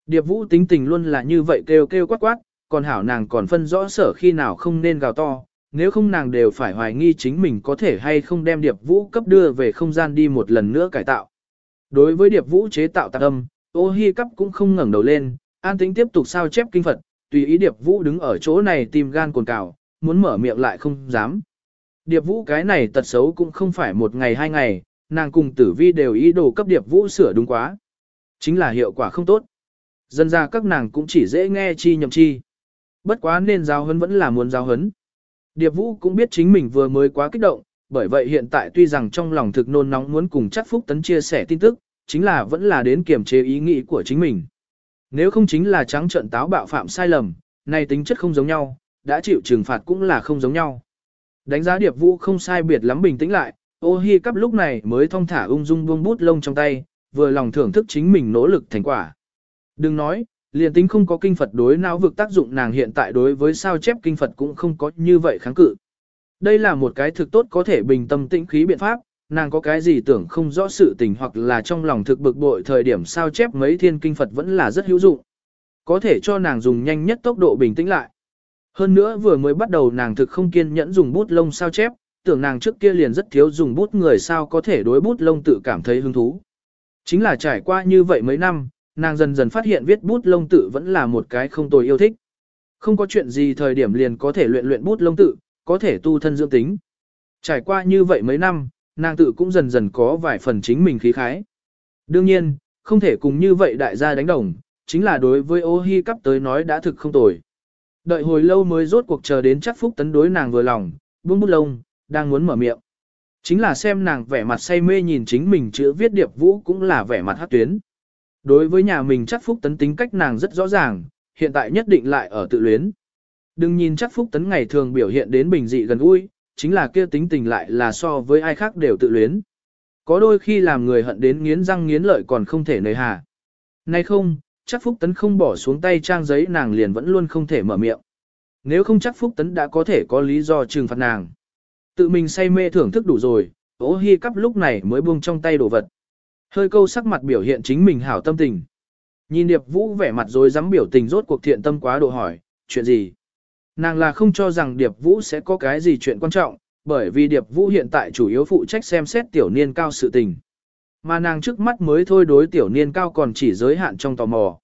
Điệp Vũ tính tình luôn là như vậy kêu kêu quát quát, còn hảo nàng còn phân rõ sở khi nào không nên gào to, nếu không nàng đều phải hoài nghi chính mình có thể hay không đem Điệp Vũ cấp đưa về không gian đi một lần nữa cải tạo. Đối với Điệp Vũ chế tạo tạc âm, Ô Hi cấp cũng không ngẩng đầu lên, an tính tiếp tục sao chép kinh Phật, tùy ý Điệp Vũ đứng ở chỗ này tìm gan cồn cào, muốn mở miệng lại không dám. Điệp Vũ cái này tật xấu cũng không phải một ngày hai ngày, nàng cùng tử vi đều ý đồ cấp Điệp Vũ sửa đúng quá. Chính là hiệu quả không tốt. Dân ra các nàng cũng chỉ dễ nghe chi nhậm chi. Bất quá nên giáo huấn vẫn là muốn giáo huấn. Điệp Vũ cũng biết chính mình vừa mới quá kích động, bởi vậy hiện tại tuy rằng trong lòng thực nôn nóng muốn cùng chắc Phúc Tấn chia sẻ tin tức, chính là vẫn là đến kiềm chế ý nghĩ của chính mình. Nếu không chính là trắng trận táo bạo phạm sai lầm, này tính chất không giống nhau, đã chịu trừng phạt cũng là không giống nhau. Đánh giá Điệp Vũ không sai biệt lắm bình tĩnh lại, ô hi cắp lúc này mới thong thả ung dung buông bút lông trong tay, vừa lòng thưởng thức chính mình nỗ lực thành quả. Đừng nói, liền tính không có kinh Phật đối não vực tác dụng nàng hiện tại đối với sao chép kinh Phật cũng không có như vậy kháng cự. Đây là một cái thực tốt có thể bình tâm tĩnh khí biện pháp, nàng có cái gì tưởng không rõ sự tình hoặc là trong lòng thực bực bội thời điểm sao chép mấy thiên kinh Phật vẫn là rất hữu dụng. Có thể cho nàng dùng nhanh nhất tốc độ bình tĩnh lại. Hơn nữa vừa mới bắt đầu nàng thực không kiên nhẫn dùng bút lông sao chép, tưởng nàng trước kia liền rất thiếu dùng bút người sao có thể đối bút lông tự cảm thấy hứng thú. Chính là trải qua như vậy mấy năm, nàng dần dần phát hiện viết bút lông tự vẫn là một cái không tồi yêu thích. Không có chuyện gì thời điểm liền có thể luyện luyện bút lông tự, có thể tu thân dưỡng tính. Trải qua như vậy mấy năm, nàng tự cũng dần dần có vài phần chính mình khí khái. Đương nhiên, không thể cùng như vậy đại gia đánh đồng, chính là đối với ô hi cắp tới nói đã thực không tồi. Đợi hồi lâu mới rốt cuộc chờ đến chắc phúc tấn đối nàng vừa lòng, buông bút lông, đang muốn mở miệng. Chính là xem nàng vẻ mặt say mê nhìn chính mình chữ viết điệp vũ cũng là vẻ mặt hát tuyến. Đối với nhà mình chắc phúc tấn tính cách nàng rất rõ ràng, hiện tại nhất định lại ở tự luyến. Đừng nhìn chắc phúc tấn ngày thường biểu hiện đến bình dị gần gũi, chính là kia tính tình lại là so với ai khác đều tự luyến. Có đôi khi làm người hận đến nghiến răng nghiến lợi còn không thể nơi hà. Nay không, chắc Phúc Tấn không bỏ xuống tay trang giấy nàng liền vẫn luôn không thể mở miệng. Nếu không chắc Phúc Tấn đã có thể có lý do trừng phạt nàng. Tự mình say mê thưởng thức đủ rồi, ố hi cắp lúc này mới buông trong tay đồ vật. Hơi câu sắc mặt biểu hiện chính mình hảo tâm tình. Nhìn Điệp Vũ vẻ mặt rồi dám biểu tình rốt cuộc thiện tâm quá độ hỏi, chuyện gì? Nàng là không cho rằng Điệp Vũ sẽ có cái gì chuyện quan trọng, bởi vì Điệp Vũ hiện tại chủ yếu phụ trách xem xét tiểu niên cao sự tình. Mà nàng trước mắt mới thôi đối tiểu niên cao còn chỉ giới hạn trong tò mò.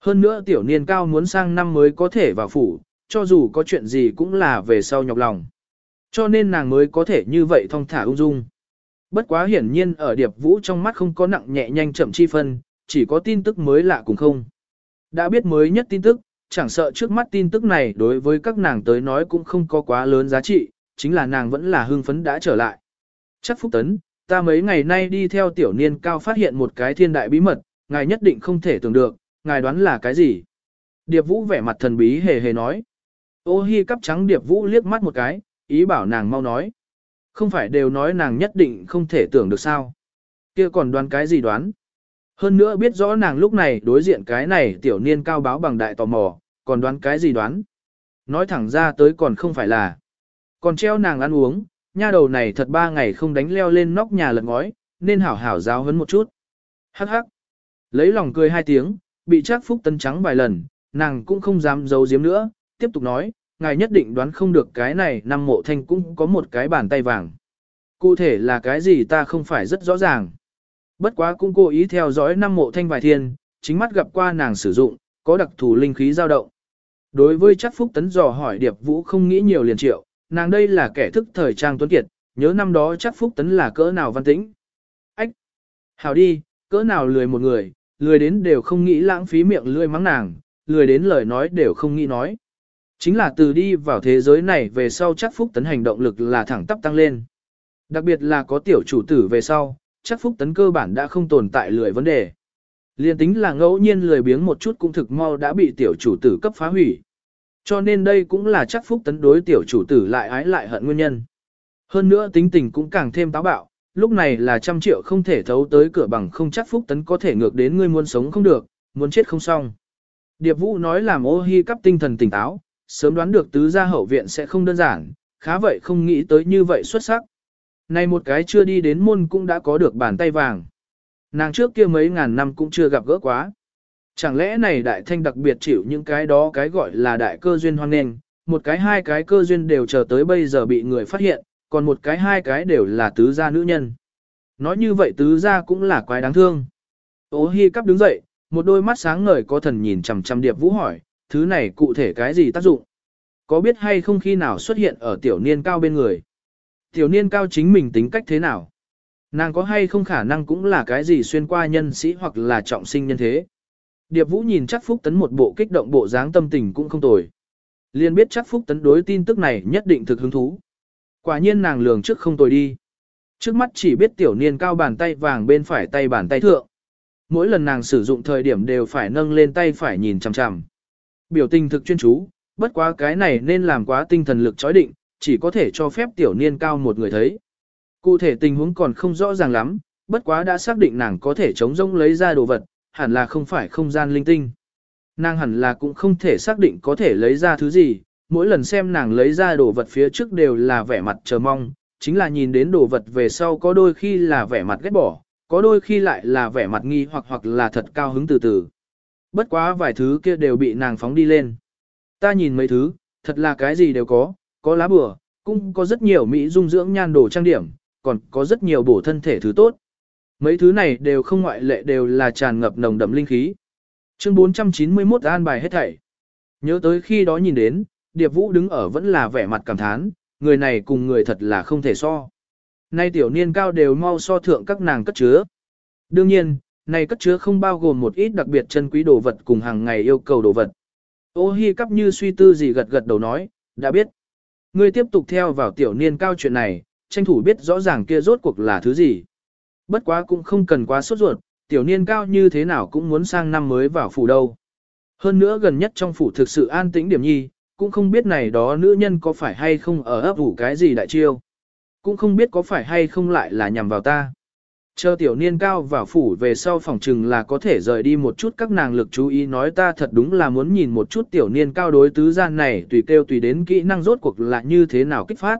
Hơn nữa tiểu niên cao muốn sang năm mới có thể vào phủ, cho dù có chuyện gì cũng là về sau nhọc lòng. Cho nên nàng mới có thể như vậy thong thả ung dung. Bất quá hiển nhiên ở Điệp Vũ trong mắt không có nặng nhẹ nhanh chậm chi phân, chỉ có tin tức mới lạ cùng không. Đã biết mới nhất tin tức, chẳng sợ trước mắt tin tức này đối với các nàng tới nói cũng không có quá lớn giá trị, chính là nàng vẫn là hưng phấn đã trở lại. Chắc Phúc Tấn, ta mấy ngày nay đi theo tiểu niên cao phát hiện một cái thiên đại bí mật, ngài nhất định không thể tưởng được, ngài đoán là cái gì? Điệp Vũ vẻ mặt thần bí hề hề nói. Ô hi cắp trắng Điệp Vũ liếc mắt một cái, ý bảo nàng mau nói. Không phải đều nói nàng nhất định không thể tưởng được sao. kia còn đoán cái gì đoán? Hơn nữa biết rõ nàng lúc này đối diện cái này tiểu niên cao báo bằng đại tò mò, còn đoán cái gì đoán. Nói thẳng ra tới còn không phải là. Còn treo nàng ăn uống, nha đầu này thật ba ngày không đánh leo lên nóc nhà lật ngói, nên hảo hảo giáo hấn một chút. Hắc hắc. Lấy lòng cười hai tiếng, bị chắc phúc tân trắng vài lần, nàng cũng không dám giấu giếm nữa, tiếp tục nói, ngài nhất định đoán không được cái này năm mộ thanh cũng có một cái bàn tay vàng. Cụ thể là cái gì ta không phải rất rõ ràng. Bất quá cũng cố ý theo dõi năm mộ thanh vài thiên, chính mắt gặp qua nàng sử dụng, có đặc thù linh khí dao động. Đối với chắc phúc tấn dò hỏi điệp vũ không nghĩ nhiều liền triệu, nàng đây là kẻ thức thời trang tuấn kiệt, nhớ năm đó chắc phúc tấn là cỡ nào văn tĩnh. Ách! Hào đi, cỡ nào lười một người, lười đến đều không nghĩ lãng phí miệng lươi mắng nàng, lười đến lời nói đều không nghĩ nói. Chính là từ đi vào thế giới này về sau chắc phúc tấn hành động lực là thẳng tắp tăng lên. Đặc biệt là có tiểu chủ tử về sau, chắc phúc tấn cơ bản đã không tồn tại lười vấn đề. Liên tính là ngẫu nhiên lười biếng một chút cũng thực mau đã bị tiểu chủ tử cấp phá hủy. Cho nên đây cũng là chắc phúc tấn đối tiểu chủ tử lại ái lại hận nguyên nhân. Hơn nữa tính tình cũng càng thêm táo bạo, lúc này là trăm triệu không thể thấu tới cửa bằng không chắc phúc tấn có thể ngược đến ngươi muốn sống không được, muốn chết không xong. Điệp vũ nói làm ô hi cắp tinh thần tỉnh táo, sớm đoán được tứ gia hậu viện sẽ không đơn giản, khá vậy không nghĩ tới như vậy xuất sắc. Này một cái chưa đi đến môn cũng đã có được bàn tay vàng. Nàng trước kia mấy ngàn năm cũng chưa gặp gỡ quá. Chẳng lẽ này đại thanh đặc biệt chịu những cái đó cái gọi là đại cơ duyên hoang nền, một cái hai cái cơ duyên đều chờ tới bây giờ bị người phát hiện, còn một cái hai cái đều là tứ gia nữ nhân. Nói như vậy tứ gia cũng là quái đáng thương. Ô hi cắp đứng dậy, một đôi mắt sáng ngời có thần nhìn chằm chằm điệp vũ hỏi, thứ này cụ thể cái gì tác dụng? Có biết hay không khi nào xuất hiện ở tiểu niên cao bên người? Tiểu niên cao chính mình tính cách thế nào? Nàng có hay không khả năng cũng là cái gì xuyên qua nhân sĩ hoặc là trọng sinh nhân thế? Điệp Vũ nhìn chắc Phúc Tấn một bộ kích động bộ dáng tâm tình cũng không tồi. Liên biết chắc Phúc Tấn đối tin tức này nhất định thực hứng thú. Quả nhiên nàng lường trước không tồi đi. Trước mắt chỉ biết tiểu niên cao bàn tay vàng bên phải tay bàn tay thượng. Mỗi lần nàng sử dụng thời điểm đều phải nâng lên tay phải nhìn chằm chằm. Biểu tình thực chuyên chú, bất quá cái này nên làm quá tinh thần lực chói định, chỉ có thể cho phép tiểu niên cao một người thấy. Cụ thể tình huống còn không rõ ràng lắm, bất quá đã xác định nàng có thể chống rông lấy ra đồ vật, hẳn là không phải không gian linh tinh. Nàng hẳn là cũng không thể xác định có thể lấy ra thứ gì, mỗi lần xem nàng lấy ra đồ vật phía trước đều là vẻ mặt chờ mong, chính là nhìn đến đồ vật về sau có đôi khi là vẻ mặt ghét bỏ, có đôi khi lại là vẻ mặt nghi hoặc hoặc là thật cao hứng từ từ. Bất quá vài thứ kia đều bị nàng phóng đi lên. Ta nhìn mấy thứ, thật là cái gì đều có, có lá bừa, cũng có rất nhiều mỹ dung dưỡng nhan đồ trang điểm, còn có rất nhiều bổ thân thể thứ tốt. Mấy thứ này đều không ngoại lệ đều là tràn ngập nồng đậm linh khí. Chương 491 an bài hết thảy. Nhớ tới khi đó nhìn đến, Điệp Vũ đứng ở vẫn là vẻ mặt cảm thán, người này cùng người thật là không thể so. Nay tiểu niên cao đều mau so thượng các nàng cất chứa. Đương nhiên, này cất chứa không bao gồm một ít đặc biệt chân quý đồ vật cùng hàng ngày yêu cầu đồ vật. Ô hi cắp như suy tư gì gật gật đầu nói, đã biết. Ngươi tiếp tục theo vào tiểu niên cao chuyện này, tranh thủ biết rõ ràng kia rốt cuộc là thứ gì. Bất quá cũng không cần quá sốt ruột, tiểu niên cao như thế nào cũng muốn sang năm mới vào phủ đâu. Hơn nữa gần nhất trong phủ thực sự an tĩnh điểm nhi, cũng không biết này đó nữ nhân có phải hay không ở ấp ủ cái gì đại chiêu. Cũng không biết có phải hay không lại là nhằm vào ta. Chờ tiểu niên cao vào phủ về sau phòng trừng là có thể rời đi một chút các nàng lực chú ý nói ta thật đúng là muốn nhìn một chút tiểu niên cao đối tứ gian này tùy kêu tùy đến kỹ năng rốt cuộc là như thế nào kích phát.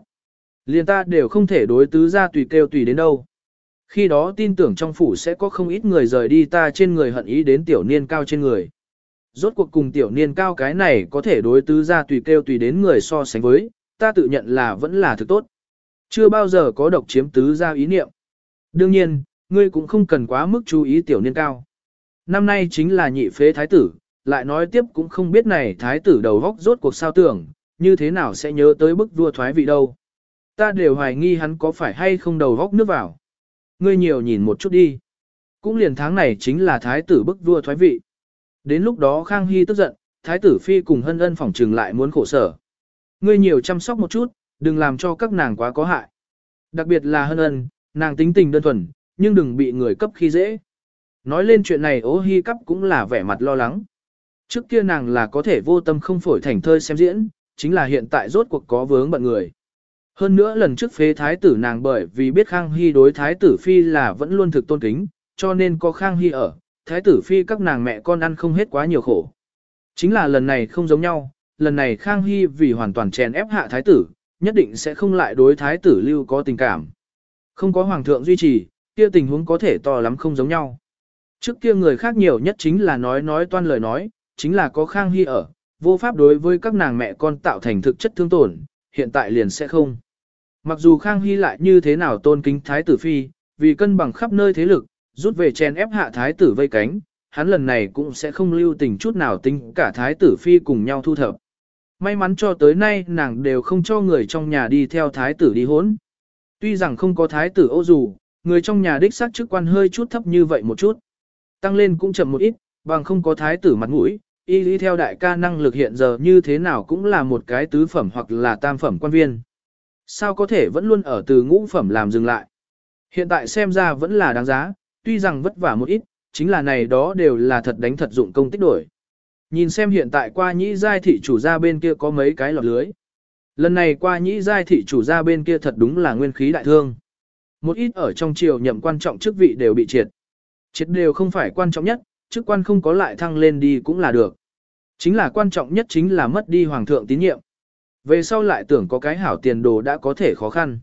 Liền ta đều không thể đối tứ ra tùy kêu tùy đến đâu. Khi đó tin tưởng trong phủ sẽ có không ít người rời đi ta trên người hận ý đến tiểu niên cao trên người. Rốt cuộc cùng tiểu niên cao cái này có thể đối tứ ra tùy kêu tùy đến người so sánh với, ta tự nhận là vẫn là thực tốt. Chưa bao giờ có độc chiếm tứ ra ý niệm. Đương nhiên, ngươi cũng không cần quá mức chú ý tiểu niên cao. Năm nay chính là nhị phế thái tử, lại nói tiếp cũng không biết này thái tử đầu góc rốt cuộc sao tưởng, như thế nào sẽ nhớ tới bức vua thoái vị đâu. Ta đều hoài nghi hắn có phải hay không đầu góc nước vào. Ngươi nhiều nhìn một chút đi. Cũng liền tháng này chính là thái tử bức vua thoái vị. Đến lúc đó Khang Hy tức giận, thái tử phi cùng hân ân phỏng trừng lại muốn khổ sở. Ngươi nhiều chăm sóc một chút, đừng làm cho các nàng quá có hại. Đặc biệt là hân ân, nàng tính tình đơn thuần, nhưng đừng bị người cấp khi dễ. Nói lên chuyện này ố hi cấp cũng là vẻ mặt lo lắng. Trước kia nàng là có thể vô tâm không phổi thành thơi xem diễn, chính là hiện tại rốt cuộc có vướng bận người. Hơn nữa lần trước phế thái tử nàng bởi vì biết Khang Hy đối thái tử phi là vẫn luôn thực tôn kính, cho nên có Khang Hy ở, thái tử phi các nàng mẹ con ăn không hết quá nhiều khổ. Chính là lần này không giống nhau, lần này Khang Hy vì hoàn toàn chèn ép hạ thái tử, nhất định sẽ không lại đối thái tử lưu có tình cảm. Không có hoàng thượng duy trì, kia tình huống có thể to lắm không giống nhau. Trước kia người khác nhiều nhất chính là nói nói toan lời nói, chính là có Khang Hy ở, vô pháp đối với các nàng mẹ con tạo thành thực chất thương tổn, hiện tại liền sẽ không. Mặc dù Khang Hy lại như thế nào tôn kính thái tử phi, vì cân bằng khắp nơi thế lực, rút về chen ép hạ thái tử vây cánh, hắn lần này cũng sẽ không lưu tình chút nào tính cả thái tử phi cùng nhau thu thập. May mắn cho tới nay nàng đều không cho người trong nhà đi theo thái tử đi hốn. Tuy rằng không có thái tử ô dù, người trong nhà đích xác chức quan hơi chút thấp như vậy một chút. Tăng lên cũng chậm một ít, bằng không có thái tử mặt mũi, y lý theo đại ca năng lực hiện giờ như thế nào cũng là một cái tứ phẩm hoặc là tam phẩm quan viên. Sao có thể vẫn luôn ở từ ngũ phẩm làm dừng lại? Hiện tại xem ra vẫn là đáng giá, tuy rằng vất vả một ít, chính là này đó đều là thật đánh thật dụng công tích đổi. Nhìn xem hiện tại qua nhĩ giai thị chủ gia bên kia có mấy cái lọt lưới. Lần này qua nhĩ giai thị chủ gia bên kia thật đúng là nguyên khí đại thương. Một ít ở trong triều nhậm quan trọng chức vị đều bị triệt. Triệt đều không phải quan trọng nhất, chức quan không có lại thăng lên đi cũng là được. Chính là quan trọng nhất chính là mất đi hoàng thượng tín nhiệm. Về sau lại tưởng có cái hảo tiền đồ đã có thể khó khăn.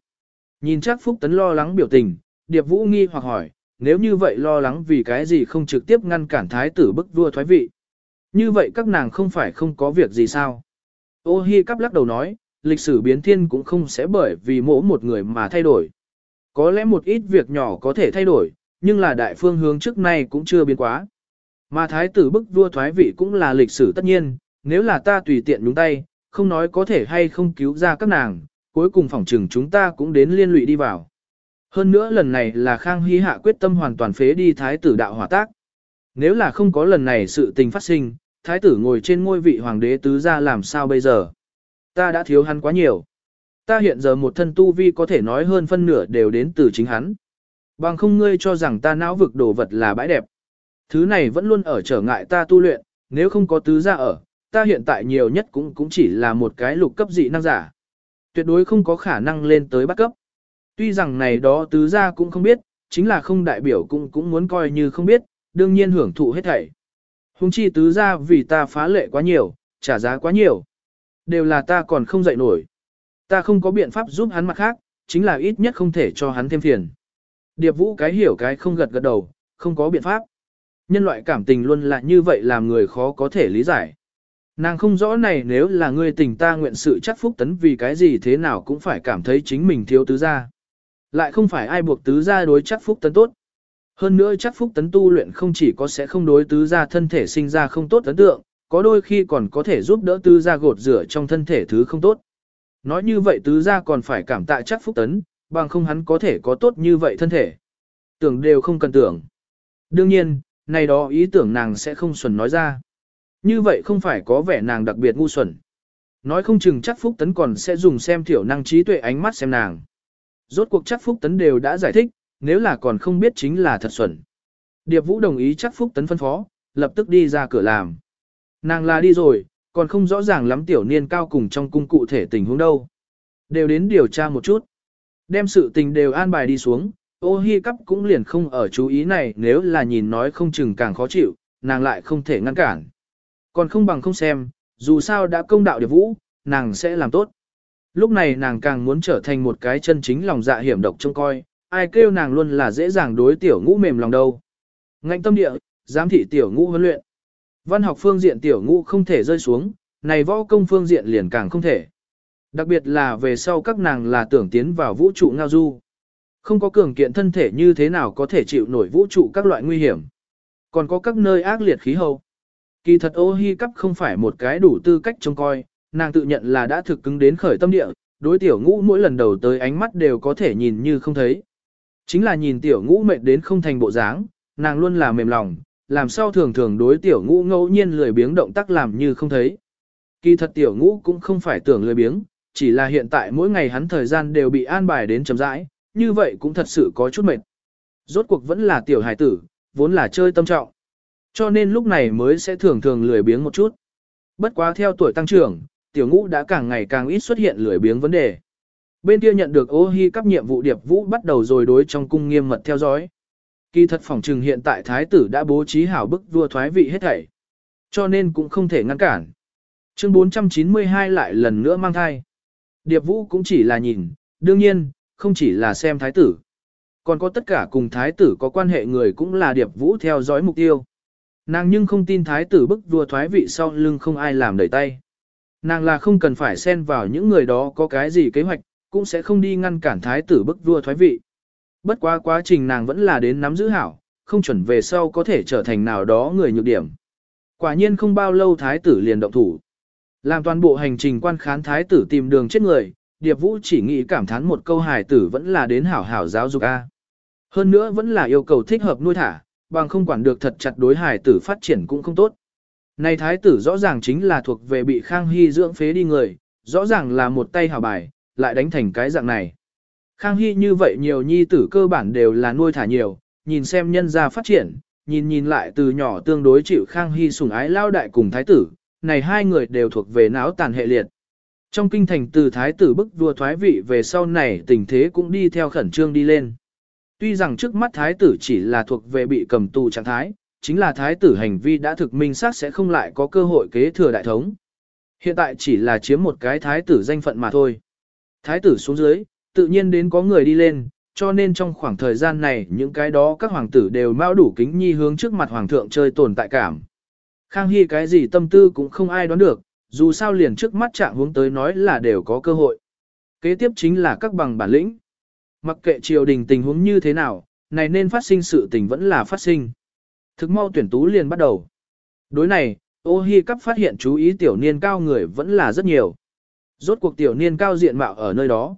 Nhìn chắc Phúc Tấn lo lắng biểu tình, Điệp Vũ nghi hoặc hỏi, nếu như vậy lo lắng vì cái gì không trực tiếp ngăn cản thái tử bức vua thoái vị. Như vậy các nàng không phải không có việc gì sao? Ô Hi cắp lắc đầu nói, lịch sử biến thiên cũng không sẽ bởi vì mỗi một người mà thay đổi. Có lẽ một ít việc nhỏ có thể thay đổi, nhưng là đại phương hướng trước nay cũng chưa biến quá. Mà thái tử bức vua thoái vị cũng là lịch sử tất nhiên, nếu là ta tùy tiện nhúng tay, không nói có thể hay không cứu ra các nàng, cuối cùng phỏng trừng chúng ta cũng đến liên lụy đi vào. Hơn nữa lần này là Khang Hy hạ quyết tâm hoàn toàn phế đi thái tử đạo hỏa tác. Nếu là không có lần này sự tình phát sinh, thái tử ngồi trên ngôi vị hoàng đế tứ ra làm sao bây giờ? Ta đã thiếu hắn quá nhiều. Ta hiện giờ một thân tu vi có thể nói hơn phân nửa đều đến từ chính hắn. Bằng không ngươi cho rằng ta não vực đồ vật là bãi đẹp. Thứ này vẫn luôn ở trở ngại ta tu luyện, nếu không có tứ ra ở, ta hiện tại nhiều nhất cũng cũng chỉ là một cái lục cấp dị năng giả. Tuyệt đối không có khả năng lên tới bắt cấp. Tuy rằng này đó tứ ra cũng không biết, chính là không đại biểu cũng cũng muốn coi như không biết, đương nhiên hưởng thụ hết thảy. Hùng chi tứ ra vì ta phá lệ quá nhiều, trả giá quá nhiều. Đều là ta còn không dậy nổi. Ta không có biện pháp giúp hắn mặt khác, chính là ít nhất không thể cho hắn thêm phiền. Điệp vũ cái hiểu cái không gật gật đầu, không có biện pháp. Nhân loại cảm tình luôn là như vậy làm người khó có thể lý giải. Nàng không rõ này nếu là ngươi tình ta nguyện sự chắc phúc tấn vì cái gì thế nào cũng phải cảm thấy chính mình thiếu tứ gia. Lại không phải ai buộc tứ gia đối chắc phúc tấn tốt. Hơn nữa chắc phúc tấn tu luyện không chỉ có sẽ không đối tứ gia thân thể sinh ra không tốt ấn tượng, có đôi khi còn có thể giúp đỡ tứ gia gột rửa trong thân thể thứ không tốt. Nói như vậy tứ gia còn phải cảm tạ chắc phúc tấn, bằng không hắn có thể có tốt như vậy thân thể. Tưởng đều không cần tưởng. Đương nhiên, này đó ý tưởng nàng sẽ không xuẩn nói ra. Như vậy không phải có vẻ nàng đặc biệt ngu xuẩn. Nói không chừng chắc Phúc Tấn còn sẽ dùng xem thiểu năng trí tuệ ánh mắt xem nàng. Rốt cuộc chắc Phúc Tấn đều đã giải thích, nếu là còn không biết chính là thật xuẩn. Điệp Vũ đồng ý chắc Phúc Tấn phân phó, lập tức đi ra cửa làm. Nàng là đi rồi, còn không rõ ràng lắm tiểu niên cao cùng trong cung cụ thể tình huống đâu. Đều đến điều tra một chút. Đem sự tình đều an bài đi xuống, ô hi cắp cũng liền không ở chú ý này nếu là nhìn nói không chừng càng khó chịu, nàng lại không thể ngăn cản. Còn không bằng không xem, dù sao đã công đạo điệp vũ, nàng sẽ làm tốt. Lúc này nàng càng muốn trở thành một cái chân chính lòng dạ hiểm độc trông coi, ai kêu nàng luôn là dễ dàng đối tiểu ngũ mềm lòng đâu. Ngạnh tâm địa, giám thị tiểu ngũ huấn luyện. Văn học phương diện tiểu ngũ không thể rơi xuống, này võ công phương diện liền càng không thể. Đặc biệt là về sau các nàng là tưởng tiến vào vũ trụ ngao du. Không có cường kiện thân thể như thế nào có thể chịu nổi vũ trụ các loại nguy hiểm. Còn có các nơi ác liệt khí hậu. Kỳ thật ô hi cắp không phải một cái đủ tư cách trông coi, nàng tự nhận là đã thực cứng đến khởi tâm địa, đối tiểu ngũ mỗi lần đầu tới ánh mắt đều có thể nhìn như không thấy. Chính là nhìn tiểu ngũ mệt đến không thành bộ dáng, nàng luôn là mềm lòng, làm sao thường thường đối tiểu ngũ ngẫu nhiên lười biếng động tác làm như không thấy. Kỳ thật tiểu ngũ cũng không phải tưởng lười biếng, chỉ là hiện tại mỗi ngày hắn thời gian đều bị an bài đến chấm rãi, như vậy cũng thật sự có chút mệt. Rốt cuộc vẫn là tiểu hài tử, vốn là chơi tâm trọng. Cho nên lúc này mới sẽ thường thường lười biếng một chút. Bất quá theo tuổi tăng trưởng, tiểu ngũ đã càng ngày càng ít xuất hiện lười biếng vấn đề. Bên kia nhận được ô hi cấp nhiệm vụ điệp vũ bắt đầu rồi đối trong cung nghiêm mật theo dõi. Kỳ thật phòng trừng hiện tại thái tử đã bố trí hảo bức vua thoái vị hết thảy. Cho nên cũng không thể ngăn cản. Chương 492 lại lần nữa mang thai. Điệp vũ cũng chỉ là nhìn, đương nhiên, không chỉ là xem thái tử. Còn có tất cả cùng thái tử có quan hệ người cũng là điệp vũ theo dõi mục tiêu. Nàng nhưng không tin thái tử bức vua thoái vị sau lưng không ai làm đẩy tay. Nàng là không cần phải xen vào những người đó có cái gì kế hoạch, cũng sẽ không đi ngăn cản thái tử bức vua thoái vị. Bất quá quá trình nàng vẫn là đến nắm giữ hảo, không chuẩn về sau có thể trở thành nào đó người nhược điểm. Quả nhiên không bao lâu thái tử liền động thủ. Làm toàn bộ hành trình quan khán thái tử tìm đường chết người, Điệp Vũ chỉ nghĩ cảm thán một câu hài tử vẫn là đến hảo hảo giáo dục A. Hơn nữa vẫn là yêu cầu thích hợp nuôi thả, bằng không quản được thật chặt đối hài tử phát triển cũng không tốt. Này thái tử rõ ràng chính là thuộc về bị Khang Hy dưỡng phế đi người, rõ ràng là một tay hào bài, lại đánh thành cái dạng này. Khang Hy như vậy nhiều nhi tử cơ bản đều là nuôi thả nhiều, nhìn xem nhân gia phát triển, nhìn nhìn lại từ nhỏ tương đối chịu Khang Hy sủng ái lao đại cùng thái tử, này hai người đều thuộc về náo tàn hệ liệt. Trong kinh thành từ thái tử bức vua thoái vị về sau này tình thế cũng đi theo khẩn trương đi lên. Tuy rằng trước mắt thái tử chỉ là thuộc về bị cầm tù trạng thái, chính là thái tử hành vi đã thực minh xác sẽ không lại có cơ hội kế thừa đại thống. Hiện tại chỉ là chiếm một cái thái tử danh phận mà thôi. Thái tử xuống dưới, tự nhiên đến có người đi lên, cho nên trong khoảng thời gian này những cái đó các hoàng tử đều mau đủ kính nhi hướng trước mặt hoàng thượng chơi tồn tại cảm. Khang Hy cái gì tâm tư cũng không ai đoán được, dù sao liền trước mắt trạng hướng tới nói là đều có cơ hội. Kế tiếp chính là các bằng bản lĩnh. Mặc kệ triều đình tình huống như thế nào, này nên phát sinh sự tình vẫn là phát sinh. Thực mau tuyển tú liền bắt đầu. Đối này, ô hi cấp phát hiện chú ý tiểu niên cao người vẫn là rất nhiều. Rốt cuộc tiểu niên cao diện mạo ở nơi đó.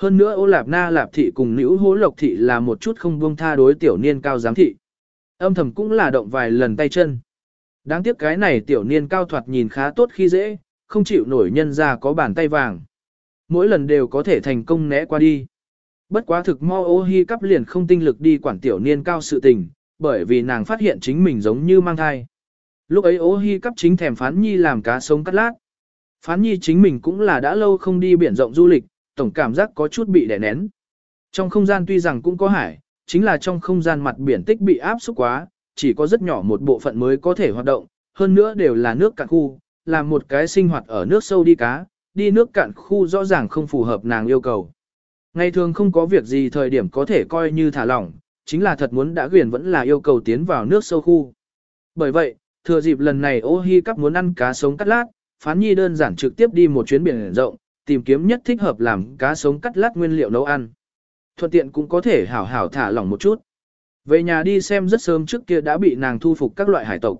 Hơn nữa ô lạp na lạp thị cùng nữ hố lộc thị là một chút không buông tha đối tiểu niên cao giám thị. Âm thầm cũng là động vài lần tay chân. Đáng tiếc cái này tiểu niên cao thoạt nhìn khá tốt khi dễ, không chịu nổi nhân ra có bàn tay vàng. Mỗi lần đều có thể thành công né qua đi. Bất quá thực mo ô hi cắp liền không tinh lực đi quản tiểu niên cao sự tình, bởi vì nàng phát hiện chính mình giống như mang thai. Lúc ấy ô hi cắp chính thèm phán nhi làm cá sống cắt lát. Phán nhi chính mình cũng là đã lâu không đi biển rộng du lịch, tổng cảm giác có chút bị đè nén. Trong không gian tuy rằng cũng có hải, chính là trong không gian mặt biển tích bị áp xúc quá, chỉ có rất nhỏ một bộ phận mới có thể hoạt động, hơn nữa đều là nước cạn khu, làm một cái sinh hoạt ở nước sâu đi cá, đi nước cạn khu rõ ràng không phù hợp nàng yêu cầu. Ngày thường không có việc gì thời điểm có thể coi như thả lỏng, chính là thật muốn đã quyền vẫn là yêu cầu tiến vào nước sâu khu. Bởi vậy, thừa dịp lần này ô hi cắp muốn ăn cá sống cắt lát, phán nhi đơn giản trực tiếp đi một chuyến biển rộng, tìm kiếm nhất thích hợp làm cá sống cắt lát nguyên liệu nấu ăn. Thuận tiện cũng có thể hảo hảo thả lỏng một chút. Về nhà đi xem rất sớm trước kia đã bị nàng thu phục các loại hải tộc.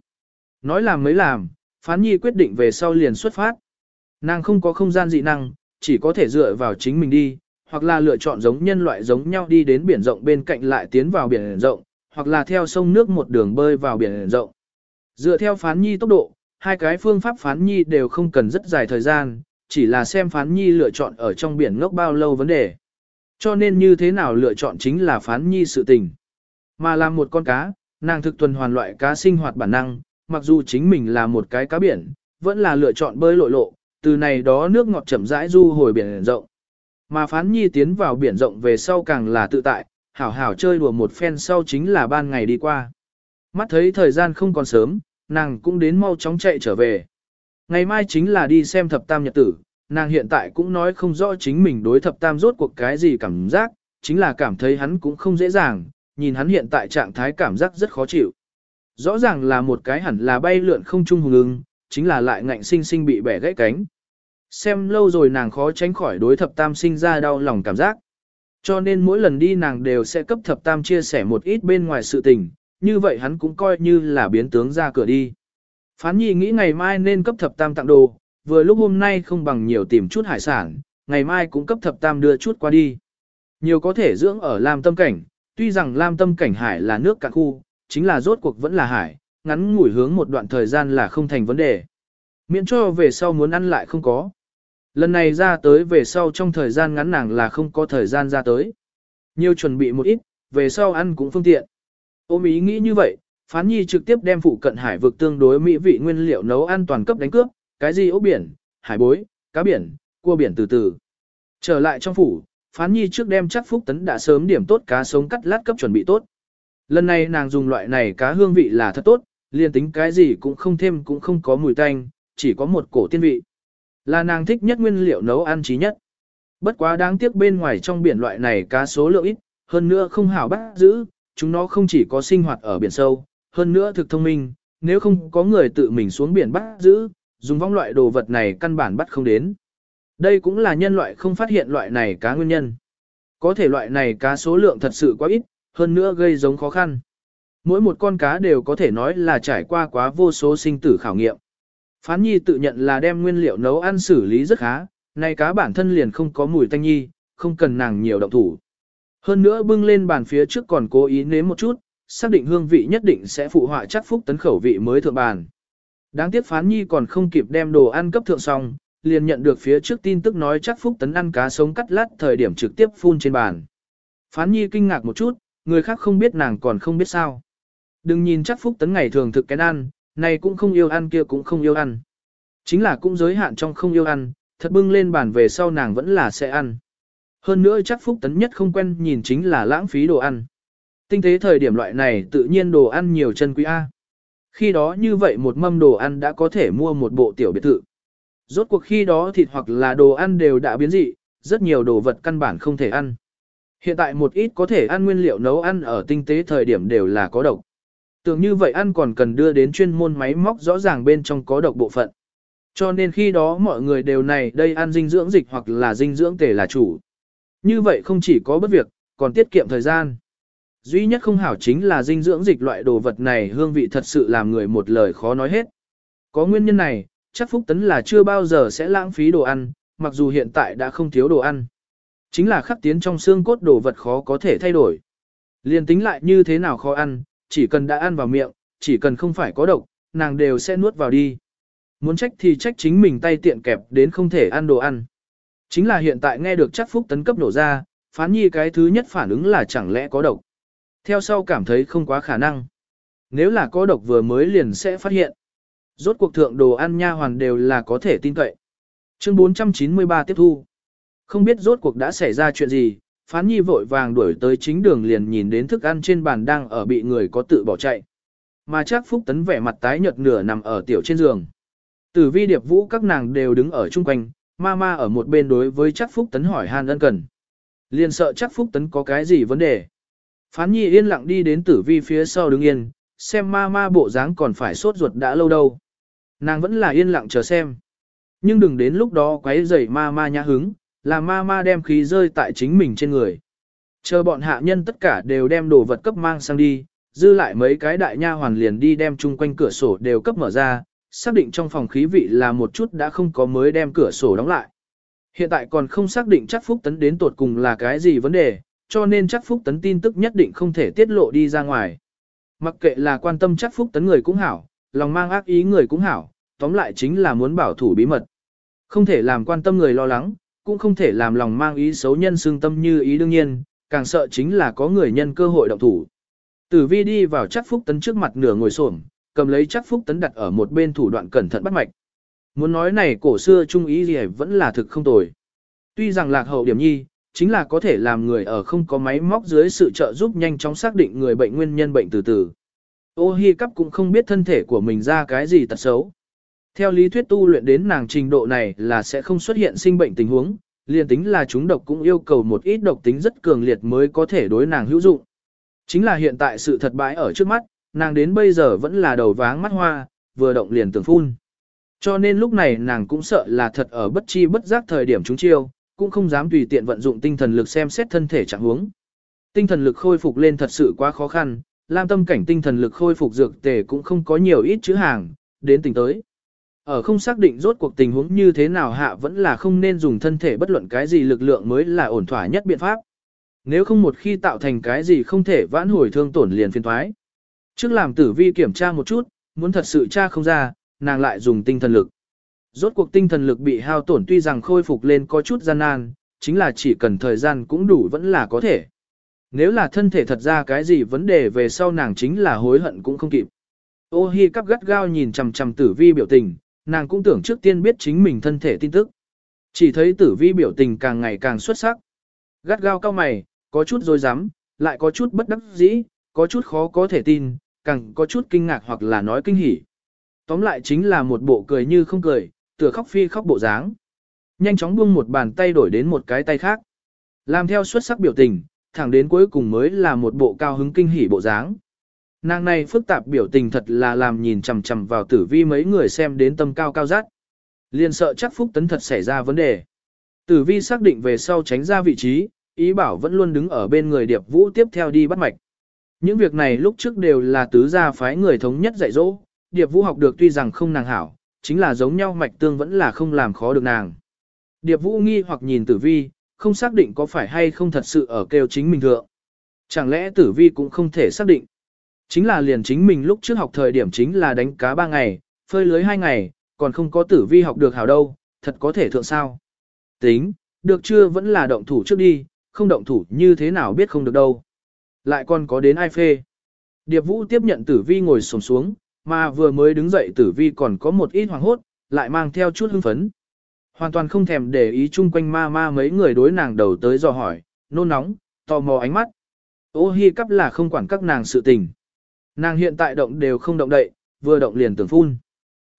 Nói làm mới làm, phán nhi quyết định về sau liền xuất phát. Nàng không có không gian dị năng, chỉ có thể dựa vào chính mình đi, hoặc là lựa chọn giống nhân loại giống nhau đi đến biển rộng bên cạnh lại tiến vào biển rộng, hoặc là theo sông nước một đường bơi vào biển rộng. Dựa theo phán nhi tốc độ, hai cái phương pháp phán nhi đều không cần rất dài thời gian, chỉ là xem phán nhi lựa chọn ở trong biển ngốc bao lâu vấn đề. Cho nên như thế nào lựa chọn chính là phán nhi sự tình. Mà làm một con cá, nàng thực tuần hoàn loại cá sinh hoạt bản năng, mặc dù chính mình là một cái cá biển, vẫn là lựa chọn bơi lội lộ, từ này đó nước ngọt chậm rãi du hồi biển rộng. Mà phán nhi tiến vào biển rộng về sau càng là tự tại, hảo hảo chơi đùa một phen sau chính là ban ngày đi qua. Mắt thấy thời gian không còn sớm, nàng cũng đến mau chóng chạy trở về. Ngày mai chính là đi xem thập tam nhật tử, nàng hiện tại cũng nói không rõ chính mình đối thập tam rốt cuộc cái gì cảm giác, chính là cảm thấy hắn cũng không dễ dàng, nhìn hắn hiện tại trạng thái cảm giác rất khó chịu. Rõ ràng là một cái hẳn là bay lượn không trung hùng ưng, chính là lại ngạnh sinh sinh bị bẻ gãy cánh. Xem lâu rồi nàng khó tránh khỏi đối thập tam sinh ra đau lòng cảm giác. Cho nên mỗi lần đi nàng đều sẽ cấp thập tam chia sẻ một ít bên ngoài sự tình, như vậy hắn cũng coi như là biến tướng ra cửa đi. Phán nhi nghĩ ngày mai nên cấp thập tam tặng đồ, vừa lúc hôm nay không bằng nhiều tìm chút hải sản, ngày mai cũng cấp thập tam đưa chút qua đi. Nhiều có thể dưỡng ở Lam Tâm Cảnh, tuy rằng Lam Tâm Cảnh hải là nước cạn khu, chính là rốt cuộc vẫn là hải, ngắn ngủi hướng một đoạn thời gian là không thành vấn đề. Miễn cho về sau muốn ăn lại không có. Lần này ra tới về sau trong thời gian ngắn nàng là không có thời gian ra tới. Nhiều chuẩn bị một ít, về sau ăn cũng phương tiện. Ôm ý nghĩ như vậy, Phán Nhi trực tiếp đem phụ cận hải vực tương đối mỹ vị nguyên liệu nấu ăn toàn cấp đánh cướp, cái gì ốc biển, hải bối, cá biển, cua biển từ từ. Trở lại trong phủ, Phán Nhi trước đem chắc Phúc Tấn đã sớm điểm tốt cá sống cắt lát cấp chuẩn bị tốt. Lần này nàng dùng loại này cá hương vị là thật tốt, liền tính cái gì cũng không thêm cũng không có mùi tanh, chỉ có một cổ tiên vị. Là nàng thích nhất nguyên liệu nấu ăn trí nhất. Bất quá đáng tiếc bên ngoài trong biển loại này cá số lượng ít, hơn nữa không hảo bắt giữ, chúng nó không chỉ có sinh hoạt ở biển sâu, hơn nữa thực thông minh, nếu không có người tự mình xuống biển bắt giữ, dùng vong loại đồ vật này căn bản bắt không đến. Đây cũng là nhân loại không phát hiện loại này cá nguyên nhân. Có thể loại này cá số lượng thật sự quá ít, hơn nữa gây giống khó khăn. Mỗi một con cá đều có thể nói là trải qua quá vô số sinh tử khảo nghiệm. Phán nhi tự nhận là đem nguyên liệu nấu ăn xử lý rất khá, này cá bản thân liền không có mùi tanh nhi, không cần nàng nhiều động thủ. Hơn nữa bưng lên bàn phía trước còn cố ý nếm một chút, xác định hương vị nhất định sẽ phụ họa chắc phúc tấn khẩu vị mới thượng bàn. Đáng tiếc phán nhi còn không kịp đem đồ ăn cấp thượng xong, liền nhận được phía trước tin tức nói chắc phúc tấn ăn cá sống cắt lát thời điểm trực tiếp phun trên bàn. Phán nhi kinh ngạc một chút, người khác không biết nàng còn không biết sao. Đừng nhìn chắc phúc tấn ngày thường thực cái ăn, này cũng không yêu ăn kia cũng không yêu ăn. Chính là cũng giới hạn trong không yêu ăn, thật bưng lên bàn về sau nàng vẫn là sẽ ăn. Hơn nữa chắc phúc tấn nhất không quen nhìn chính là lãng phí đồ ăn. Tinh tế thời điểm loại này tự nhiên đồ ăn nhiều chân quý A. Khi đó như vậy một mâm đồ ăn đã có thể mua một bộ tiểu biệt thự. Rốt cuộc khi đó thịt hoặc là đồ ăn đều đã biến dị, rất nhiều đồ vật căn bản không thể ăn. Hiện tại một ít có thể ăn nguyên liệu nấu ăn ở tinh tế thời điểm đều là có độc. Tưởng như vậy ăn còn cần đưa đến chuyên môn máy móc rõ ràng bên trong có độc bộ phận. Cho nên khi đó mọi người đều này đây ăn dinh dưỡng dịch hoặc là dinh dưỡng tề là chủ. Như vậy không chỉ có bất việc, còn tiết kiệm thời gian. Duy nhất không hảo chính là dinh dưỡng dịch loại đồ vật này hương vị thật sự làm người một lời khó nói hết. Có nguyên nhân này, chắc Phúc Tấn là chưa bao giờ sẽ lãng phí đồ ăn, mặc dù hiện tại đã không thiếu đồ ăn. Chính là khắc tiến trong xương cốt đồ vật khó có thể thay đổi. Liên tính lại như thế nào khó ăn, chỉ cần đã ăn vào miệng, chỉ cần không phải có độc, nàng đều sẽ nuốt vào đi. Muốn trách thì trách chính mình tay tiện kẹp đến không thể ăn đồ ăn. Chính là hiện tại nghe được chắc phúc tấn cấp nổ ra, phán nhi cái thứ nhất phản ứng là chẳng lẽ có độc. Theo sau cảm thấy không quá khả năng. Nếu là có độc vừa mới liền sẽ phát hiện. Rốt cuộc thượng đồ ăn nha hoàn đều là có thể tin cậy. Chương 493 tiếp thu. Không biết rốt cuộc đã xảy ra chuyện gì, phán nhi vội vàng đuổi tới chính đường liền nhìn đến thức ăn trên bàn đang ở bị người có tự bỏ chạy. Mà chắc phúc tấn vẻ mặt tái nhợt nửa nằm ở tiểu trên giường. Tử vi điệp vũ các nàng đều đứng ở chung quanh, ma ma ở một bên đối với chắc phúc tấn hỏi han ân cần. Liền sợ chắc phúc tấn có cái gì vấn đề. Phán nhi yên lặng đi đến tử vi phía sau đứng yên, xem ma ma bộ dáng còn phải sốt ruột đã lâu đâu. Nàng vẫn là yên lặng chờ xem. Nhưng đừng đến lúc đó quấy rầy ma ma nhã hứng, là ma ma đem khí rơi tại chính mình trên người. Chờ bọn hạ nhân tất cả đều đem đồ vật cấp mang sang đi, dư lại mấy cái đại nha hoàn liền đi đem chung quanh cửa sổ đều cấp mở ra, xác định trong phòng khí vị là một chút đã không có mới đem cửa sổ đóng lại. Hiện tại còn không xác định chắc Phúc Tấn đến tột cùng là cái gì vấn đề, cho nên chắc Phúc Tấn tin tức nhất định không thể tiết lộ đi ra ngoài. Mặc kệ là quan tâm chắc Phúc Tấn người cũng hảo, lòng mang ác ý người cũng hảo, tóm lại chính là muốn bảo thủ bí mật. Không thể làm quan tâm người lo lắng, cũng không thể làm lòng mang ý xấu nhân xương tâm như ý đương nhiên, càng sợ chính là có người nhân cơ hội động thủ. Tử vi đi vào chắc Phúc Tấn trước mặt nửa ngồi xổm cầm lấy chắc Phúc Tấn đặt ở một bên thủ đoạn cẩn thận bắt mạch. Muốn nói này cổ xưa trung ý gì vẫn là thực không tồi. Tuy rằng lạc hậu điểm nhi, chính là có thể làm người ở không có máy móc dưới sự trợ giúp nhanh chóng xác định người bệnh nguyên nhân bệnh từ từ. Ô hi cắp cũng không biết thân thể của mình ra cái gì tật xấu. Theo lý thuyết tu luyện đến nàng trình độ này là sẽ không xuất hiện sinh bệnh tình huống, liền tính là chúng độc cũng yêu cầu một ít độc tính rất cường liệt mới có thể đối nàng hữu dụng. Chính là hiện tại sự thật bãi ở trước mắt, nàng đến bây giờ vẫn là đầu váng mắt hoa, vừa động liền tưởng phun. Cho nên lúc này nàng cũng sợ là thật ở bất chi bất giác thời điểm chúng chiêu, cũng không dám tùy tiện vận dụng tinh thần lực xem xét thân thể trạng huống. Tinh thần lực khôi phục lên thật sự quá khó khăn, lam tâm cảnh tinh thần lực khôi phục dược tề cũng không có nhiều ít chữ hàng, đến tỉnh tới. Ở không xác định rốt cuộc tình huống như thế nào hạ vẫn là không nên dùng thân thể bất luận cái gì lực lượng mới là ổn thỏa nhất biện pháp. Nếu không một khi tạo thành cái gì không thể vãn hồi thương tổn liền phiên thoái. Trước làm tử vi kiểm tra một chút, muốn thật sự tra không ra, nàng lại dùng tinh thần lực. Rốt cuộc tinh thần lực bị hao tổn tuy rằng khôi phục lên có chút gian nan, chính là chỉ cần thời gian cũng đủ vẫn là có thể. Nếu là thân thể thật ra cái gì vấn đề về sau nàng chính là hối hận cũng không kịp. Ô hi cắp gắt gao nhìn chằm chằm tử vi biểu tình, nàng cũng tưởng trước tiên biết chính mình thân thể tin tức. Chỉ thấy tử vi biểu tình càng ngày càng xuất sắc. Gắt gao cao mày, có chút dối rắm lại có chút bất đắc dĩ, có chút khó có thể tin, càng có chút kinh ngạc hoặc là nói kinh hỉ. Tóm lại chính là một bộ cười như không cười, tựa khóc phi khóc bộ dáng. Nhanh chóng buông một bàn tay đổi đến một cái tay khác. Làm theo xuất sắc biểu tình, thẳng đến cuối cùng mới là một bộ cao hứng kinh hỉ bộ dáng. Nàng này phức tạp biểu tình thật là làm nhìn chằm chằm vào tử vi mấy người xem đến tâm cao cao rát. Liền sợ chắc Phúc Tấn thật xảy ra vấn đề. Tử vi xác định về sau tránh ra vị trí, ý bảo vẫn luôn đứng ở bên người Điệp Vũ tiếp theo đi bắt mạch. Những việc này lúc trước đều là tứ gia phái người thống nhất dạy dỗ, Điệp Vũ học được tuy rằng không nàng hảo, chính là giống nhau mạch tương vẫn là không làm khó được nàng. Điệp Vũ nghi hoặc nhìn tử vi, không xác định có phải hay không thật sự ở kêu chính mình thượng. Chẳng lẽ tử vi cũng không thể xác định. Chính là liền chính mình lúc trước học thời điểm chính là đánh cá 3 ngày, phơi lưới 2 ngày, còn không có tử vi học được hảo đâu, thật có thể thượng sao. Tính, được chưa vẫn là động thủ trước đi, không động thủ như thế nào biết không được đâu. Lại còn có đến ai phê. Điệp Vũ tiếp nhận tử vi ngồi sồm xuống, mà vừa mới đứng dậy tử vi còn có một ít hoàng hốt, lại mang theo chút hưng phấn. Hoàn toàn không thèm để ý chung quanh ma ma mấy người đối nàng đầu tới dò hỏi, nôn nóng, tò mò ánh mắt. Ô hi cắp là không quản các nàng sự tình. Nàng hiện tại động đều không động đậy, vừa động liền tưởng phun.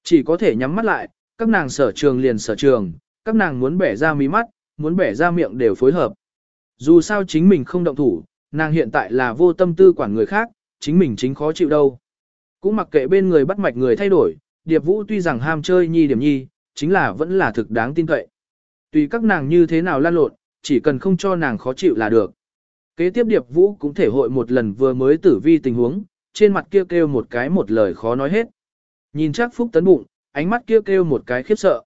Chỉ có thể nhắm mắt lại, các nàng sở trường liền sở trường, các nàng muốn bẻ ra mí mắt, muốn bẻ ra miệng đều phối hợp. Dù sao chính mình không động thủ, nàng hiện tại là vô tâm tư quản người khác, chính mình chính khó chịu đâu. Cũng mặc kệ bên người bắt mạch người thay đổi, Điệp Vũ tuy rằng ham chơi nhi điểm nhi, chính là vẫn là thực đáng tin cậy. Tùy các nàng như thế nào lan lộn, chỉ cần không cho nàng khó chịu là được. Kế tiếp Điệp Vũ cũng thể hội một lần vừa mới tử vi tình huống, trên mặt kia kêu, kêu một cái một lời khó nói hết. Nhìn chắc Phúc tấn bụng, ánh mắt kia kêu, kêu một cái khiếp sợ.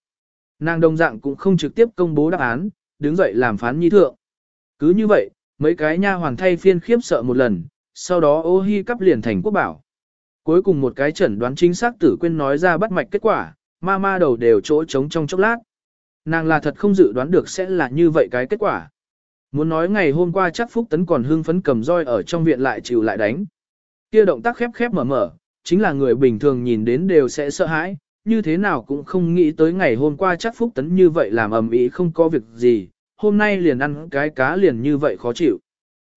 Nàng đồng dạng cũng không trực tiếp công bố đáp án, đứng dậy làm phán nhi thượng. Cứ như vậy, mấy cái nha hoàng thay phiên khiếp sợ một lần, sau đó ô hi cắp liền thành quốc bảo. Cuối cùng một cái chẩn đoán chính xác tử quên nói ra bắt mạch kết quả, ma ma đầu đều chỗ trống trong chốc lát. Nàng là thật không dự đoán được sẽ là như vậy cái kết quả. Muốn nói ngày hôm qua chắc Phúc Tấn còn hưng phấn cầm roi ở trong viện lại chịu lại đánh. Kia động tác khép khép mở mở, chính là người bình thường nhìn đến đều sẽ sợ hãi, như thế nào cũng không nghĩ tới ngày hôm qua chắc Phúc Tấn như vậy làm ầm ĩ không có việc gì, hôm nay liền ăn cái cá liền như vậy khó chịu.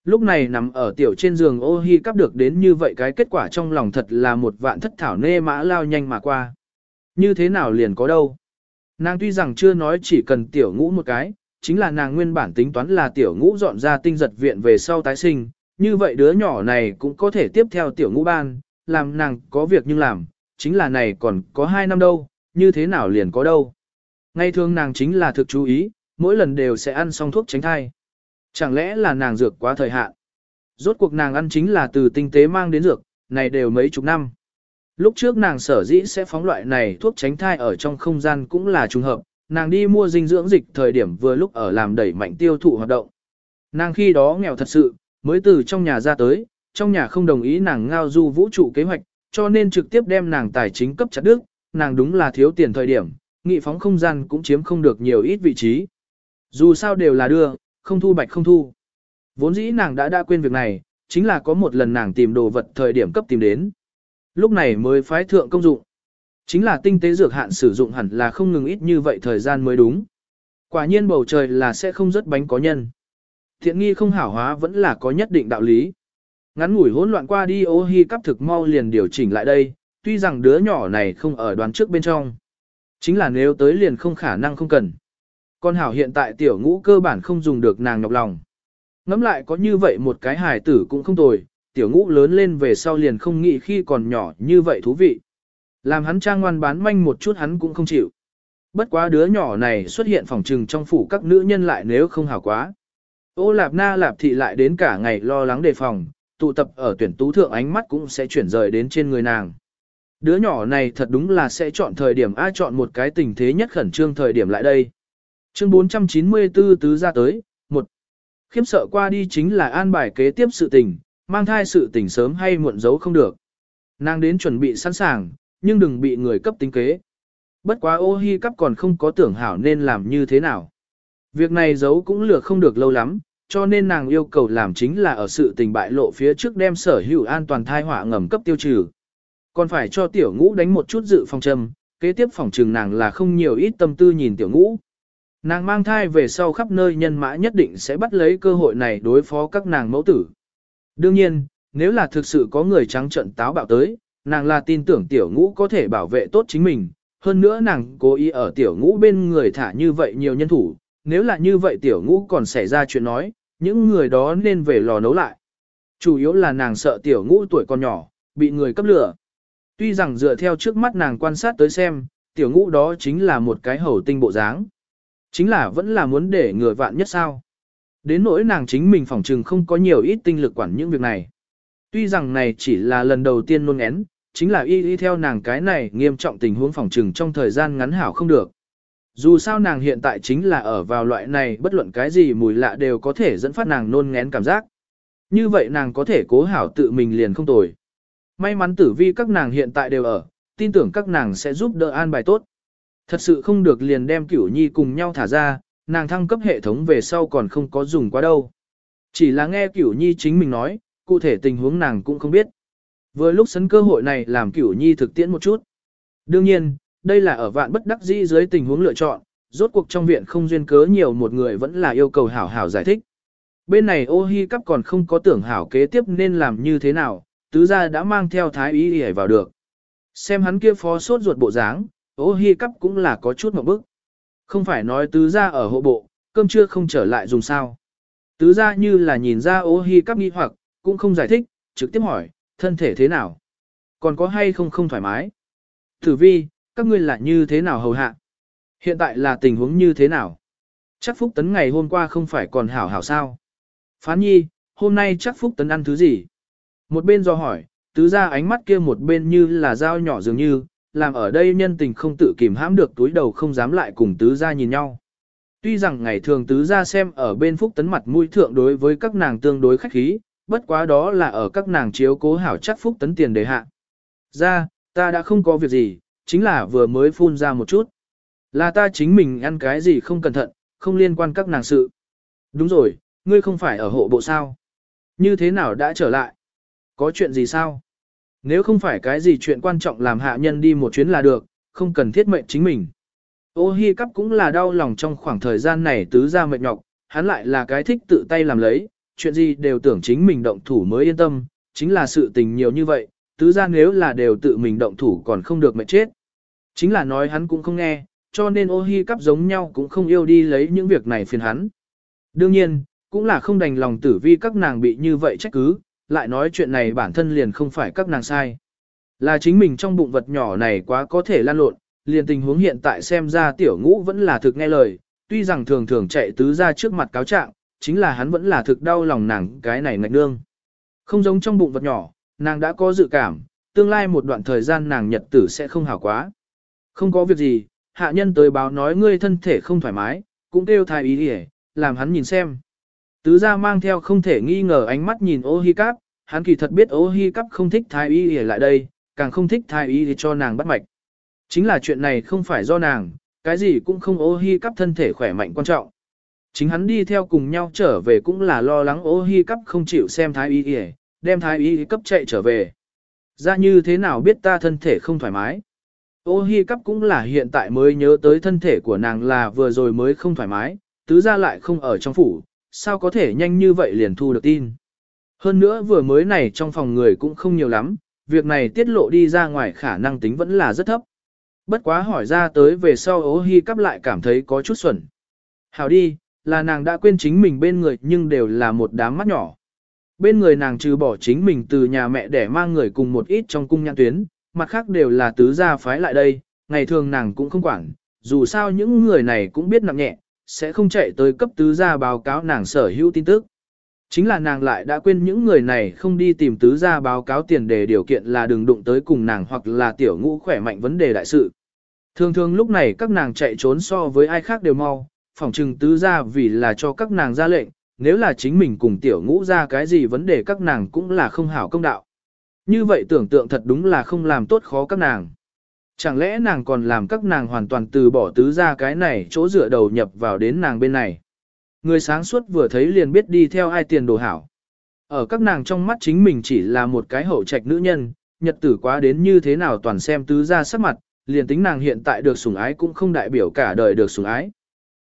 Lúc này nằm ở tiểu trên giường ô hi cắp được đến như vậy cái kết quả trong lòng thật là một vạn thất thảo nê mã lao nhanh mà qua. Như thế nào liền có đâu. Nàng tuy rằng chưa nói chỉ cần tiểu ngũ một cái, chính là nàng nguyên bản tính toán là tiểu ngũ dọn ra tinh giật viện về sau tái sinh, như vậy đứa nhỏ này cũng có thể tiếp theo tiểu ngũ ban, làm nàng có việc nhưng làm, chính là này còn có hai năm đâu, như thế nào liền có đâu. Ngay thường nàng chính là thực chú ý, mỗi lần đều sẽ ăn xong thuốc tránh thai. Chẳng lẽ là nàng dược quá thời hạn? Rốt cuộc nàng ăn chính là từ tinh tế mang đến dược, này đều mấy chục năm. Lúc trước nàng sở dĩ sẽ phóng loại này thuốc tránh thai ở trong không gian cũng là trùng hợp, nàng đi mua dinh dưỡng dịch thời điểm vừa lúc ở làm đẩy mạnh tiêu thụ hoạt động. Nàng khi đó nghèo thật sự, mới từ trong nhà ra tới, trong nhà không đồng ý nàng ngao du vũ trụ kế hoạch, cho nên trực tiếp đem nàng tài chính cấp chặt đức, nàng đúng là thiếu tiền thời điểm, nghị phóng không gian cũng chiếm không được nhiều ít vị trí. Dù sao đều là đưa, không thu bạch không thu. Vốn dĩ nàng đã đã quên việc này, chính là có một lần nàng tìm đồ vật thời điểm cấp tìm đến. Lúc này mới phái thượng công dụng. Chính là tinh tế dược hạn sử dụng hẳn là không ngừng ít như vậy thời gian mới đúng. Quả nhiên bầu trời là sẽ không rất bánh có nhân. Thiện nghi không hảo hóa vẫn là có nhất định đạo lý. Ngắn ngủi hỗn loạn qua đi ô hi cắp thực mau liền điều chỉnh lại đây, tuy rằng đứa nhỏ này không ở đoàn trước bên trong. Chính là nếu tới liền không khả năng không cần. Con hảo hiện tại tiểu ngũ cơ bản không dùng được nàng nhọc lòng. Ngắm lại có như vậy một cái hài tử cũng không tồi, tiểu ngũ lớn lên về sau liền không nghĩ khi còn nhỏ như vậy thú vị. Làm hắn trang ngoan bán manh một chút hắn cũng không chịu. Bất quá đứa nhỏ này xuất hiện phòng trừng trong phủ các nữ nhân lại nếu không hảo quá. Ô lạp na lạp thị lại đến cả ngày lo lắng đề phòng, tụ tập ở tuyển tú thượng ánh mắt cũng sẽ chuyển rời đến trên người nàng. Đứa nhỏ này thật đúng là sẽ chọn thời điểm ai chọn một cái tình thế nhất khẩn trương thời điểm lại đây. Chương 494 tứ ra tới, một Khiếm sợ qua đi chính là an bài kế tiếp sự tình, mang thai sự tình sớm hay muộn giấu không được. Nàng đến chuẩn bị sẵn sàng, nhưng đừng bị người cấp tính kế. Bất quá ô hi cấp còn không có tưởng hảo nên làm như thế nào. Việc này giấu cũng lừa không được lâu lắm, cho nên nàng yêu cầu làm chính là ở sự tình bại lộ phía trước đem sở hữu an toàn thai họa ngầm cấp tiêu trừ. Còn phải cho tiểu ngũ đánh một chút dự phòng châm, kế tiếp phòng trường nàng là không nhiều ít tâm tư nhìn tiểu ngũ. Nàng mang thai về sau khắp nơi nhân mã nhất định sẽ bắt lấy cơ hội này đối phó các nàng mẫu tử. Đương nhiên, nếu là thực sự có người trắng trận táo bạo tới, nàng là tin tưởng tiểu ngũ có thể bảo vệ tốt chính mình. Hơn nữa nàng cố ý ở tiểu ngũ bên người thả như vậy nhiều nhân thủ, nếu là như vậy tiểu ngũ còn xảy ra chuyện nói, những người đó nên về lò nấu lại. Chủ yếu là nàng sợ tiểu ngũ tuổi còn nhỏ, bị người cấp lửa. Tuy rằng dựa theo trước mắt nàng quan sát tới xem, tiểu ngũ đó chính là một cái hầu tinh bộ dáng. Chính là vẫn là muốn để người vạn nhất sao. Đến nỗi nàng chính mình phỏng trừng không có nhiều ít tinh lực quản những việc này. Tuy rằng này chỉ là lần đầu tiên nôn én, chính là y y theo nàng cái này nghiêm trọng tình huống phỏng trừng trong thời gian ngắn hảo không được. Dù sao nàng hiện tại chính là ở vào loại này bất luận cái gì mùi lạ đều có thể dẫn phát nàng nôn ngén cảm giác. Như vậy nàng có thể cố hảo tự mình liền không tồi. May mắn tử vi các nàng hiện tại đều ở, tin tưởng các nàng sẽ giúp đỡ an bài tốt. Thật sự không được liền đem cửu nhi cùng nhau thả ra, nàng thăng cấp hệ thống về sau còn không có dùng quá đâu. Chỉ là nghe cửu nhi chính mình nói, cụ thể tình huống nàng cũng không biết. Vừa lúc sấn cơ hội này làm cửu nhi thực tiễn một chút. Đương nhiên, đây là ở vạn bất đắc dĩ dưới tình huống lựa chọn, rốt cuộc trong viện không duyên cớ nhiều một người vẫn là yêu cầu hảo hảo giải thích. bên này ô hi cắp còn không có tưởng hảo kế tiếp nên làm như thế nào, tứ gia đã mang theo thái y để vào được. Xem hắn kia phó sốt ruột bộ dáng, ô hi cắp cũng là có chút một bức. Không phải nói tứ gia ở hộ bộ, cơm trưa không trở lại dùng sao. Tứ gia như là nhìn ra ô hi cắp nghi hoặc, cũng không giải thích, trực tiếp hỏi, thân thể thế nào? Còn có hay không không thoải mái? Tử vi, các ngươi là như thế nào hầu hạ? Hiện tại là tình huống như thế nào? Chắc Phúc Tấn ngày hôm qua không phải còn hảo hảo sao? Phán nhi, hôm nay chắc Phúc Tấn ăn thứ gì? Một bên do hỏi, tứ ra ánh mắt kia một bên như là dao nhỏ dường như, làm ở đây nhân tình không tự kìm hãm được túi đầu không dám lại cùng tứ gia nhìn nhau. Tuy rằng ngày thường tứ gia xem ở bên Phúc Tấn mặt mũi thượng đối với các nàng tương đối khách khí, bất quá đó là ở các nàng chiếu cố hảo chắc Phúc Tấn tiền đề hạ. Ra, ta đã không có việc gì, chính là vừa mới phun ra một chút. Là ta chính mình ăn cái gì không cẩn thận, không liên quan các nàng sự. Đúng rồi, ngươi không phải ở hộ bộ sao? Như thế nào đã trở lại? Có chuyện gì sao? Nếu không phải cái gì chuyện quan trọng làm hạ nhân đi một chuyến là được, không cần thiết mệnh chính mình. Ô hi cắp cũng là đau lòng trong khoảng thời gian này tứ ra mệt nhọc, hắn lại là cái thích tự tay làm lấy, chuyện gì đều tưởng chính mình động thủ mới yên tâm, chính là sự tình nhiều như vậy, tứ ra nếu là đều tự mình động thủ còn không được mệt chết. Chính là nói hắn cũng không nghe, cho nên ô hi cắp giống nhau cũng không yêu đi lấy những việc này phiền hắn. Đương nhiên, cũng là không đành lòng tử vi các nàng bị như vậy trách cứ, lại nói chuyện này bản thân liền không phải các nàng sai. Là chính mình trong bụng vật nhỏ này quá có thể lan lộn, liền tình huống hiện tại xem ra tiểu ngũ vẫn là thực nghe lời, tuy rằng thường thường chạy tứ ra trước mặt cáo trạng, chính là hắn vẫn là thực đau lòng nàng cái này ngạch đương. Không giống trong bụng vật nhỏ, nàng đã có dự cảm, tương lai một đoạn thời gian nàng nhật tử sẽ không hảo quá. Không có việc gì, hạ nhân tới báo nói ngươi thân thể không thoải mái, cũng kêu thái ý đi làm hắn nhìn xem. Tứ gia mang theo không thể nghi ngờ ánh mắt nhìn ô hi cáp, hắn kỳ thật biết ô hi cáp không thích thái y để lại đây, càng không thích thái y thì cho nàng bắt mạch. Chính là chuyện này không phải do nàng, cái gì cũng không ô hi cáp thân thể khỏe mạnh quan trọng. Chính hắn đi theo cùng nhau trở về cũng là lo lắng ô hi cáp không chịu xem thái y để, đem thái y cấp chạy trở về. Ra như thế nào biết ta thân thể không thoải mái? Ô hi cắp cũng là hiện tại mới nhớ tới thân thể của nàng là vừa rồi mới không thoải mái, tứ ra lại không ở trong phủ, sao có thể nhanh như vậy liền thu được tin. Hơn nữa vừa mới này trong phòng người cũng không nhiều lắm, việc này tiết lộ đi ra ngoài khả năng tính vẫn là rất thấp. Bất quá hỏi ra tới về sau ố hy cắp lại cảm thấy có chút xuẩn. Hào đi, là nàng đã quên chính mình bên người nhưng đều là một đám mắt nhỏ. Bên người nàng trừ bỏ chính mình từ nhà mẹ để mang người cùng một ít trong cung nhãn tuyến, mặt khác đều là tứ gia phái lại đây, ngày thường nàng cũng không quản, dù sao những người này cũng biết nặng nhẹ, sẽ không chạy tới cấp tứ gia báo cáo nàng sở hữu tin tức. Chính là nàng lại đã quên những người này không đi tìm tứ gia báo cáo tiền đề điều kiện là đừng đụng tới cùng nàng hoặc là tiểu ngũ khỏe mạnh vấn đề đại sự. Thường thường lúc này các nàng chạy trốn so với ai khác đều mau, phỏng trừng tứ gia vì là cho các nàng ra lệnh, nếu là chính mình cùng tiểu ngũ ra cái gì vấn đề các nàng cũng là không hảo công đạo. Như vậy tưởng tượng thật đúng là không làm tốt khó các nàng. Chẳng lẽ nàng còn làm các nàng hoàn toàn từ bỏ tứ ra cái này chỗ dựa đầu nhập vào đến nàng bên này. Người sáng suốt vừa thấy liền biết đi theo ai tiền đồ hảo. Ở các nàng trong mắt chính mình chỉ là một cái hậu trạch nữ nhân, nhật tử quá đến như thế nào toàn xem tứ ra sắc mặt, liền tính nàng hiện tại được sủng ái cũng không đại biểu cả đời được sủng ái.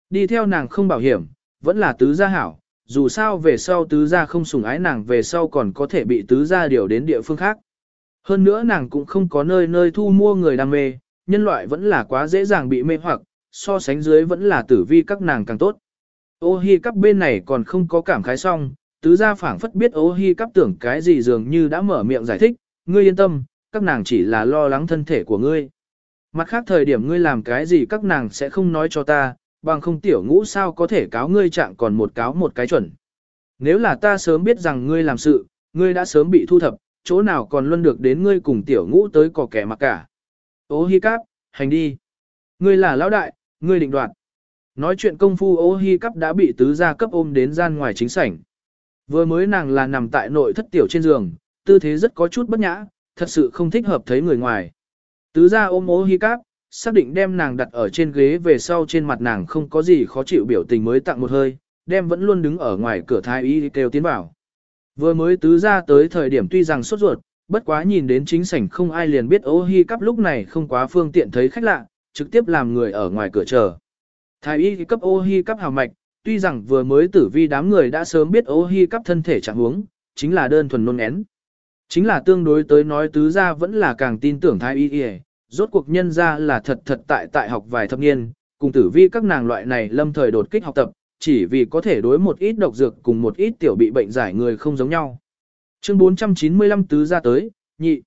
Đi theo nàng không bảo hiểm, vẫn là tứ gia hảo, dù sao về sau tứ gia không sủng ái nàng về sau còn có thể bị tứ gia điều đến địa phương khác. Hơn nữa nàng cũng không có nơi nơi thu mua người đam mê, nhân loại vẫn là quá dễ dàng bị mê hoặc, so sánh dưới vẫn là tử vi các nàng càng tốt. Ô hi cắp bên này còn không có cảm khái xong, tứ gia phảng phất biết ô hi cắp tưởng cái gì dường như đã mở miệng giải thích, ngươi yên tâm, các nàng chỉ là lo lắng thân thể của ngươi. Mặt khác thời điểm ngươi làm cái gì các nàng sẽ không nói cho ta, bằng không tiểu ngũ sao có thể cáo ngươi trạng còn một cáo một cái chuẩn. Nếu là ta sớm biết rằng ngươi làm sự, ngươi đã sớm bị thu thập, chỗ nào còn luôn được đến ngươi cùng tiểu ngũ tới cỏ kẻ mặc cả. Ô hi cáp, hành đi. Ngươi là lão đại, ngươi định đoạt. Nói chuyện công phu ô hi cắp đã bị tứ gia cấp ôm đến gian ngoài chính sảnh. Vừa mới nàng là nằm tại nội thất tiểu trên giường, tư thế rất có chút bất nhã, thật sự không thích hợp thấy người ngoài. Tứ gia ôm ô hi cắp, xác định đem nàng đặt ở trên ghế về sau trên mặt nàng không có gì khó chịu biểu tình mới tặng một hơi, đem vẫn luôn đứng ở ngoài cửa thái y kêu tiến vào. Vừa mới tứ ra tới thời điểm tuy rằng sốt ruột, bất quá nhìn đến chính sảnh không ai liền biết ô hi cắp lúc này không quá phương tiện thấy khách lạ, trực tiếp làm người ở ngoài cửa chờ. Thái y cấp ô hi cắp hào mạch, tuy rằng vừa mới tử vi đám người đã sớm biết ô hi cắp thân thể trạng huống, chính là đơn thuần nôn én. Chính là tương đối tới nói tứ gia vẫn là càng tin tưởng thái y y, rốt cuộc nhân ra là thật thật tại tại học vài thập niên, cùng tử vi các nàng loại này lâm thời đột kích học tập, chỉ vì có thể đối một ít độc dược cùng một ít tiểu bị bệnh giải người không giống nhau. Chương 495 tứ gia tới, nhị.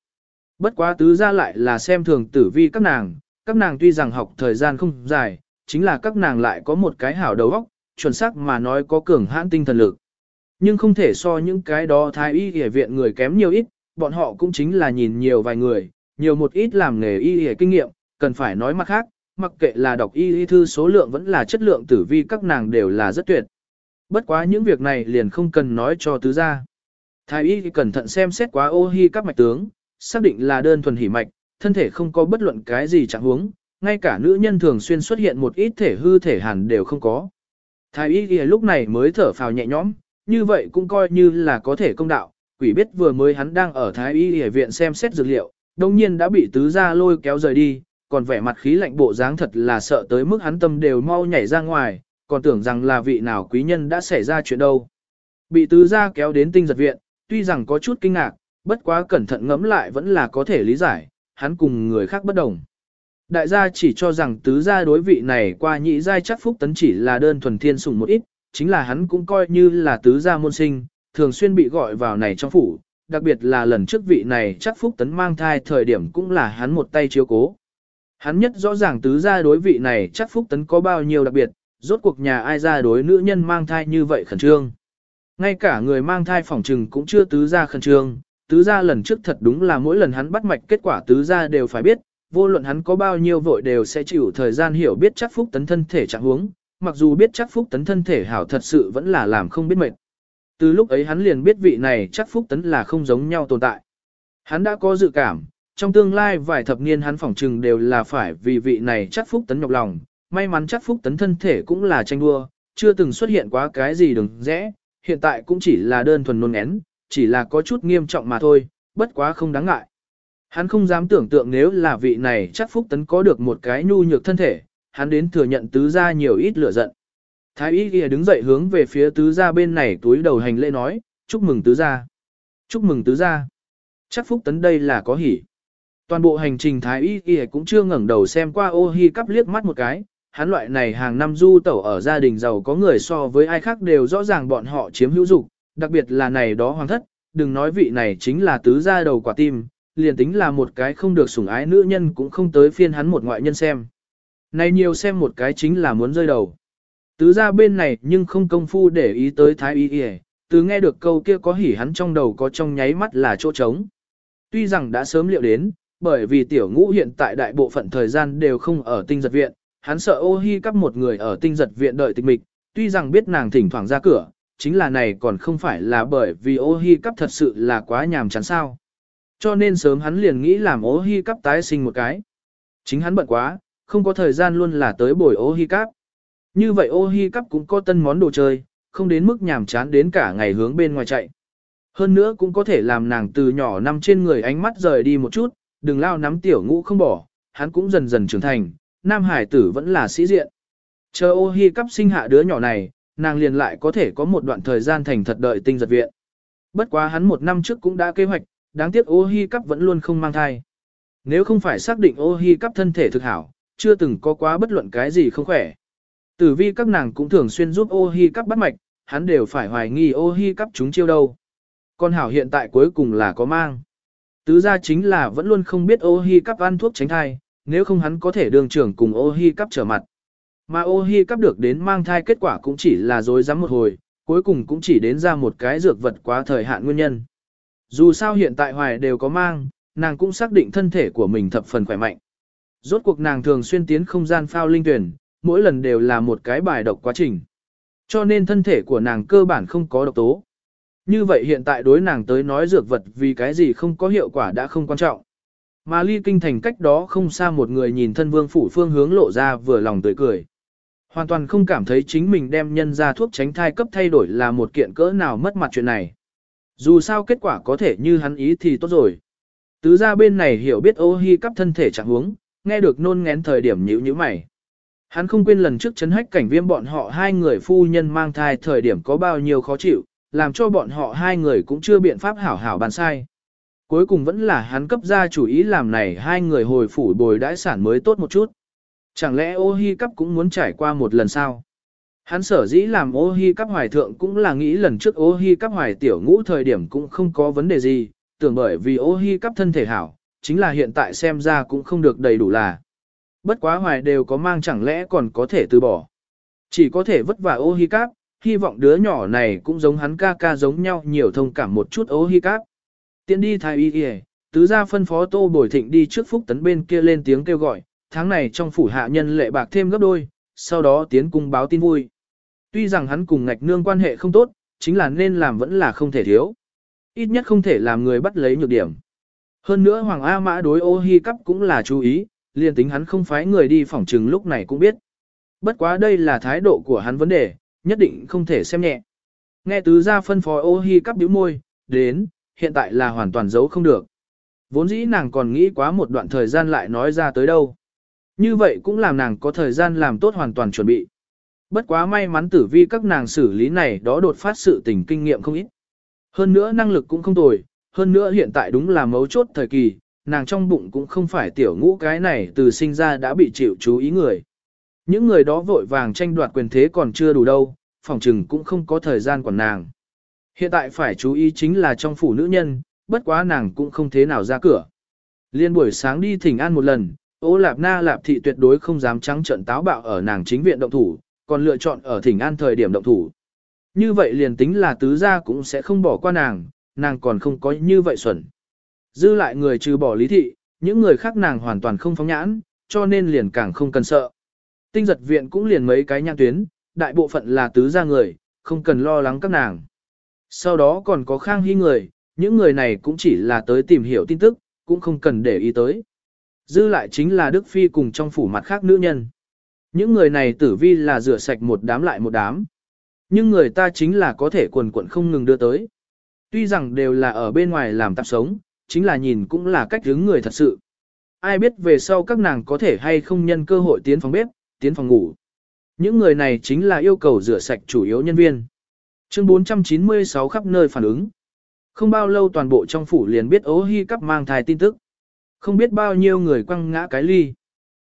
Bất quá tứ gia lại là xem thường tử vi các nàng, các nàng tuy rằng học thời gian không dài, chính là các nàng lại có một cái hảo đầu óc, chuẩn xác mà nói có cường hãn tinh thần lực. Nhưng không thể so những cái đó thái y y viện người kém nhiều ít, bọn họ cũng chính là nhìn nhiều vài người, nhiều một ít làm nghề y y kinh nghiệm, cần phải nói mặt khác, mặc kệ là đọc y y thư số lượng vẫn là chất lượng tử vi các nàng đều là rất tuyệt. Bất quá những việc này liền không cần nói cho tứ gia. Thái y cẩn thận xem xét quá ô hi các mạch tướng, xác định là đơn thuần hỉ mạch, thân thể không có bất luận cái gì trạng huống, ngay cả nữ nhân thường xuyên xuất hiện một ít thể hư thể hàn đều không có. Thái y ghi lúc này mới thở phào nhẹ nhõm, như vậy cũng coi như là có thể công đạo, quỷ biết vừa mới hắn đang ở Thái y y viện xem xét dược liệu, đồng nhiên đã bị tứ gia lôi kéo rời đi, còn vẻ mặt khí lạnh bộ dáng thật là sợ tới mức hắn tâm đều mau nhảy ra ngoài, còn tưởng rằng là vị nào quý nhân đã xảy ra chuyện đâu. Bị tứ gia kéo đến tinh giật viện, tuy rằng có chút kinh ngạc, bất quá cẩn thận ngẫm lại vẫn là có thể lý giải, hắn cùng người khác bất đồng. Đại gia chỉ cho rằng tứ gia đối vị này qua nhị giai chắc phúc tấn chỉ là đơn thuần thiên sủng một ít, chính là hắn cũng coi như là tứ gia môn sinh, thường xuyên bị gọi vào này trong phủ, đặc biệt là lần trước vị này chắc phúc tấn mang thai thời điểm cũng là hắn một tay chiếu cố. Hắn nhất rõ ràng tứ gia đối vị này chắc phúc tấn có bao nhiêu đặc biệt, rốt cuộc nhà ai ra đối nữ nhân mang thai như vậy khẩn trương. Ngay cả người mang thai phỏng trừng cũng chưa tứ gia khẩn trương, tứ gia lần trước thật đúng là mỗi lần hắn bắt mạch kết quả tứ gia đều phải biết, vô luận hắn có bao nhiêu vội đều sẽ chịu thời gian hiểu biết chắc phúc tấn thân thể trạng huống, mặc dù biết chắc phúc tấn thân thể hảo thật sự vẫn là làm không biết mệt. Từ lúc ấy hắn liền biết vị này chắc phúc tấn là không giống nhau tồn tại. Hắn đã có dự cảm, trong tương lai vài thập niên hắn phỏng trừng đều là phải vì vị này chắc phúc tấn nhọc lòng, may mắn chắc phúc tấn thân thể cũng là tranh đua, chưa từng xuất hiện quá cái gì đừng rẽ, hiện tại cũng chỉ là đơn thuần nôn én, chỉ là có chút nghiêm trọng mà thôi, bất quá không đáng ngại. Hắn không dám tưởng tượng nếu là vị này chắc phúc tấn có được một cái nhu nhược thân thể, hắn đến thừa nhận tứ gia nhiều ít lửa giận. Thái y kia đứng dậy hướng về phía tứ gia bên này túi đầu hành lễ nói, chúc mừng tứ gia. Chúc mừng tứ gia. Chắc phúc tấn đây là có hỉ. Toàn bộ hành trình Thái y kia cũng chưa ngẩng đầu xem qua ô hi cắp liếc mắt một cái, hắn loại này hàng năm du tẩu ở gia đình giàu có người so với ai khác đều rõ ràng bọn họ chiếm hữu dục, đặc biệt là này đó hoàng thất, đừng nói vị này chính là tứ gia đầu quả tim, liền tính là một cái không được sủng ái nữ nhân cũng không tới phiên hắn một ngoại nhân xem. Này nhiều xem một cái chính là muốn rơi đầu. Tứ gia bên này nhưng không công phu để ý tới thái y y, từ nghe được câu kia có hỉ hắn trong đầu có trong nháy mắt là chỗ trống. Tuy rằng đã sớm liệu đến, bởi vì tiểu ngũ hiện tại đại bộ phận thời gian đều không ở tinh giật viện, hắn sợ ô hi cắp một người ở tinh giật viện đợi tịch mịch, tuy rằng biết nàng thỉnh thoảng ra cửa, chính là này còn không phải là bởi vì ô hi cắp thật sự là quá nhàm chán sao. Cho nên sớm hắn liền nghĩ làm ô hi cắp tái sinh một cái. Chính hắn bận quá, không có thời gian luôn là tới bồi ô hi cắp. Như vậy ô hi cắp cũng có tân món đồ chơi, không đến mức nhàm chán đến cả ngày hướng bên ngoài chạy. Hơn nữa cũng có thể làm nàng từ nhỏ nằm trên người ánh mắt rời đi một chút, đừng lao nắm tiểu ngũ không bỏ, hắn cũng dần dần trưởng thành, nam hải tử vẫn là sĩ diện. Chờ ô hi cắp sinh hạ đứa nhỏ này, nàng liền lại có thể có một đoạn thời gian thành thật đợi tinh giật viện. Bất quá hắn một năm trước cũng đã kế hoạch, đáng tiếc ô hi cắp vẫn luôn không mang thai. Nếu không phải xác định ô hi cắp thân thể thực hảo, chưa từng có quá bất luận cái gì không khỏe. Tử vi các nàng cũng thường xuyên giúp ô hi cắp bắt mạch, hắn đều phải hoài nghi ô hi cắp chúng chiêu đâu. Con hảo hiện tại cuối cùng là có mang. Tứ ra chính là vẫn luôn không biết ô hi cắp ăn thuốc tránh thai, nếu không hắn có thể đường trưởng cùng ô hi cắp trở mặt. Mà ô hi cắp được đến mang thai kết quả cũng chỉ là dối rắm một hồi, cuối cùng cũng chỉ đến ra một cái dược vật quá thời hạn nguyên nhân. Dù sao hiện tại hoài đều có mang, nàng cũng xác định thân thể của mình thập phần khỏe mạnh. Rốt cuộc nàng thường xuyên tiến không gian phao linh tuyển, mỗi lần đều là một cái bài độc quá trình. Cho nên thân thể của nàng cơ bản không có độc tố. Như vậy hiện tại đối nàng tới nói dược vật vì cái gì không có hiệu quả đã không quan trọng. Mà ly kinh thành cách đó không xa một người nhìn thân vương phủ phương hướng lộ ra vừa lòng tươi cười. Hoàn toàn không cảm thấy chính mình đem nhân ra thuốc tránh thai cấp thay đổi là một kiện cỡ nào mất mặt chuyện này. Dù sao kết quả có thể như hắn ý thì tốt rồi. Tứ ra bên này hiểu biết ô hi cắp thân thể chẳng huống, nghe được nôn ngén thời điểm nhữ nhíu mày. Hắn không quên lần trước chấn hách cảnh viêm bọn họ hai người phu nhân mang thai thời điểm có bao nhiêu khó chịu, làm cho bọn họ hai người cũng chưa biện pháp hảo hảo bàn sai. Cuối cùng vẫn là hắn cấp ra chủ ý làm này hai người hồi phủ bồi đãi sản mới tốt một chút. Chẳng lẽ ô hi cắp cũng muốn trải qua một lần sao? Hắn sở dĩ làm ô hi cắp hoài thượng cũng là nghĩ lần trước ô hi cắp hoài tiểu ngũ thời điểm cũng không có vấn đề gì, tưởng bởi vì ô hi cắp thân thể hảo, chính là hiện tại xem ra cũng không được đầy đủ là. Bất quá hoài đều có mang chẳng lẽ còn có thể từ bỏ. Chỉ có thể vất vả ô hi cắp, hy vọng đứa nhỏ này cũng giống hắn ca ca giống nhau nhiều thông cảm một chút ô hi cáp. Tiến đi thái y kìa, tứ gia phân phó tô bồi thịnh đi trước phúc tấn bên kia lên tiếng kêu gọi, tháng này trong phủ hạ nhân lệ bạc thêm gấp đôi, sau đó tiến cung báo tin vui. Tuy rằng hắn cùng ngạch nương quan hệ không tốt, chính là nên làm vẫn là không thể thiếu. Ít nhất không thể làm người bắt lấy nhược điểm. Hơn nữa Hoàng A Mã đối ô hi cắp cũng là chú ý, liền tính hắn không phái người đi phỏng trừng lúc này cũng biết. Bất quá đây là thái độ của hắn vấn đề, nhất định không thể xem nhẹ. Nghe tứ gia phân phó ô hi cắp bĩu môi, đến, hiện tại là hoàn toàn giấu không được. Vốn dĩ nàng còn nghĩ quá một đoạn thời gian lại nói ra tới đâu. Như vậy cũng làm nàng có thời gian làm tốt hoàn toàn chuẩn bị. Bất quá may mắn tử vi các nàng xử lý này đó đột phát sự tình kinh nghiệm không ít. Hơn nữa năng lực cũng không tồi, hơn nữa hiện tại đúng là mấu chốt thời kỳ, nàng trong bụng cũng không phải tiểu ngũ cái này từ sinh ra đã bị chịu chú ý người. Những người đó vội vàng tranh đoạt quyền thế còn chưa đủ đâu, phòng trừng cũng không có thời gian quản nàng. Hiện tại phải chú ý chính là trong phủ nữ nhân, bất quá nàng cũng không thế nào ra cửa. Liên buổi sáng đi thỉnh an một lần, ô lạp na lạp thị tuyệt đối không dám trắng trận táo bạo ở nàng chính viện động thủ, còn lựa chọn ở thỉnh an thời điểm động thủ. Như vậy liền tính là tứ gia cũng sẽ không bỏ qua nàng, nàng còn không có như vậy xuẩn. Dư lại người trừ bỏ lý thị, những người khác nàng hoàn toàn không phóng nhãn, cho nên liền càng không cần sợ. Tinh giật viện cũng liền mấy cái nhãn tuyến, đại bộ phận là tứ gia người, không cần lo lắng các nàng. Sau đó còn có khang hy người, những người này cũng chỉ là tới tìm hiểu tin tức, cũng không cần để ý tới. Dư lại chính là Đức Phi cùng trong phủ mặt khác nữ nhân. Những người này tử vi là rửa sạch một đám lại một đám. Nhưng người ta chính là có thể quần quận không ngừng đưa tới. Tuy rằng đều là ở bên ngoài làm tạp sống, chính là nhìn cũng là cách hướng người thật sự. Ai biết về sau các nàng có thể hay không nhân cơ hội tiến phòng bếp, tiến phòng ngủ. Những người này chính là yêu cầu rửa sạch chủ yếu nhân viên. Chương 496 khắp nơi phản ứng. Không bao lâu toàn bộ trong phủ liền biết ố hy cắp mang thai tin tức. Không biết bao nhiêu người quăng ngã cái ly.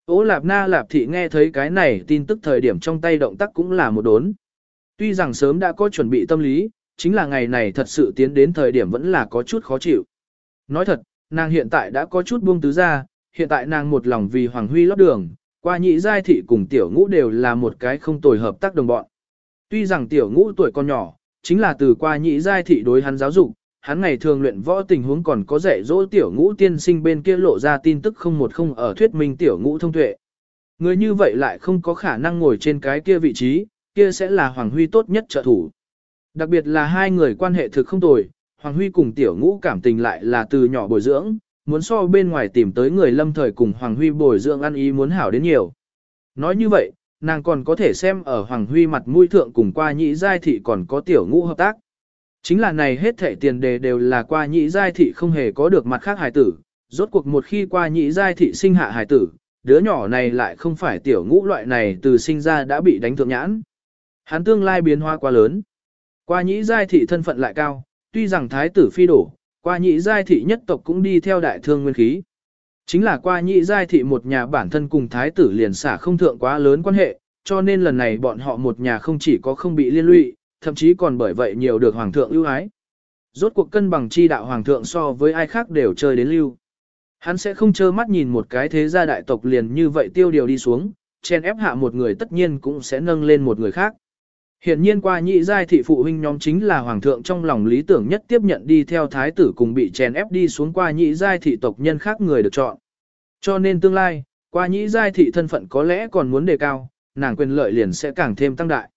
Ố lạp na lạp thị nghe thấy cái này tin tức thời điểm trong tay động tác cũng là một đốn. Tuy rằng sớm đã có chuẩn bị tâm lý, chính là ngày này thật sự tiến đến thời điểm vẫn là có chút khó chịu. Nói thật, nàng hiện tại đã có chút buông tứ ra, hiện tại nàng một lòng vì Hoàng Huy lót đường, qua nhị giai thị cùng tiểu ngũ đều là một cái không tồi hợp tác đồng bọn. Tuy rằng tiểu ngũ tuổi còn nhỏ, chính là từ qua nhị giai thị đối hắn giáo dục, hắn ngày thường luyện võ tình huống còn có dạy dỗ tiểu ngũ tiên sinh bên kia lộ ra tin tức không một không ở thuyết minh tiểu ngũ thông tuệ. Người như vậy lại không có khả năng ngồi trên cái kia vị trí, kia sẽ là Hoàng Huy tốt nhất trợ thủ. Đặc biệt là hai người quan hệ thực không tồi, Hoàng Huy cùng tiểu ngũ cảm tình lại là từ nhỏ bồi dưỡng, muốn so bên ngoài tìm tới người lâm thời cùng Hoàng Huy bồi dưỡng ăn ý muốn hảo đến nhiều. Nói như vậy, nàng còn có thể xem ở Hoàng Huy mặt mũi thượng cùng qua nhị giai thị còn có tiểu ngũ hợp tác. Chính là này hết thảy tiền đề đều là qua nhị giai thị không hề có được mặt khác hài tử, rốt cuộc một khi qua nhị giai thị sinh hạ hài tử, đứa nhỏ này lại không phải tiểu ngũ loại này từ sinh ra đã bị đánh thượng nhãn. Hắn tương lai biến hóa quá lớn. Qua nhị giai thị thân phận lại cao, tuy rằng thái tử phi đổ, qua nhị giai thị nhất tộc cũng đi theo đại thương nguyên khí. Chính là qua nhị giai thị một nhà bản thân cùng thái tử liền xả không thượng quá lớn quan hệ, cho nên lần này bọn họ một nhà không chỉ có không bị liên lụy, thậm chí còn bởi vậy nhiều được hoàng thượng ưu ái. Rốt cuộc cân bằng chi đạo hoàng thượng so với ai khác đều chơi đến lưu. Hắn sẽ không trơ mắt nhìn một cái thế gia đại tộc liền như vậy tiêu điều đi xuống, chen ép hạ một người tất nhiên cũng sẽ nâng lên một người khác. Hiện nhiên qua nhị giai thị phụ huynh nhóm chính là hoàng thượng trong lòng lý tưởng nhất tiếp nhận đi theo thái tử cùng bị chèn ép đi xuống qua nhị giai thị tộc nhân khác người được chọn. Cho nên tương lai, qua nhị giai thị thân phận có lẽ còn muốn đề cao, nàng quyền lợi liền sẽ càng thêm tăng đại.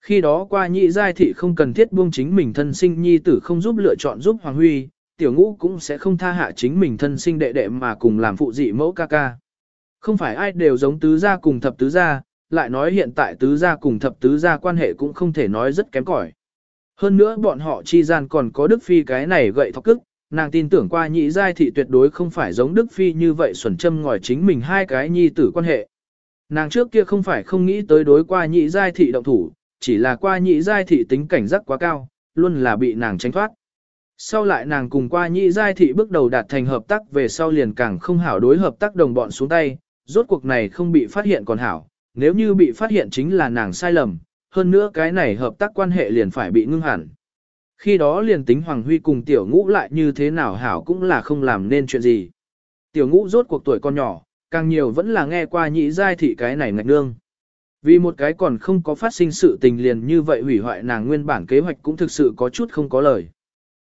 Khi đó qua nhị giai thị không cần thiết buông chính mình thân sinh nhi tử không giúp lựa chọn giúp Hoàng Huy, tiểu ngũ cũng sẽ không tha hạ chính mình thân sinh đệ đệ mà cùng làm phụ dị mẫu ca ca. Không phải ai đều giống tứ gia cùng thập tứ gia, lại nói hiện tại tứ gia cùng thập tứ gia quan hệ cũng không thể nói rất kém cỏi. Hơn nữa bọn họ chi gian còn có Đức Phi cái này gậy thọc cức, nàng tin tưởng qua nhị giai thị tuyệt đối không phải giống Đức Phi như vậy xuẩn châm ngòi chính mình hai cái nhi tử quan hệ. Nàng trước kia không phải không nghĩ tới đối qua nhị giai thị động thủ, chỉ là qua nhị giai thị tính cảnh giác quá cao, luôn là bị nàng tránh thoát. Sau lại nàng cùng qua nhị giai thị bước đầu đạt thành hợp tác về sau liền càng không hảo đối hợp tác đồng bọn xuống tay, rốt cuộc này không bị phát hiện còn hảo, nếu như bị phát hiện chính là nàng sai lầm, hơn nữa cái này hợp tác quan hệ liền phải bị ngưng hẳn. Khi đó liền tính Hoàng Huy cùng tiểu ngũ lại như thế nào hảo cũng là không làm nên chuyện gì. Tiểu ngũ rốt cuộc tuổi con nhỏ, càng nhiều vẫn là nghe qua nhị giai thị cái này ngạch nương. Vì một cái còn không có phát sinh sự tình liền như vậy hủy hoại nàng nguyên bản kế hoạch cũng thực sự có chút không có lời.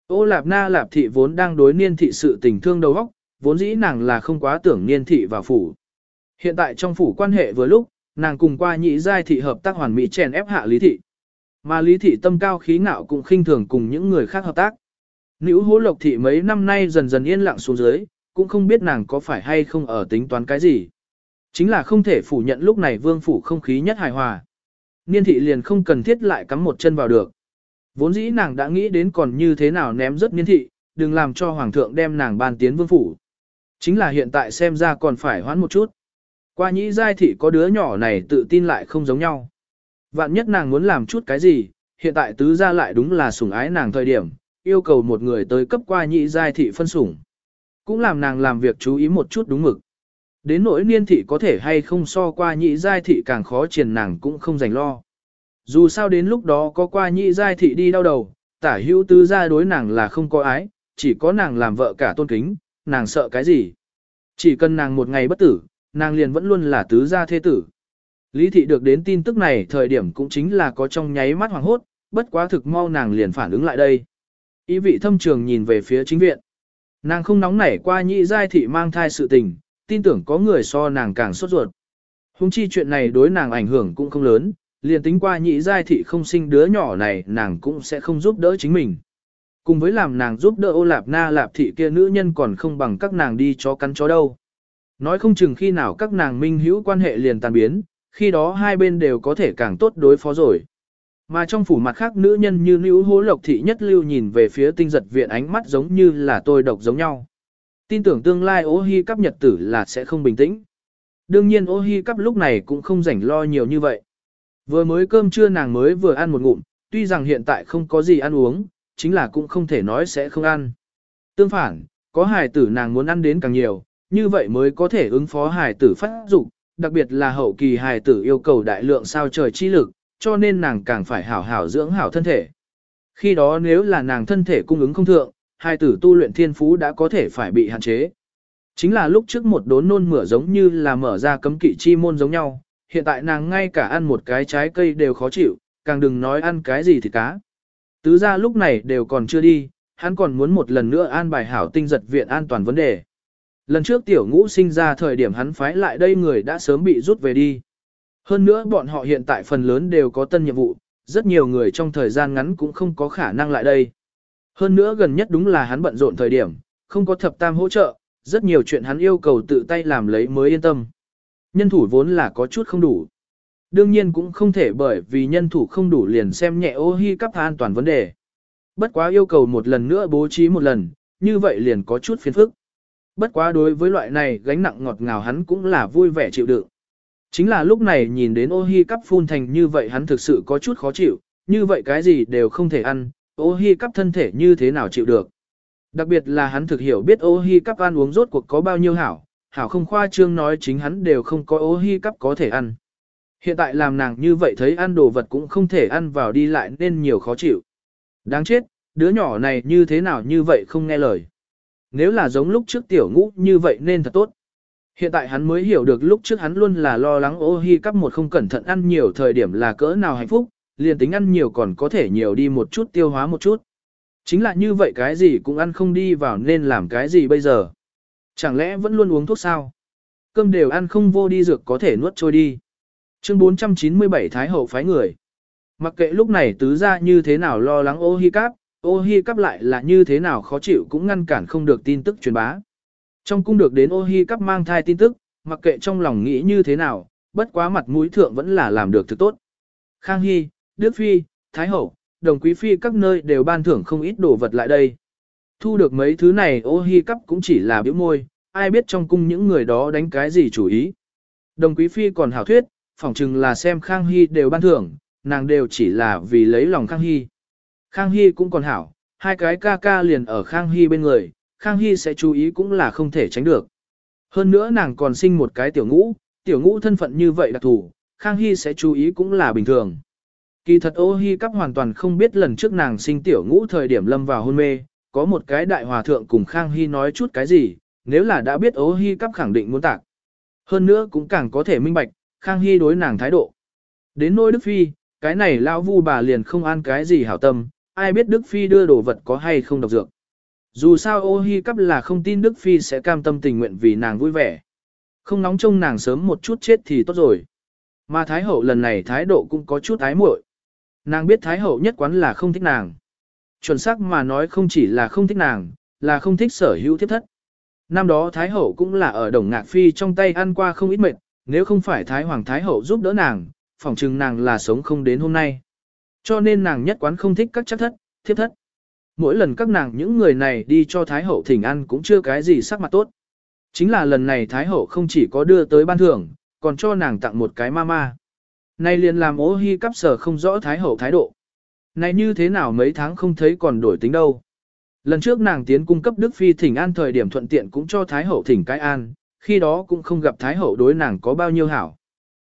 Ô Lạp Na Lạp thị vốn đang đối niên thị sự tình thương đầu óc, vốn dĩ nàng là không quá tưởng niên thị vào phủ. Hiện tại trong phủ quan hệ vừa lúc, nàng cùng qua nhị giai thị hợp tác hoàn mỹ chèn ép hạ lý thị. Mà lý thị tâm cao khí ngạo cũng khinh thường cùng những người khác hợp tác. Nữ hố lộc thị mấy năm nay dần dần yên lặng xuống dưới, cũng không biết nàng có phải hay không ở tính toán cái gì. Chính là không thể phủ nhận lúc này vương phủ không khí nhất hài hòa. Niên thị liền không cần thiết lại cắm một chân vào được. Vốn dĩ nàng đã nghĩ đến còn như thế nào ném rất niên thị, đừng làm cho hoàng thượng đem nàng ban tiến vương phủ. Chính là hiện tại xem ra còn phải hoãn một chút. Qua nhĩ giai thị có đứa nhỏ này tự tin lại không giống nhau. Vạn nhất nàng muốn làm chút cái gì, hiện tại tứ gia lại đúng là sủng ái nàng thời điểm, yêu cầu một người tới cấp qua nhị giai thị phân sủng. Cũng làm nàng làm việc chú ý một chút đúng mực. Đến nỗi niên thị có thể hay không so qua nhị giai thị càng khó triển nàng cũng không dành lo. Dù sao đến lúc đó có qua nhị giai thị đi đau đầu, tả hữu tứ gia đối nàng là không có ái, chỉ có nàng làm vợ cả tôn kính, nàng sợ cái gì. Chỉ cần nàng một ngày bất tử, nàng liền vẫn luôn là tứ gia thế tử. Lý thị được đến tin tức này thời điểm cũng chính là có trong nháy mắt hoàng hốt, bất quá thực mau nàng liền phản ứng lại đây. Ý vị thâm trường nhìn về phía chính viện. Nàng không nóng nảy qua nhị giai thị mang thai sự tình, tin tưởng có người so nàng càng sốt ruột. Hùng chi chuyện này đối nàng ảnh hưởng cũng không lớn, liền tính qua nhị giai thị không sinh đứa nhỏ này nàng cũng sẽ không giúp đỡ chính mình. Cùng với làm nàng giúp đỡ ô lạp na lạp thị kia nữ nhân còn không bằng các nàng đi cho cắn chó đâu. Nói không chừng khi nào các nàng minh hữu quan hệ liền tan biến, khi đó hai bên đều có thể càng tốt đối phó rồi. Mà trong phủ mặt khác nữ nhân như nữ hố lộc thị nhất lưu nhìn về phía tinh giật viện ánh mắt giống như là tôi độc giống nhau. Tin tưởng tương lai ô hi cắp nhật tử là sẽ không bình tĩnh. Đương nhiên ô hi cắp lúc này cũng không rảnh lo nhiều như vậy. Vừa mới cơm trưa nàng mới vừa ăn một ngụm, tuy rằng hiện tại không có gì ăn uống, chính là cũng không thể nói sẽ không ăn. Tương phản, có hài tử nàng muốn ăn đến càng nhiều, như vậy mới có thể ứng phó hài tử phát dục, đặc biệt là hậu kỳ hài tử yêu cầu đại lượng sao trời chi lực, cho nên nàng càng phải hảo hảo dưỡng hảo thân thể. Khi đó nếu là nàng thân thể cung ứng không thượng, hài tử tu luyện thiên phú đã có thể phải bị hạn chế. Chính là lúc trước một đốn nôn mửa giống như là mở ra cấm kỵ chi môn giống nhau, hiện tại nàng ngay cả ăn một cái trái cây đều khó chịu, càng đừng nói ăn cái gì thì cá. Tứ ra lúc này đều còn chưa đi, hắn còn muốn một lần nữa an bài hảo tinh giật viện an toàn vấn đề. Lần trước tiểu ngũ sinh ra thời điểm hắn phái lại đây người đã sớm bị rút về đi. Hơn nữa bọn họ hiện tại phần lớn đều có tân nhiệm vụ, rất nhiều người trong thời gian ngắn cũng không có khả năng lại đây. Hơn nữa gần nhất đúng là hắn bận rộn thời điểm, không có thập tam hỗ trợ, rất nhiều chuyện hắn yêu cầu tự tay làm lấy mới yên tâm. Nhân thủ vốn là có chút không đủ. Đương nhiên cũng không thể bởi vì nhân thủ không đủ liền xem nhẹ ô hi cấp an toàn vấn đề. Bất quá yêu cầu một lần nữa bố trí một lần, như vậy liền có chút phiền phức. Bất quá đối với loại này gánh nặng ngọt ngào hắn cũng là vui vẻ chịu đựng. Chính là lúc này nhìn đến ô hi cắp phun thành như vậy hắn thực sự có chút khó chịu, như vậy cái gì đều không thể ăn, ô hi cắp thân thể như thế nào chịu được. Đặc biệt là hắn thực hiểu biết ô hi cắp ăn uống rốt cuộc có bao nhiêu hảo, hảo không khoa trương nói chính hắn đều không có ô hi cắp có thể ăn. Hiện tại làm nàng như vậy thấy ăn đồ vật cũng không thể ăn vào đi lại nên nhiều khó chịu. Đáng chết, đứa nhỏ này như thế nào như vậy không nghe lời. Nếu là giống lúc trước tiểu ngũ như vậy nên thật tốt. Hiện tại hắn mới hiểu được lúc trước hắn luôn là lo lắng ô hi cắp một không cẩn thận ăn nhiều thời điểm là cỡ nào hạnh phúc, liền tính ăn nhiều còn có thể nhiều đi một chút tiêu hóa một chút. Chính là như vậy cái gì cũng ăn không đi vào nên làm cái gì bây giờ. Chẳng lẽ vẫn luôn uống thuốc sao? Cơm đều ăn không vô đi dược có thể nuốt trôi đi. Chương 497 Thái Hậu phái người. Mặc kệ lúc này tứ ra như thế nào lo lắng ô hi cắp, ô hi cắp lại là như thế nào khó chịu cũng ngăn cản không được tin tức truyền bá. Trong cung được đến ô hi cắp mang thai tin tức, mặc kệ trong lòng nghĩ như thế nào, bất quá mặt mũi thượng vẫn là làm được thực tốt. Khang Hy, Đức Phi, Thái Hậu, Đồng Quý Phi các nơi đều ban thưởng không ít đồ vật lại đây. Thu được mấy thứ này ô hi cắp cũng chỉ là biểu môi, ai biết trong cung những người đó đánh cái gì chủ ý. Đồng quý phi còn hảo thuyết, phỏng chừng là xem Khang Hy đều ban thưởng, nàng đều chỉ là vì lấy lòng Khang Hy. Khang Hy cũng còn hảo, hai cái ca ca liền ở Khang Hy bên người, Khang Hy sẽ chú ý cũng là không thể tránh được. Hơn nữa nàng còn sinh một cái tiểu ngũ, tiểu ngũ thân phận như vậy đặc thù, Khang Hy sẽ chú ý cũng là bình thường. Kỳ thật ô hi cắp hoàn toàn không biết lần trước nàng sinh tiểu ngũ thời điểm lâm vào hôn mê, có một cái đại hòa thượng cùng Khang Hy nói chút cái gì, nếu là đã biết ô hi cắp khẳng định muốn tạc. Hơn nữa cũng càng có thể minh bạch, Khang Hy đối nàng thái độ. Đến nôi Đức Phi, cái này lao vu bà liền không an cái gì hảo tâm, ai biết Đức Phi đưa đồ vật có hay không độc dược. Dù sao ô hi cắp là không tin Đức Phi sẽ cam tâm tình nguyện vì nàng vui vẻ. Không nóng trông nàng sớm một chút chết thì tốt rồi. Mà Thái Hậu lần này thái độ cũng có chút ái muội. Nàng biết Thái Hậu nhất quán là không thích nàng. Chuẩn xác mà nói không chỉ là không thích nàng, là không thích sở hữu thiết thất. Năm đó Thái Hậu cũng là ở Đồng Ngạc Phi trong tay ăn qua không ít mệt, nếu không phải Thái Hoàng Thái Hậu giúp đỡ nàng, phỏng chừng nàng là sống không đến hôm nay. Cho nên nàng nhất quán không thích các chắc thất, thiếp thất. Mỗi lần các nàng những người này đi cho Thái Hậu thỉnh ăn cũng chưa cái gì sắc mặt tốt. Chính là lần này Thái Hậu không chỉ có đưa tới ban thưởng, còn cho nàng tặng một cái ma ma. Nay liền làm ố hy cắp sở không rõ Thái Hậu thái độ. Này như thế nào mấy tháng không thấy còn đổi tính đâu. Lần trước nàng tiến cung cấp Đức Phi thỉnh an thời điểm thuận tiện cũng cho Thái Hậu thỉnh cái an, khi đó cũng không gặp Thái Hậu đối nàng có bao nhiêu hảo.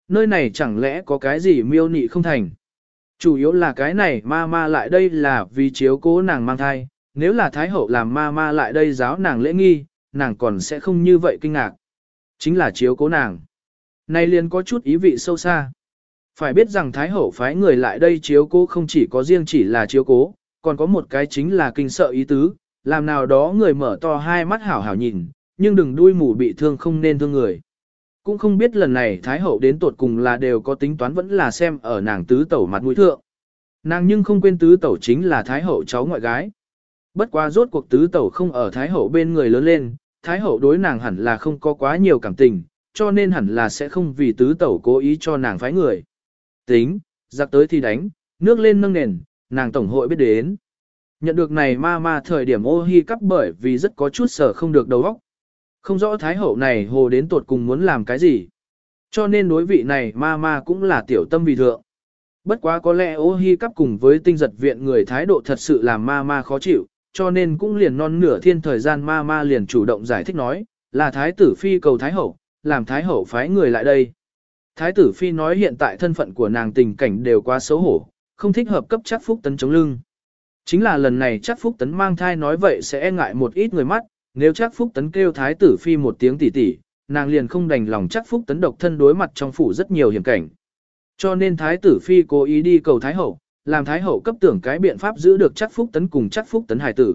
Nơi này chẳng lẽ có cái gì miêu nị không thành. Chủ yếu là cái này ma ma lại đây là vì chiếu cố nàng mang thai, nếu là Thái Hậu làm ma ma lại đây giáo nàng lễ nghi, nàng còn sẽ không như vậy kinh ngạc. Chính là chiếu cố nàng. Này liền có chút ý vị sâu xa. Phải biết rằng Thái Hậu phái người lại đây chiếu cố không chỉ có riêng chỉ là chiếu cố, còn có một cái chính là kinh sợ ý tứ, làm nào đó người mở to hai mắt hảo hảo nhìn, nhưng đừng đuôi mù bị thương không nên thương người. Cũng không biết lần này Thái Hậu đến tột cùng là đều có tính toán vẫn là xem ở nàng tứ tẩu mặt mũi thượng. Nàng nhưng không quên tứ tẩu chính là Thái Hậu cháu ngoại gái. Bất quá rốt cuộc tứ tẩu không ở Thái Hậu bên người lớn lên, Thái Hậu đối nàng hẳn là không có quá nhiều cảm tình, cho nên hẳn là sẽ không vì tứ tẩu cố ý cho nàng phái người. Tính, giặc tới thì đánh, nước lên nâng nền, nàng tổng hội biết đến. Nhận được này ma ma thời điểm ô hi cắp bởi vì rất có chút sở không được đầu óc. Không rõ thái hậu này hồ đến tột cùng muốn làm cái gì. Cho nên đối vị này ma ma cũng là tiểu tâm vì thượng. Bất quá có lẽ ô hi cắp cùng với tinh giật viện người thái độ thật sự làm ma ma khó chịu, cho nên cũng liền non nửa thiên thời gian ma ma liền chủ động giải thích nói, là thái tử phi cầu thái hậu, làm thái hậu phái người lại đây. Thái tử phi nói hiện tại thân phận của nàng tình cảnh đều quá xấu hổ, không thích hợp cấp chắc phúc tấn chống lưng. Chính là lần này chắc phúc tấn mang thai nói vậy sẽ e ngại một ít người mắt, nếu chắc phúc tấn kêu thái tử phi một tiếng tỉ tỉ, nàng liền không đành lòng chắc phúc tấn độc thân đối mặt trong phủ rất nhiều hiểm cảnh. Cho nên thái tử phi cố ý đi cầu thái hậu, làm thái hậu cấp tưởng cái biện pháp giữ được chắc phúc tấn cùng chắc phúc tấn hải tử.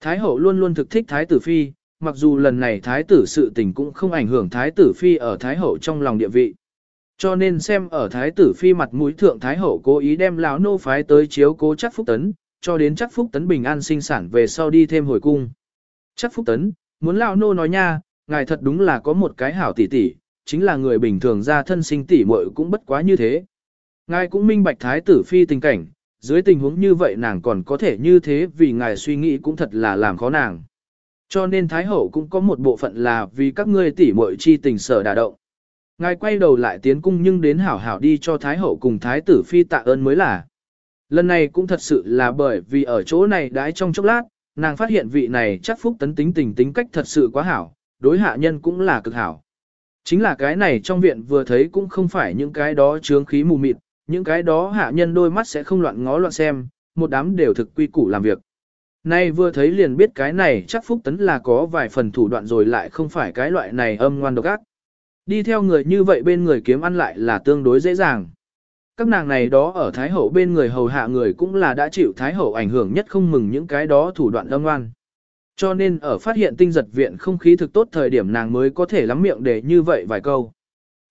Thái hậu luôn luôn thực thích thái tử phi, mặc dù lần này thái tử sự tình cũng không ảnh hưởng thái tử phi ở thái hậu trong lòng địa vị. Cho nên xem ở thái tử phi mặt mũi thượng thái hậu cố ý đem lão nô phái tới chiếu cố chắc phúc tấn, cho đến chắc phúc tấn bình an sinh sản về sau đi thêm hồi cung. Chắc phúc tấn, muốn lão nô nói nha, ngài thật đúng là có một cái hảo tỷ tỷ, chính là người bình thường ra thân sinh tỷ muội cũng bất quá như thế. Ngài cũng minh bạch thái tử phi tình cảnh, dưới tình huống như vậy nàng còn có thể như thế vì ngài suy nghĩ cũng thật là làm khó nàng. Cho nên thái hậu cũng có một bộ phận là vì các ngươi tỷ muội chi tình sở đả động. Ngài quay đầu lại tiến cung nhưng đến hảo hảo đi cho Thái Hậu cùng Thái tử Phi tạ ơn mới là. Lần này cũng thật sự là bởi vì ở chỗ này đãi trong chốc lát, nàng phát hiện vị này chắc phúc tấn tính tình tính cách thật sự quá hảo, đối hạ nhân cũng là cực hảo. Chính là cái này trong viện vừa thấy cũng không phải những cái đó chướng khí mù mịt, những cái đó hạ nhân đôi mắt sẽ không loạn ngó loạn xem, một đám đều thực quy củ làm việc. Nay vừa thấy liền biết cái này chắc phúc tấn là có vài phần thủ đoạn rồi lại không phải cái loại này âm ngoan độc ác. Đi theo người như vậy bên người kiếm ăn lại là tương đối dễ dàng. Các nàng này đó ở Thái Hậu bên người hầu hạ người cũng là đã chịu Thái Hậu ảnh hưởng nhất không mừng những cái đó thủ đoạn âm ngoan. Cho nên ở phát hiện tinh giật viện không khí thực tốt thời điểm nàng mới có thể lắm miệng để như vậy vài câu.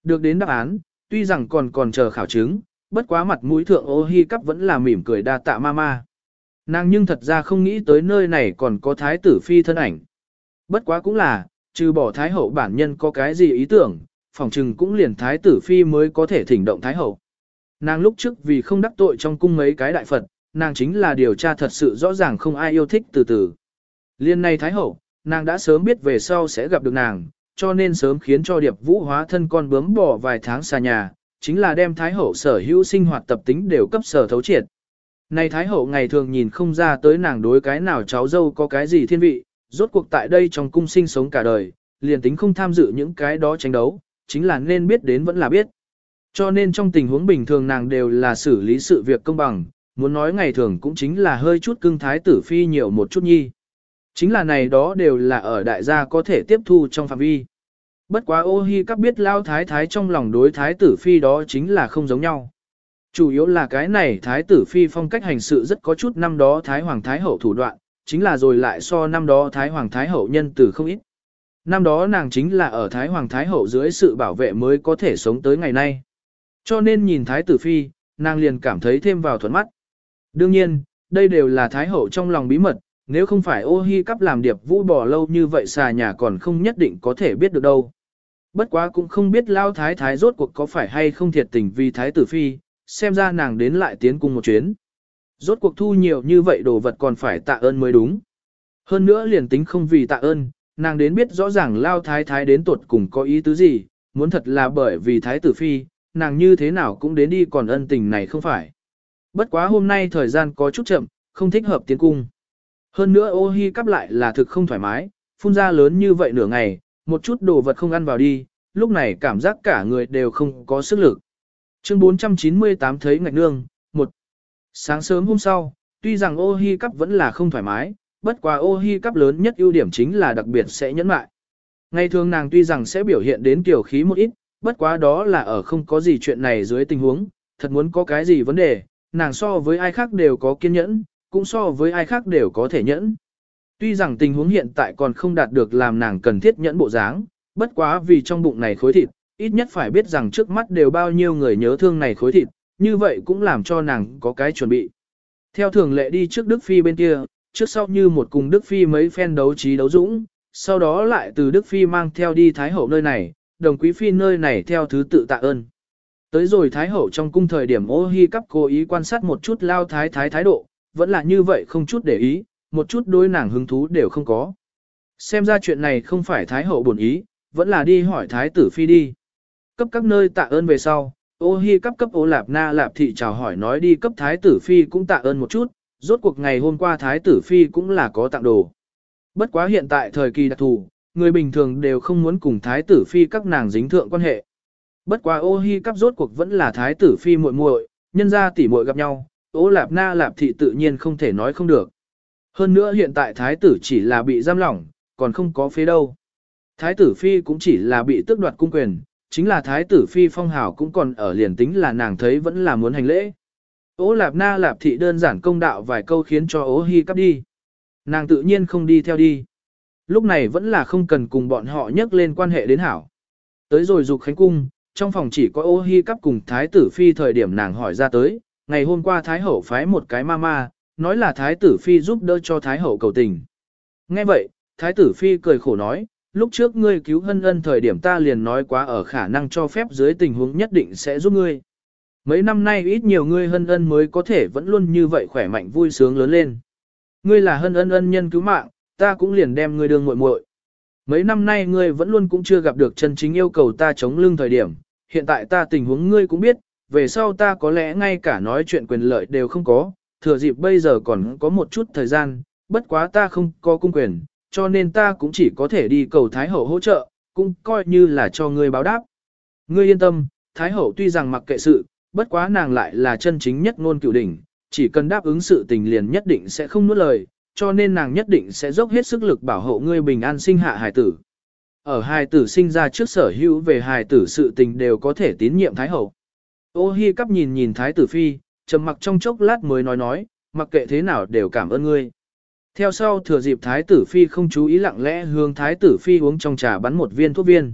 Được đến đáp án, tuy rằng còn còn chờ khảo chứng, bất quá mặt mũi thượng ô hi cắp vẫn là mỉm cười đa tạ ma ma. Nàng nhưng thật ra không nghĩ tới nơi này còn có thái tử phi thân ảnh. Bất quá cũng là, trừ bỏ Thái Hậu bản nhân có cái gì ý tưởng, phòng trừng cũng liền Thái tử Phi mới có thể thỉnh động Thái Hậu. Nàng lúc trước vì không đắc tội trong cung mấy cái đại Phật, nàng chính là điều tra thật sự rõ ràng không ai yêu thích từ từ. Liên này Thái Hậu, nàng đã sớm biết về sau sẽ gặp được nàng, cho nên sớm khiến cho điệp vũ hóa thân con bướm bỏ vài tháng xa nhà, chính là đem Thái Hậu sở hữu sinh hoạt tập tính đều cấp sở thấu triệt. Này Thái Hậu ngày thường nhìn không ra tới nàng đối cái nào cháu dâu có cái gì thiên vị, rốt cuộc tại đây trong cung sinh sống cả đời, liền tính không tham dự những cái đó tranh đấu, chính là nên biết đến vẫn là biết. Cho nên trong tình huống bình thường nàng đều là xử lý sự việc công bằng, muốn nói ngày thường cũng chính là hơi chút cưng thái tử phi nhiều một chút nhi. Chính là này đó đều là ở đại gia có thể tiếp thu trong phạm vi. Bất quá ô hi các biết lao thái thái trong lòng đối thái tử phi đó chính là không giống nhau. Chủ yếu là cái này thái tử phi phong cách hành sự rất có chút năm đó thái hoàng thái hậu thủ đoạn, chính là rồi lại so năm đó thái hoàng thái hậu nhân từ không ít. Năm đó nàng chính là ở thái hoàng thái hậu dưới sự bảo vệ mới có thể sống tới ngày nay. Cho nên nhìn thái tử phi, nàng liền cảm thấy thêm vào thuận mắt. Đương nhiên, đây đều là thái hậu trong lòng bí mật, nếu không phải ô hi cắp làm điệp vũ bỏ lâu như vậy xà nhà còn không nhất định có thể biết được đâu. Bất quá cũng không biết lao thái thái rốt cuộc có phải hay không thiệt tình vì thái tử phi, xem ra nàng đến lại tiến cung một chuyến. Rốt cuộc thu nhiều như vậy đồ vật còn phải tạ ơn mới đúng. Hơn nữa liền tính không vì tạ ơn, nàng đến biết rõ ràng lao thái thái đến tuột cùng có ý tứ gì, muốn thật là bởi vì thái tử phi, nàng như thế nào cũng đến đi còn ân tình này không phải. Bất quá hôm nay thời gian có chút chậm, không thích hợp tiến cung. Hơn nữa ô hi cắp lại là thực không thoải mái, phun ra lớn như vậy nửa ngày, một chút đồ vật không ăn vào đi, lúc này cảm giác cả người đều không có sức lực. Chương 498 thấy ngạch nương, một Sáng sớm hôm sau, tuy rằng ô hi cắp vẫn là không thoải mái, bất quá ô hi cắp lớn nhất ưu điểm chính là đặc biệt sẽ nhẫn mại. Ngày thường nàng tuy rằng sẽ biểu hiện đến tiểu khí một ít, bất quá đó là ở không có gì chuyện này dưới tình huống, thật muốn có cái gì vấn đề, nàng so với ai khác đều có kiên nhẫn, cũng so với ai khác đều có thể nhẫn. Tuy rằng tình huống hiện tại còn không đạt được làm nàng cần thiết nhẫn bộ dáng, bất quá vì trong bụng này khối thịt, ít nhất phải biết rằng trước mắt đều bao nhiêu người nhớ thương này khối thịt, như vậy cũng làm cho nàng có cái chuẩn bị. Theo thường lệ đi trước Đức Phi bên kia, trước sau như một cùng Đức Phi mấy phen đấu trí đấu dũng, sau đó lại từ Đức Phi mang theo đi Thái Hậu nơi này, đồng quý Phi nơi này theo thứ tự tạ ơn. Tới rồi Thái Hậu trong cung thời điểm ô hi cắp cố ý quan sát một chút lao thái thái thái độ, vẫn là như vậy không chút để ý, một chút đối nàng hứng thú đều không có. Xem ra chuyện này không phải Thái Hậu buồn ý, vẫn là đi hỏi Thái tử Phi đi. Cấp các nơi tạ ơn về sau, ô hi cấp cấp ô lạp na lạp thị chào hỏi nói đi cấp Thái tử Phi cũng tạ ơn một chút, rốt cuộc ngày hôm qua Thái tử Phi cũng là có tặng đồ. Bất quá hiện tại thời kỳ đặc thù, người bình thường đều không muốn cùng Thái tử Phi các nàng dính thượng quan hệ. Bất quá ô hi cấp rốt cuộc vẫn là Thái tử Phi muội muội, nhân ra tỷ muội gặp nhau, ô lạp na lạp thị tự nhiên không thể nói không được. Hơn nữa hiện tại thái tử chỉ là bị giam lỏng, còn không có phế đâu. Thái tử phi cũng chỉ là bị tước đoạt cung quyền, chính là thái tử phi phong hào cũng còn ở liền tính là nàng thấy vẫn là muốn hành lễ. Ô lạp na lạp thị đơn giản công đạo vài câu khiến cho ô hi cắp đi. Nàng tự nhiên không đi theo đi. Lúc này vẫn là không cần cùng bọn họ nhắc lên quan hệ đến hảo. Tới rồi dục khánh cung, trong phòng chỉ có ô hi cắp cùng thái tử phi thời điểm nàng hỏi ra tới, ngày hôm qua thái hậu phái một cái ma ma, nói là thái tử phi giúp đỡ cho thái hậu cầu tình. Nghe vậy, thái tử phi cười khổ nói, lúc trước ngươi cứu hân ân thời điểm ta liền nói quá ở khả năng cho phép dưới tình huống nhất định sẽ giúp ngươi. Mấy năm nay ít nhiều ngươi hân ân mới có thể vẫn luôn như vậy khỏe mạnh vui sướng lớn lên. Ngươi là hân ân ân nhân cứu mạng, ta cũng liền đem ngươi đương muội muội. Mấy năm nay ngươi vẫn luôn cũng chưa gặp được chân chính yêu cầu ta chống lưng thời điểm, hiện tại ta tình huống ngươi cũng biết, về sau ta có lẽ ngay cả nói chuyện quyền lợi đều không có, thừa dịp bây giờ còn có một chút thời gian, bất quá ta không có cung quyền, cho nên ta cũng chỉ có thể đi cầu Thái Hậu hỗ trợ, cũng coi như là cho ngươi báo đáp. Ngươi yên tâm, Thái Hậu tuy rằng mặc kệ sự, bất quá nàng lại là chân chính nhất ngôn cựu đỉnh, chỉ cần đáp ứng sự tình liền nhất định sẽ không nuốt lời, cho nên nàng nhất định sẽ dốc hết sức lực bảo hộ ngươi bình an sinh hạ hài tử. Ở hài tử sinh ra trước sở hữu về hài tử sự tình đều có thể tín nhiệm Thái Hậu. Ô hi cắp nhìn nhìn Thái tử Phi, trầm mặc trong chốc lát mới nói nói, mặc kệ thế nào đều cảm ơn ngươi. Theo sau thừa dịp Thái tử Phi không chú ý lặng lẽ hướng Thái tử Phi uống trong trà bắn một viên thuốc viên.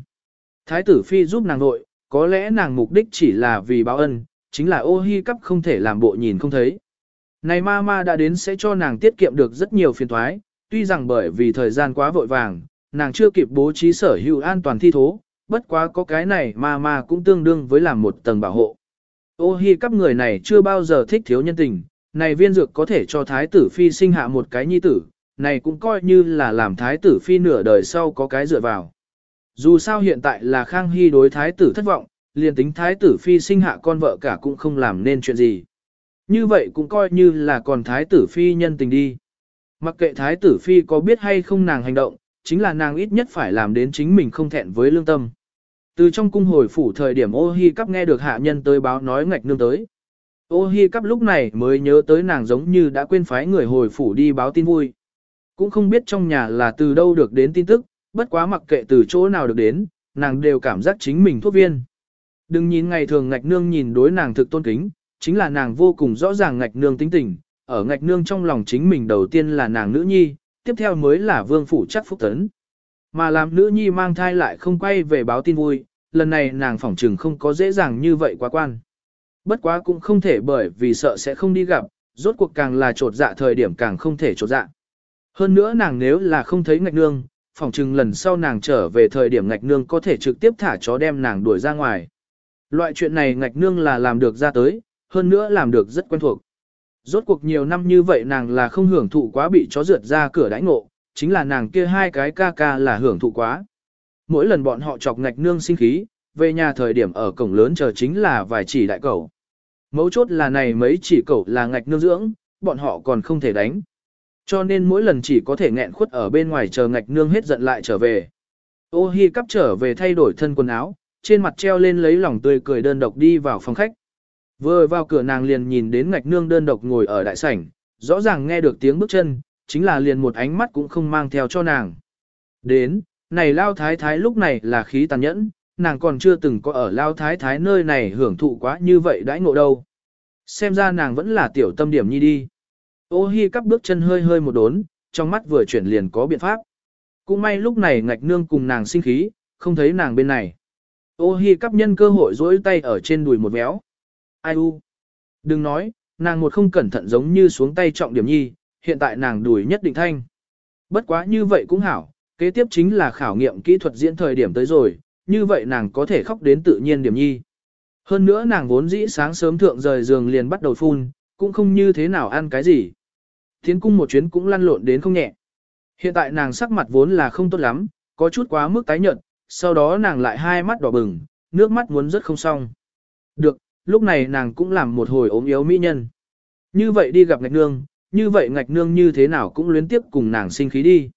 Thái tử Phi giúp nàng nội, có lẽ nàng mục đích chỉ là vì báo ân, chính là ô hi cắp không thể làm bộ nhìn không thấy. Này ma ma đã đến sẽ cho nàng tiết kiệm được rất nhiều phiền thoái, tuy rằng bởi vì thời gian quá vội vàng, nàng chưa kịp bố trí sở hữu an toàn thi thố, bất quá có cái này ma ma cũng tương đương với làm một tầng bảo hộ. Ô hi các người này chưa bao giờ thích thiếu nhân tình, này viên dược có thể cho thái tử phi sinh hạ một cái nhi tử, này cũng coi như là làm thái tử phi nửa đời sau có cái dựa vào. Dù sao hiện tại là Khang Hy đối thái tử thất vọng, liền tính thái tử phi sinh hạ con vợ cả cũng không làm nên chuyện gì. Như vậy cũng coi như là còn thái tử phi nhân tình đi. Mặc kệ thái tử phi có biết hay không nàng hành động, chính là nàng ít nhất phải làm đến chính mình không thẹn với lương tâm. Từ trong cung hồi phủ thời điểm ô hi cắp nghe được hạ nhân tới báo nói ngạch nương tới. Ô hi cắp lúc này mới nhớ tới nàng giống như đã quên phái người hồi phủ đi báo tin vui. Cũng không biết trong nhà là từ đâu được đến tin tức, bất quá mặc kệ từ chỗ nào được đến, nàng đều cảm giác chính mình thuốc viên. Đừng nhìn ngày thường ngạch nương nhìn đối nàng thực tôn kính, chính là nàng vô cùng rõ ràng ngạch nương tính tình, ở ngạch nương trong lòng chính mình đầu tiên là nàng nữ nhi, tiếp theo mới là vương phủ chắc phúc tấn. Mà làm nữ nhi mang thai lại không quay về báo tin vui, lần này nàng phỏng trừng không có dễ dàng như vậy quá quan. Bất quá cũng không thể bởi vì sợ sẽ không đi gặp, rốt cuộc càng là trột dạ thời điểm càng không thể trột dạ. Hơn nữa nàng nếu là không thấy ngạch nương, phỏng chừng lần sau nàng trở về thời điểm ngạch nương có thể trực tiếp thả chó đem nàng đuổi ra ngoài. Loại chuyện này ngạch nương là làm được ra tới, hơn nữa làm được rất quen thuộc. Rốt cuộc nhiều năm như vậy nàng là không hưởng thụ quá bị chó rượt ra cửa đãi ngộ, chính là nàng kia hai cái ca ca là hưởng thụ quá. Mỗi lần bọn họ chọc ngạch nương sinh khí, về nhà thời điểm ở cổng lớn chờ chính là vài chỉ đại cẩu. Mấu chốt là này mấy chỉ cẩu là ngạch nương dưỡng, bọn họ còn không thể đánh. Cho nên mỗi lần chỉ có thể nghẹn khuất ở bên ngoài chờ ngạch nương hết giận lại trở về. Ô hi cắp trở về thay đổi thân quần áo, trên mặt treo lên lấy lòng tươi cười đơn độc đi vào phòng khách. Vừa vào cửa nàng liền nhìn đến ngạch nương đơn độc ngồi ở đại sảnh, rõ ràng nghe được tiếng bước chân, chính là liền một ánh mắt cũng không mang theo cho nàng. Đến, này lao thái thái lúc này là khí tàn nhẫn, nàng còn chưa từng có ở lao thái thái nơi này hưởng thụ quá như vậy đãi ngộ đâu. Xem ra nàng vẫn là tiểu tâm điểm nhi đi. Ô hi cắp bước chân hơi hơi một đốn, trong mắt vừa chuyển liền có biện pháp. Cũng may lúc này ngạch nương cùng nàng sinh khí, không thấy nàng bên này. Ô hi cắp nhân cơ hội dỗi tay ở trên đùi một véo. Ai u? Đừng nói, nàng một không cẩn thận giống như xuống tay trọng điểm nhi, hiện tại nàng đùi nhất định thanh. Bất quá như vậy cũng hảo, kế tiếp chính là khảo nghiệm kỹ thuật diễn thời điểm tới rồi, như vậy nàng có thể khóc đến tự nhiên điểm nhi. Hơn nữa nàng vốn dĩ sáng sớm thượng rời giường liền bắt đầu phun, cũng không như thế nào ăn cái gì. Tiến cung một chuyến cũng lăn lộn đến không nhẹ. Hiện tại nàng sắc mặt vốn là không tốt lắm, có chút quá mức tái nhợt, sau đó nàng lại hai mắt đỏ bừng, nước mắt muốn rất không xong. Được, lúc này nàng cũng làm một hồi ốm yếu mỹ nhân. Như vậy đi gặp ngạch nương, như vậy ngạch nương như thế nào cũng luyến tiếp cùng nàng sinh khí đi.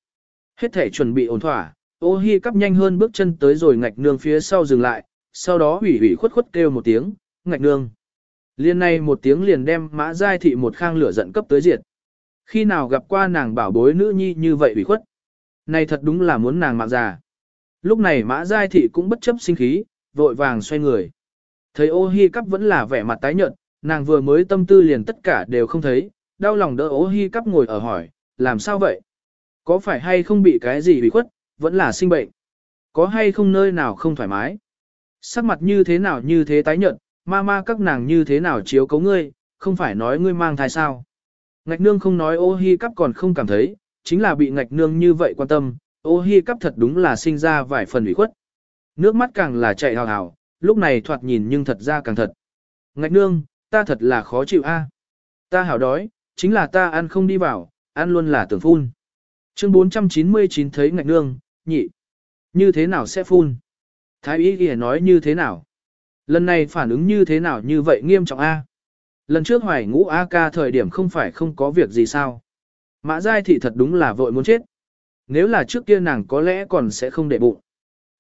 Hết thể chuẩn bị ổn thỏa, ô hi cắp nhanh hơn bước chân tới rồi ngạch nương phía sau dừng lại, sau đó hủy hủy khuất khuất kêu một tiếng, ngạch nương. Liên này một tiếng liền đem mã giai thị một khang lửa giận cấp tới diệt. Khi nào gặp qua nàng bảo bối nữ nhi như vậy ủy khuất. Này thật đúng là muốn nàng mạng già. Lúc này mã giai thị cũng bất chấp sinh khí, vội vàng xoay người. Thấy ô hi cắp vẫn là vẻ mặt tái nhợt, nàng vừa mới tâm tư liền tất cả đều không thấy, đau lòng đỡ ô hi cắp ngồi ở hỏi, làm sao vậy? Có phải hay không bị cái gì bị khuất, vẫn là sinh bệnh? Có hay không nơi nào không thoải mái? Sắc mặt như thế nào như thế tái nhợt, ma ma các nàng như thế nào chiếu cấu ngươi, không phải nói ngươi mang thai sao? Ngạch nương không nói ô hi cắp còn không cảm thấy, chính là bị ngạch nương như vậy quan tâm, ô hi cắp thật đúng là sinh ra vài phần ủy khuất. Nước mắt càng là chạy hào hào, lúc này thoạt nhìn nhưng thật ra càng thật. Ngạch nương, ta thật là khó chịu a. Ta hảo đói, chính là ta ăn không đi vào, ăn luôn là tưởng phun. Chương 499 thấy ngạch nương, nhị. Như thế nào sẽ phun? Thái y kìa nói như thế nào? Lần này phản ứng như thế nào như vậy nghiêm trọng a? Lần trước hoài ngũ A ca thời điểm không phải không có việc gì sao. Mã Giai thị thật đúng là vội muốn chết. Nếu là trước kia nàng có lẽ còn sẽ không để bụng.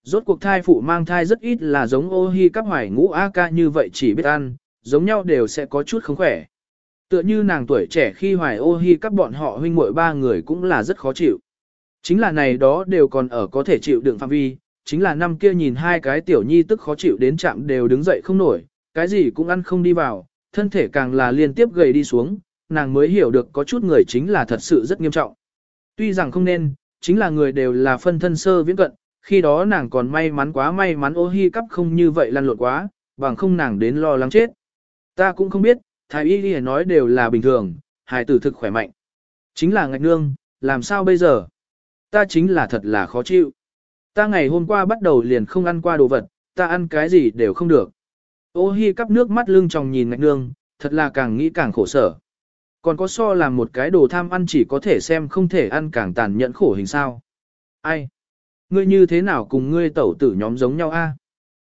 Rốt cuộc thai phụ mang thai rất ít là giống ô hi cắp hoài ngũ A ca như vậy chỉ biết ăn, giống nhau đều sẽ có chút không khỏe. Tựa như nàng tuổi trẻ khi hoài ô hi cắp bọn họ huynh muội ba người cũng là rất khó chịu. Chính là này đó đều còn ở có thể chịu đựng phạm vi, chính là năm kia nhìn hai cái tiểu nhi tức khó chịu đến chạm đều đứng dậy không nổi, cái gì cũng ăn không đi vào, thân thể càng là liên tiếp gầy đi xuống, nàng mới hiểu được có chút người chính là thật sự rất nghiêm trọng. Tuy rằng không nên, chính là người đều là phân thân sơ viễn cận, khi đó nàng còn may mắn quá may mắn ô hi cắp không như vậy lăn lộn quá, bằng không nàng đến lo lắng chết. Ta cũng không biết, thái y ghi nói đều là bình thường, hài tử thực khỏe mạnh. Chính là ngạch nương, làm sao bây giờ? Ta chính là thật là khó chịu. Ta ngày hôm qua bắt đầu liền không ăn qua đồ vật, ta ăn cái gì đều không được. Ô hi cắp nước mắt lưng tròng nhìn ngạch nương, thật là càng nghĩ càng khổ sở. Còn có so làm một cái đồ tham ăn chỉ có thể xem không thể ăn càng tàn nhẫn khổ hình sao. Ai? Ngươi như thế nào cùng ngươi tẩu tử nhóm giống nhau a?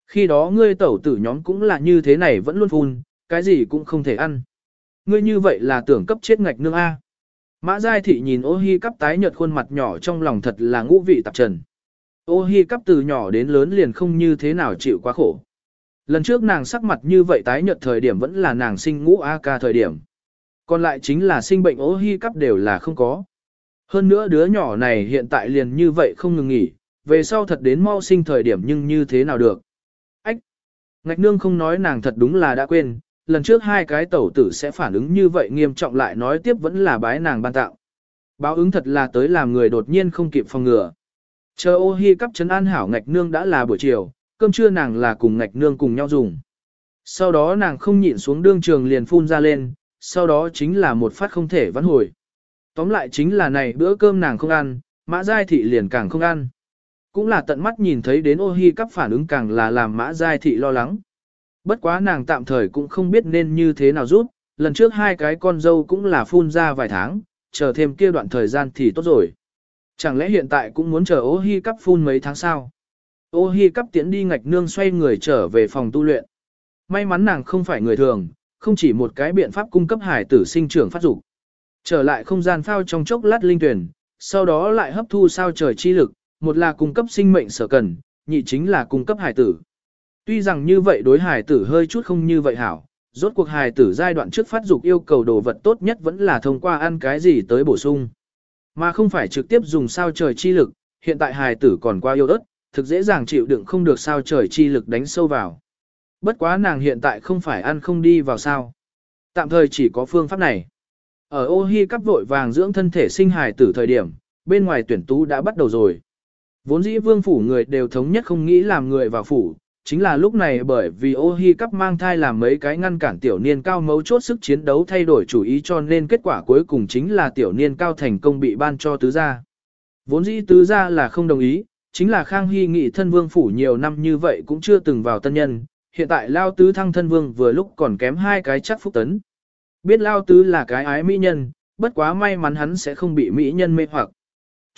Khi đó ngươi tẩu tử nhóm cũng là như thế này vẫn luôn phun, cái gì cũng không thể ăn. Ngươi như vậy là tưởng cấp chết ngạch nương a. Mã Giai Thị nhìn ô hi cắp tái nhợt khuôn mặt nhỏ trong lòng thật là ngũ vị tạp trần. Ô hi cắp từ nhỏ đến lớn liền không như thế nào chịu quá khổ. Lần trước nàng sắc mặt như vậy tái nhợt thời điểm vẫn là nàng sinh ngũ A ca thời điểm. Còn lại chính là sinh bệnh ô hi cắp đều là không có. Hơn nữa đứa nhỏ này hiện tại liền như vậy không ngừng nghỉ, về sau thật đến mau sinh thời điểm nhưng như thế nào được. Ách! Ngạch nương không nói nàng thật đúng là đã quên, lần trước hai cái tẩu tử sẽ phản ứng như vậy nghiêm trọng lại nói tiếp vẫn là bái nàng ban tạo. Báo ứng thật là tới làm người đột nhiên không kịp phòng ngừa. Chờ ô hi cắp chấn an hảo ngạch nương đã là buổi chiều, cơm trưa nàng là cùng ngạch nương cùng nhau dùng. Sau đó nàng không nhịn xuống đương trường liền phun ra lên, sau đó chính là một phát không thể vãn hồi. Tóm lại chính là này bữa cơm nàng không ăn, mã giai thị liền càng không ăn. Cũng là tận mắt nhìn thấy đến ô hi cắp phản ứng càng là làm mã giai thị lo lắng. Bất quá nàng tạm thời cũng không biết nên như thế nào rút, lần trước hai cái con dâu cũng là phun ra vài tháng, chờ thêm kia đoạn thời gian thì tốt rồi. Chẳng lẽ hiện tại cũng muốn chờ ô hi cắp phun mấy tháng sau? Ô hi cắp tiến đi ngạch nương xoay người trở về phòng tu luyện. May mắn nàng không phải người thường, không chỉ một cái biện pháp cung cấp hải tử sinh trưởng phát dục. Trở lại không gian phao trong chốc lát linh tuyển, sau đó lại hấp thu sao trời chi lực, một là cung cấp sinh mệnh sở cần, nhị chính là cung cấp hải tử. Tuy rằng như vậy đối hải tử hơi chút không như vậy hảo, rốt cuộc hải tử giai đoạn trước phát dục yêu cầu đồ vật tốt nhất vẫn là thông qua ăn cái gì tới bổ sung. Mà không phải trực tiếp dùng sao trời chi lực, hiện tại hải tử còn qua yêu ớt, thực dễ dàng chịu đựng không được sao trời chi lực đánh sâu vào. Bất quá nàng hiện tại không phải ăn không đi vào sao. Tạm thời chỉ có phương pháp này. Ở ô hi cắp vội vàng dưỡng thân thể sinh hài tử thời điểm, bên ngoài tuyển tú đã bắt đầu rồi. Vốn dĩ vương phủ người đều thống nhất không nghĩ làm người vào phủ, chính là lúc này bởi vì ô hi cắp mang thai làm mấy cái ngăn cản tiểu niên cao mấu chốt sức chiến đấu thay đổi chủ ý cho nên kết quả cuối cùng chính là tiểu niên cao thành công bị ban cho tứ gia. Vốn dĩ tứ gia là không đồng ý, chính là Khang Hy nghị thân vương phủ nhiều năm như vậy cũng chưa từng vào tân nhân, hiện tại Lao Tứ thăng thân vương vừa lúc còn kém hai cái chắc phúc tấn. Biết Lao Tứ là cái ái mỹ nhân, bất quá may mắn hắn sẽ không bị mỹ nhân mê hoặc.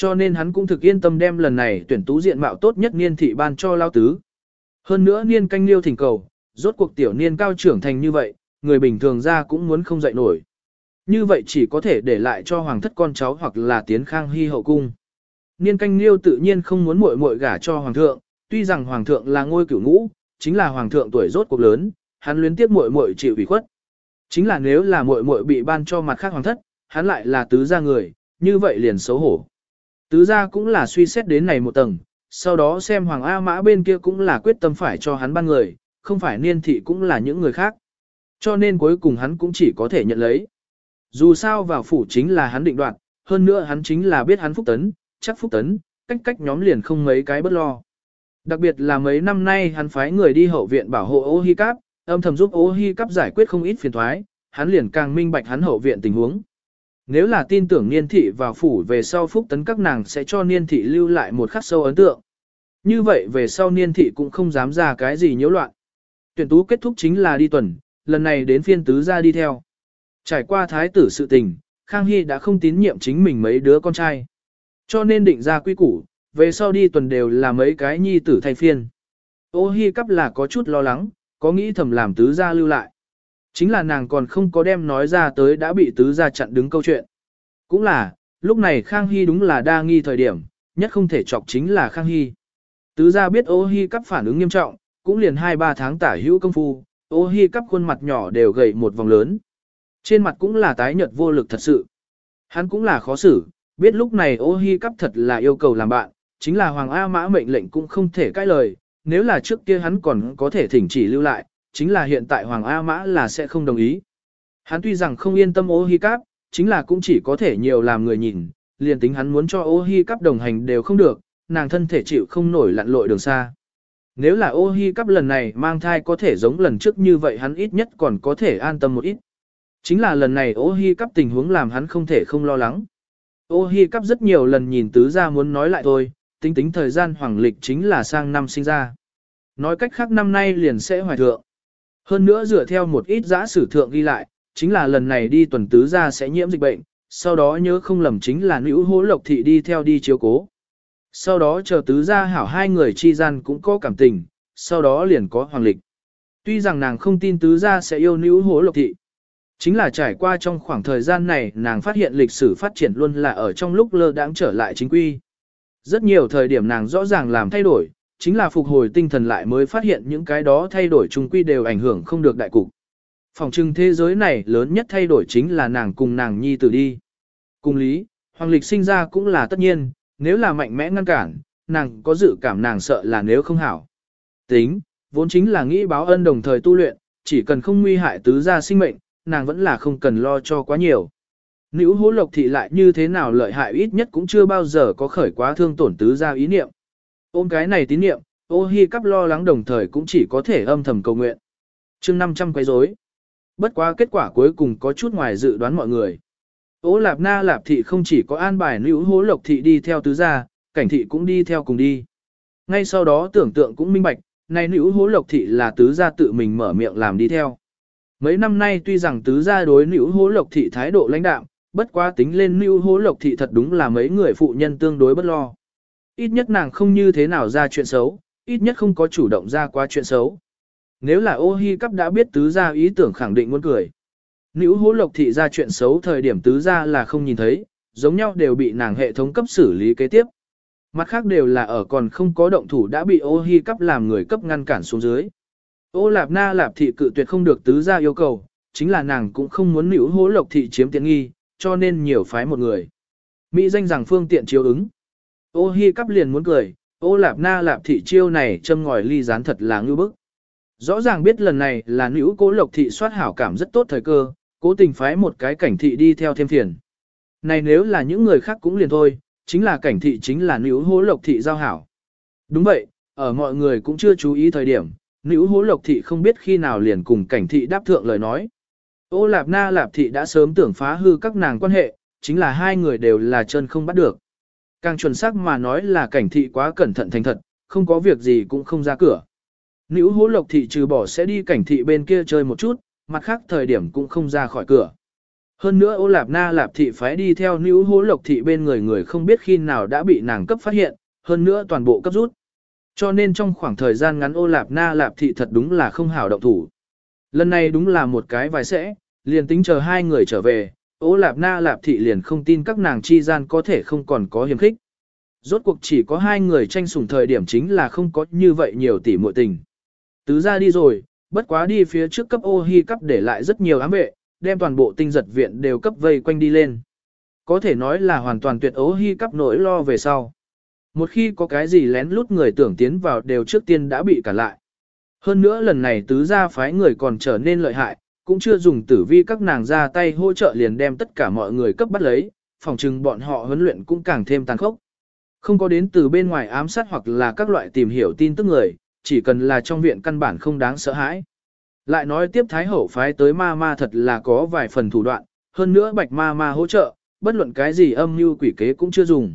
Cho nên hắn cũng thực yên tâm đem lần này tuyển tú diện mạo tốt nhất niên thị ban cho Lao Tứ. Hơn nữa niên canh liêu thỉnh cầu, rốt cuộc tiểu niên cao trưởng thành như vậy, người bình thường ra cũng muốn không dậy nổi. Như vậy chỉ có thể để lại cho hoàng thất con cháu hoặc là tiến khang hy hậu cung. Niên canh liêu tự nhiên không muốn muội muội gả cho hoàng thượng, tuy rằng hoàng thượng là ngôi cửu ngũ, chính là hoàng thượng tuổi rốt cuộc lớn, hắn luyến tiếp muội muội chịu ủy khuất. Chính là nếu là muội muội bị ban cho mặt khác hoàng thất, hắn lại là tứ gia người, như vậy liền xấu hổ. Tứ gia cũng là suy xét đến này một tầng, sau đó xem hoàng A mã bên kia cũng là quyết tâm phải cho hắn ban người, không phải niên thị cũng là những người khác. Cho nên cuối cùng hắn cũng chỉ có thể nhận lấy. Dù sao vào phủ chính là hắn định đoạt, hơn nữa hắn chính là biết hắn phúc tấn, chắc phúc tấn, cách cách nhóm liền không mấy cái bất lo. Đặc biệt là mấy năm nay hắn phái người đi hậu viện bảo hộ ô hi cáp, âm thầm giúp ô hi cáp giải quyết không ít phiền thoái, hắn liền càng minh bạch hắn hậu viện tình huống. Nếu là tin tưởng niên thị vào phủ về sau phúc tấn các nàng sẽ cho niên thị lưu lại một khắc sâu ấn tượng. Như vậy về sau niên thị cũng không dám ra cái gì nhiễu loạn. Tuyển tú kết thúc chính là đi tuần, lần này đến phiên tứ ra đi theo. Trải qua thái tử sự tình, Khang Hy đã không tín nhiệm chính mình mấy đứa con trai. Cho nên định ra quy củ, về sau đi tuần đều là mấy cái nhi tử thay phiên. Ô hi cắp là có chút lo lắng, có nghĩ thầm làm tứ gia lưu lại. Chính là nàng còn không có đem nói ra tới đã bị tứ gia chặn đứng câu chuyện. Cũng là, lúc này Khang Hy đúng là đa nghi thời điểm, nhất không thể chọc chính là Khang Hy. Tứ gia biết ô hi cắp phản ứng nghiêm trọng, cũng liền 2-3 tháng tả hữu công phu, ô hi cắp khuôn mặt nhỏ đều gầy một vòng lớn. Trên mặt cũng là tái nhợt vô lực thật sự. Hắn cũng là khó xử, biết lúc này ô hi cắp thật là yêu cầu làm bạn, chính là Hoàng A Mã mệnh lệnh cũng không thể cãi lời, nếu là trước kia hắn còn có thể thỉnh chỉ lưu lại, chính là hiện tại Hoàng A Mã là sẽ không đồng ý. Hắn tuy rằng không yên tâm ô hi cáp, chính là cũng chỉ có thể nhiều làm người nhìn, liền tính hắn muốn cho ô hi cáp đồng hành đều không được, nàng thân thể chịu không nổi lặn lội đường xa. Nếu là ô hi cáp lần này mang thai có thể giống lần trước như vậy hắn ít nhất còn có thể an tâm một ít. Chính là lần này ô hi cáp tình huống làm hắn không thể không lo lắng. Ô hi cáp rất nhiều lần nhìn tứ ra muốn nói lại thôi, tính tính thời gian hoàng lịch chính là sang năm sinh ra. Nói cách khác năm nay liền sẽ hoài thượng. Hơn nữa dựa theo một ít giã sử thượng ghi lại, chính là lần này đi tuần tứ ra sẽ nhiễm dịch bệnh, sau đó nhớ không lầm chính là nữ hố lộc thị đi theo đi chiếu cố. Sau đó chờ tứ gia hảo hai người chi gian cũng có cảm tình, sau đó liền có hoàng lịch. Tuy rằng nàng không tin tứ gia sẽ yêu nữ hố lộc thị. Chính là trải qua trong khoảng thời gian này nàng phát hiện lịch sử phát triển luôn là ở trong lúc lơ đãng trở lại chính quy. Rất nhiều thời điểm nàng rõ ràng làm thay đổi, chính là phục hồi tinh thần lại mới phát hiện những cái đó thay đổi chung quy đều ảnh hưởng không được đại cục. Phòng trưng thế giới này lớn nhất thay đổi chính là nàng cùng nàng nhi tử đi. Cùng lý, hoàng lịch sinh ra cũng là tất nhiên, nếu là mạnh mẽ ngăn cản, nàng có dự cảm nàng sợ là nếu không hảo. Tính, vốn chính là nghĩ báo ân đồng thời tu luyện, chỉ cần không nguy hại tứ gia sinh mệnh, nàng vẫn là không cần lo cho quá nhiều. Nữ hố lộc thị lại như thế nào lợi hại ít nhất cũng chưa bao giờ có khởi quá thương tổn tứ gia ý niệm. Ôm cái này tín niệm, ô hi cắp lo lắng đồng thời cũng chỉ có thể âm thầm cầu nguyện. chương 500 quấy rối. Bất quá kết quả cuối cùng có chút ngoài dự đoán mọi người. Ô lạp na lạp thị không chỉ có an bài nữ hố lộc thị đi theo tứ gia, cảnh thị cũng đi theo cùng đi. Ngay sau đó tưởng tượng cũng minh bạch, này nữ hố lộc thị là tứ gia tự mình mở miệng làm đi theo. Mấy năm nay tuy rằng tứ gia đối nữ hố lộc thị thái độ lãnh đạm, bất quá tính lên nữ hố lộc thị thật đúng là mấy người phụ nhân tương đối bất lo. Ít nhất nàng không như thế nào ra chuyện xấu, ít nhất không có chủ động ra qua chuyện xấu. Nếu là ô hi cắp đã biết tứ gia ý tưởng khẳng định muốn cười. Nữ hố lộc thị ra chuyện xấu thời điểm tứ gia là không nhìn thấy, giống nhau đều bị nàng hệ thống cấp xử lý kế tiếp. Mặt khác đều là ở còn không có động thủ đã bị ô hi cắp làm người cấp ngăn cản xuống dưới. Ô lạp na lạp thị cự tuyệt không được tứ gia yêu cầu, chính là nàng cũng không muốn nữ hố lộc thị chiếm tiện nghi, cho nên nhiều phái một người. Mỹ danh rằng phương tiện chiếu ứng. Ô hi cắp liền muốn cười, ô lạp na lạp thị chiêu này châm ngòi ly gián thật là ngư bức. Rõ ràng biết lần này là nữ cố lộc thị soát hảo cảm rất tốt thời cơ, cố tình phái một cái cảnh thị đi theo thêm thiền. Này nếu là những người khác cũng liền thôi, chính là cảnh thị chính là nữ hố lộc thị giao hảo. Đúng vậy, ở mọi người cũng chưa chú ý thời điểm, nữ hố lộc thị không biết khi nào liền cùng cảnh thị đáp thượng lời nói. Ô lạp na lạp thị đã sớm tưởng phá hư các nàng quan hệ, chính là hai người đều là chân không bắt được. Càng chuẩn xác mà nói là cảnh thị quá cẩn thận thành thật, không có việc gì cũng không ra cửa. Nữ hố lộc thị trừ bỏ sẽ đi cảnh thị bên kia chơi một chút, mặt khác thời điểm cũng không ra khỏi cửa. Hơn nữa ô lạp na lạp thị phái đi theo nữ hố lộc thị bên người người không biết khi nào đã bị nàng cấp phát hiện, hơn nữa toàn bộ cấp rút. Cho nên trong khoảng thời gian ngắn ô lạp na lạp thị thật đúng là không hảo động thủ. Lần này đúng là một cái vài sẽ, liền tính chờ hai người trở về, ô lạp na lạp thị liền không tin các nàng chi gian có thể không còn có hiểm khích. Rốt cuộc chỉ có hai người tranh sủng thời điểm chính là không có như vậy nhiều tỷ muội tình. Tứ ra đi rồi, bất quá đi phía trước cấp ô hi cấp để lại rất nhiều ám vệ, đem toàn bộ tinh giật viện đều cấp vây quanh đi lên. Có thể nói là hoàn toàn tuyệt ô hi cấp nỗi lo về sau. Một khi có cái gì lén lút người tưởng tiến vào đều trước tiên đã bị cản lại. Hơn nữa lần này tứ gia phái người còn trở nên lợi hại, cũng chưa dùng tử vi các nàng ra tay hỗ trợ liền đem tất cả mọi người cấp bắt lấy, phòng trừng bọn họ huấn luyện cũng càng thêm tàn khốc. Không có đến từ bên ngoài ám sát hoặc là các loại tìm hiểu tin tức người, chỉ cần là trong viện căn bản không đáng sợ hãi. Lại nói tiếp Thái Hậu phái tới ma ma thật là có vài phần thủ đoạn, hơn nữa bạch ma ma hỗ trợ, bất luận cái gì âm mưu quỷ kế cũng chưa dùng.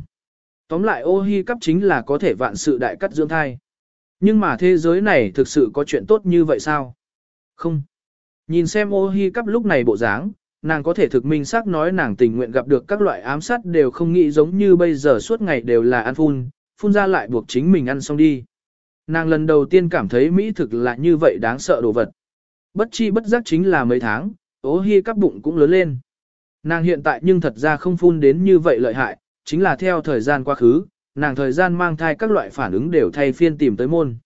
Tóm lại ô hi cấp chính là có thể vạn sự đại cắt dưỡng thai. Nhưng mà thế giới này thực sự có chuyện tốt như vậy sao? Không. Nhìn xem ô hi cắp lúc này bộ dáng, nàng có thể thực minh xác nói nàng tình nguyện gặp được các loại ám sát đều không nghĩ giống như bây giờ suốt ngày đều là ăn phun, phun ra lại buộc chính mình ăn xong đi. Nàng lần đầu tiên cảm thấy Mỹ thực là như vậy đáng sợ đồ vật. Bất chi bất giác chính là mấy tháng, ô hi cắp bụng cũng lớn lên. Nàng hiện tại nhưng thật ra không phun đến như vậy lợi hại, chính là theo thời gian quá khứ, nàng thời gian mang thai các loại phản ứng đều thay phiên tìm tới môn.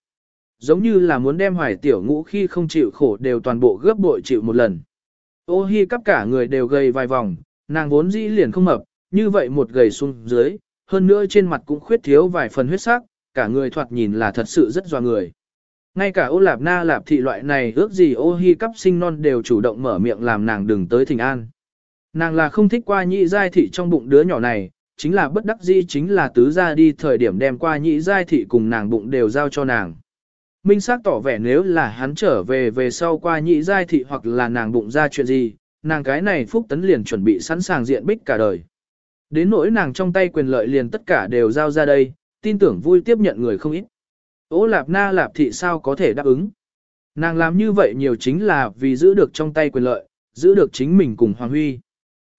Giống như là muốn đem hoài tiểu ngũ khi không chịu khổ đều toàn bộ gấp bội chịu một lần. Ô hi cắp cả người đều gầy vài vòng, nàng vốn dĩ liền không mập, như vậy một gầy xuống dưới, hơn nữa trên mặt cũng khuyết thiếu vài phần huyết sắc, cả người thoạt nhìn là thật sự rất doa người. Ngay cả ô lạp na lạp thị loại này ước gì ô hi cắp sinh non đều chủ động mở miệng làm nàng đừng tới thỉnh an. Nàng là không thích qua nhị giai thị trong bụng đứa nhỏ này, chính là bất đắc dĩ chính là tứ gia đi thời điểm đem qua nhị giai thị cùng nàng bụng đều giao cho nàng. Minh xác tỏ vẻ nếu là hắn trở về về sau qua nhị giai thị hoặc là nàng bụng ra chuyện gì, nàng cái này phúc tấn liền chuẩn bị sẵn sàng diện bích cả đời. Đến nỗi nàng trong tay quyền lợi liền tất cả đều giao ra đây, tin tưởng vui tiếp nhận người không ít. Ô lạp na lạp thị sao có thể đáp ứng. Nàng làm như vậy nhiều chính là vì giữ được trong tay quyền lợi, giữ được chính mình cùng Hoàng Huy.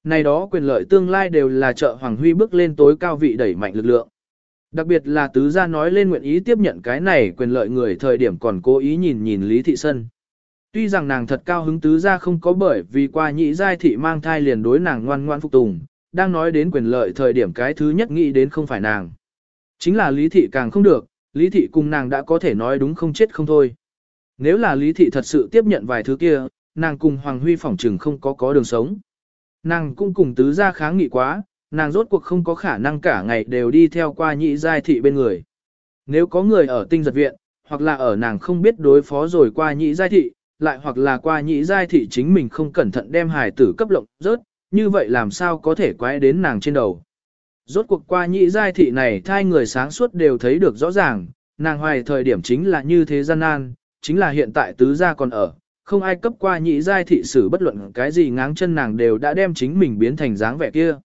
Này đó quyền lợi tương lai đều là trợ Hoàng Huy bước lên tối cao vị đẩy mạnh lực lượng. Đặc biệt là tứ gia nói lên nguyện ý tiếp nhận cái này quyền lợi người thời điểm còn cố ý nhìn nhìn Lý Thị Sân. Tuy rằng nàng thật cao hứng tứ gia không có bởi vì qua nhị giai thị mang thai liền đối nàng ngoan ngoan phục tùng, đang nói đến quyền lợi thời điểm cái thứ nhất nghĩ đến không phải nàng. Chính là Lý Thị càng không được, Lý Thị cùng nàng đã có thể nói đúng không chết không thôi. Nếu là Lý Thị thật sự tiếp nhận vài thứ kia, nàng cùng Hoàng Huy phỏng trừng không có có đường sống. Nàng cũng cùng tứ gia kháng nghị quá, nàng rốt cuộc không có khả năng cả ngày đều đi theo qua nhị giai thị bên người. Nếu có người ở tinh giật viện, hoặc là ở nàng không biết đối phó rồi qua nhị giai thị, lại hoặc là qua nhị giai thị chính mình không cẩn thận đem hài tử cấp lộng rớt, như vậy làm sao có thể quay đến nàng trên đầu. Rốt cuộc qua nhị giai thị này thai người sáng suốt đều thấy được rõ ràng, nàng hoài thời điểm chính là như thế gian nan, chính là hiện tại tứ gia còn ở, không ai cấp qua nhị giai thị sử bất luận cái gì ngáng chân nàng đều đã đem chính mình biến thành dáng vẻ kia.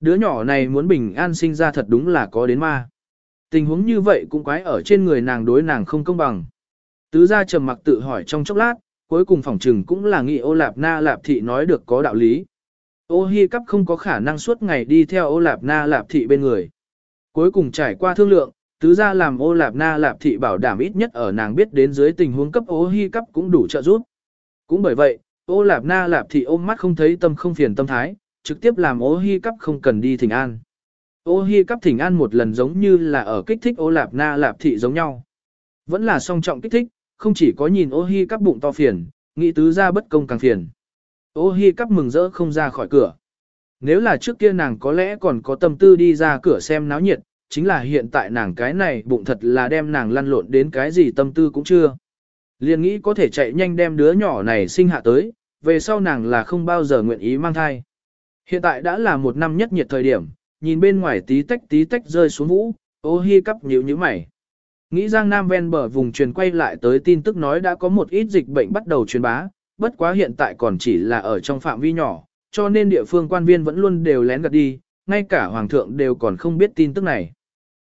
Đứa nhỏ này muốn bình an sinh ra thật đúng là có đến ma. Tình huống như vậy cũng quái ở trên người nàng đối nàng không công bằng. Tứ gia trầm mặc tự hỏi trong chốc lát, cuối cùng phỏng trừng cũng là nghĩ ô lạp na lạp thị nói được có đạo lý. Ô hi cắp không có khả năng suốt ngày đi theo ô lạp na lạp thị bên người. Cuối cùng trải qua thương lượng, tứ gia làm ô lạp na lạp thị bảo đảm ít nhất ở nàng biết đến dưới tình huống cấp ô hi cắp cũng đủ trợ giúp. Cũng bởi vậy, ô lạp na lạp thị ôm mắt không thấy tâm không phiền tâm thái, trực tiếp làm ô hi cắp không cần đi thỉnh an. Ô hi cắp thỉnh an một lần giống như là ở kích thích ô lạp na lạp thị giống nhau. Vẫn là song trọng kích thích, không chỉ có nhìn ô hi cắp bụng to phiền, nghĩ tứ ra bất công càng phiền. Ô hi cắp mừng rỡ không ra khỏi cửa. Nếu là trước kia nàng có lẽ còn có tâm tư đi ra cửa xem náo nhiệt, chính là hiện tại nàng cái này bụng thật là đem nàng lăn lộn đến cái gì tâm tư cũng chưa. Liền nghĩ có thể chạy nhanh đem đứa nhỏ này sinh hạ tới, về sau nàng là không bao giờ nguyện ý mang thai. Hiện tại đã là một năm nhất nhiệt thời điểm, nhìn bên ngoài tí tách tí tách rơi xuống vũ, ô hi cắp nhíu nhíu mày. Nghĩ Giang Nam ven bờ vùng truyền quay lại tới tin tức nói đã có một ít dịch bệnh bắt đầu truyền bá, bất quá hiện tại còn chỉ là ở trong phạm vi nhỏ, cho nên địa phương quan viên vẫn luôn đều lén gạt đi, ngay cả hoàng thượng đều còn không biết tin tức này.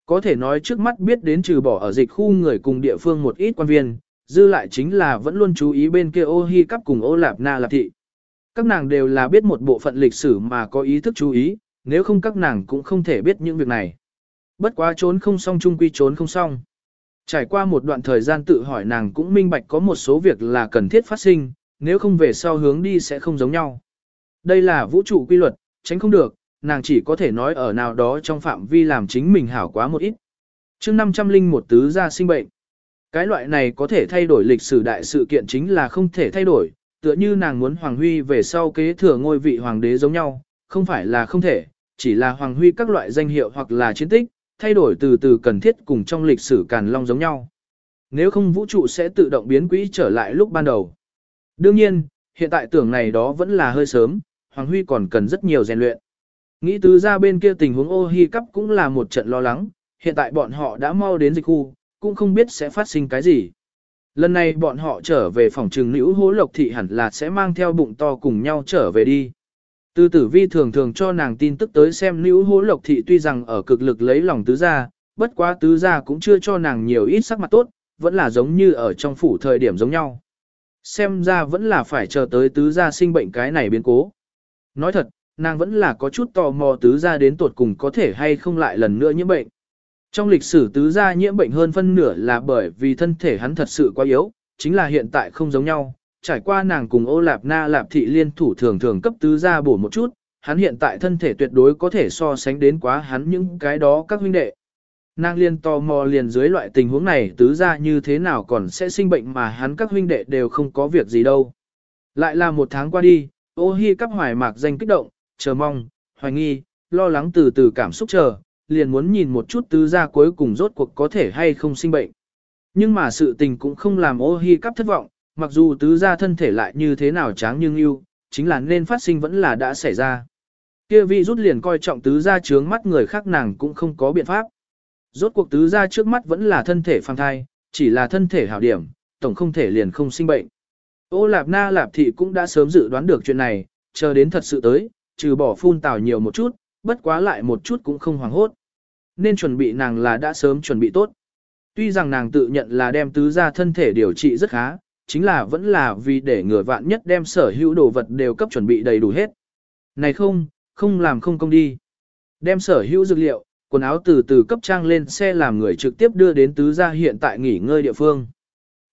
Có thể nói trước mắt biết đến trừ bỏ ở dịch khu người cùng địa phương một ít quan viên, dư lại chính là vẫn luôn chú ý bên kia ô hi cắp cùng ô lạp na lạp thị. Các nàng đều là biết một bộ phận lịch sử mà có ý thức chú ý, nếu không các nàng cũng không thể biết những việc này. Bất quá trốn không xong chung quy trốn không xong. Trải qua một đoạn thời gian tự hỏi nàng cũng minh bạch có một số việc là cần thiết phát sinh, nếu không về sau hướng đi sẽ không giống nhau. Đây là vũ trụ quy luật, tránh không được, nàng chỉ có thể nói ở nào đó trong phạm vi làm chính mình hảo quá một ít. chương 500 linh một tứ gia sinh bệnh. Cái loại này có thể thay đổi lịch sử đại sự kiện chính là không thể thay đổi, tựa như nàng muốn Hoàng Huy về sau kế thừa ngôi vị hoàng đế giống nhau, không phải là không thể, chỉ là Hoàng Huy các loại danh hiệu hoặc là chiến tích, thay đổi từ từ cần thiết cùng trong lịch sử Càn Long giống nhau. Nếu không vũ trụ sẽ tự động biến quỹ trở lại lúc ban đầu. Đương nhiên, hiện tại tưởng này đó vẫn là hơi sớm, Hoàng Huy còn cần rất nhiều rèn luyện. Nghĩ từ ra bên kia tình huống ô hi cắp cũng là một trận lo lắng, hiện tại bọn họ đã mau đến dịch khu, cũng không biết sẽ phát sinh cái gì. Lần này bọn họ trở về phòng trừng nữ hố lộc thị hẳn là sẽ mang theo bụng to cùng nhau trở về đi. tư tử vi thường thường cho nàng tin tức tới xem nữ hố lộc thị tuy rằng ở cực lực lấy lòng tứ gia, bất quá tứ gia cũng chưa cho nàng nhiều ít sắc mặt tốt, vẫn là giống như ở trong phủ thời điểm giống nhau. Xem ra vẫn là phải chờ tới tứ gia sinh bệnh cái này biến cố. Nói thật, nàng vẫn là có chút tò mò tứ gia đến tuột cùng có thể hay không lại lần nữa nhiễm bệnh. Trong lịch sử tứ gia nhiễm bệnh hơn phân nửa là bởi vì thân thể hắn thật sự quá yếu, chính là hiện tại không giống nhau. Trải qua nàng cùng ô lạp na lạp thị liên thủ thường thường cấp tứ gia bổ một chút, hắn hiện tại thân thể tuyệt đối có thể so sánh đến quá hắn những cái đó các huynh đệ. Nàng liên tò mò liền dưới loại tình huống này tứ gia như thế nào còn sẽ sinh bệnh mà hắn các huynh đệ đều không có việc gì đâu. Lại là một tháng qua đi, ô hi cắp hoài mạc danh kích động, chờ mong, hoài nghi, lo lắng từ từ cảm xúc chờ, liền muốn nhìn một chút tứ gia cuối cùng rốt cuộc có thể hay không sinh bệnh. Nhưng mà sự tình cũng không làm ô hi cắp thất vọng, mặc dù tứ gia thân thể lại như thế nào tráng nhưng yêu, chính là nên phát sinh vẫn là đã xảy ra. Kia vi rút liền coi trọng tứ gia trướng mắt người khác nàng cũng không có biện pháp. Rốt cuộc tứ gia trước mắt vẫn là thân thể phang thai, chỉ là thân thể hảo điểm, tổng không thể liền không sinh bệnh. Ô Lạp Na Lạp Thị cũng đã sớm dự đoán được chuyện này, chờ đến thật sự tới, trừ bỏ phun tào nhiều một chút, bất quá lại một chút cũng không hoảng hốt nên chuẩn bị nàng là đã sớm chuẩn bị tốt. Tuy rằng nàng tự nhận là đem tứ gia thân thể điều trị rất khá, chính là vẫn là vì để ngừa vạn nhất đem sở hữu đồ vật đều cấp chuẩn bị đầy đủ hết. Này không, không làm không công đi. Đem sở hữu dược liệu, quần áo từ từ cấp trang lên xe làm người trực tiếp đưa đến tứ gia hiện tại nghỉ ngơi địa phương.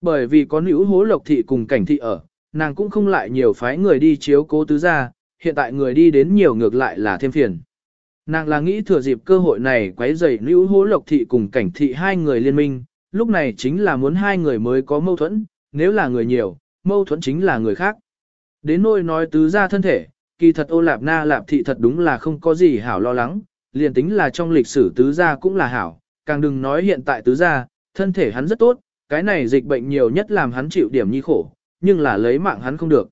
Bởi vì có nữ hố lộc thị cùng cảnh thị ở, nàng cũng không lại nhiều phái người đi chiếu cố tứ gia, hiện tại người đi đến nhiều ngược lại là thêm phiền. Nàng là nghĩ thừa dịp cơ hội này quấy rầy nữ hố lộc thị cùng cảnh thị hai người liên minh, lúc này chính là muốn hai người mới có mâu thuẫn, nếu là người nhiều, mâu thuẫn chính là người khác. Đến nôi nói tứ gia thân thể, kỳ thật ô lạp na lạp thị thật đúng là không có gì hảo lo lắng, liền tính là trong lịch sử tứ gia cũng là hảo, càng đừng nói hiện tại tứ gia, thân thể hắn rất tốt, cái này dịch bệnh nhiều nhất làm hắn chịu điểm nhi khổ, nhưng là lấy mạng hắn không được.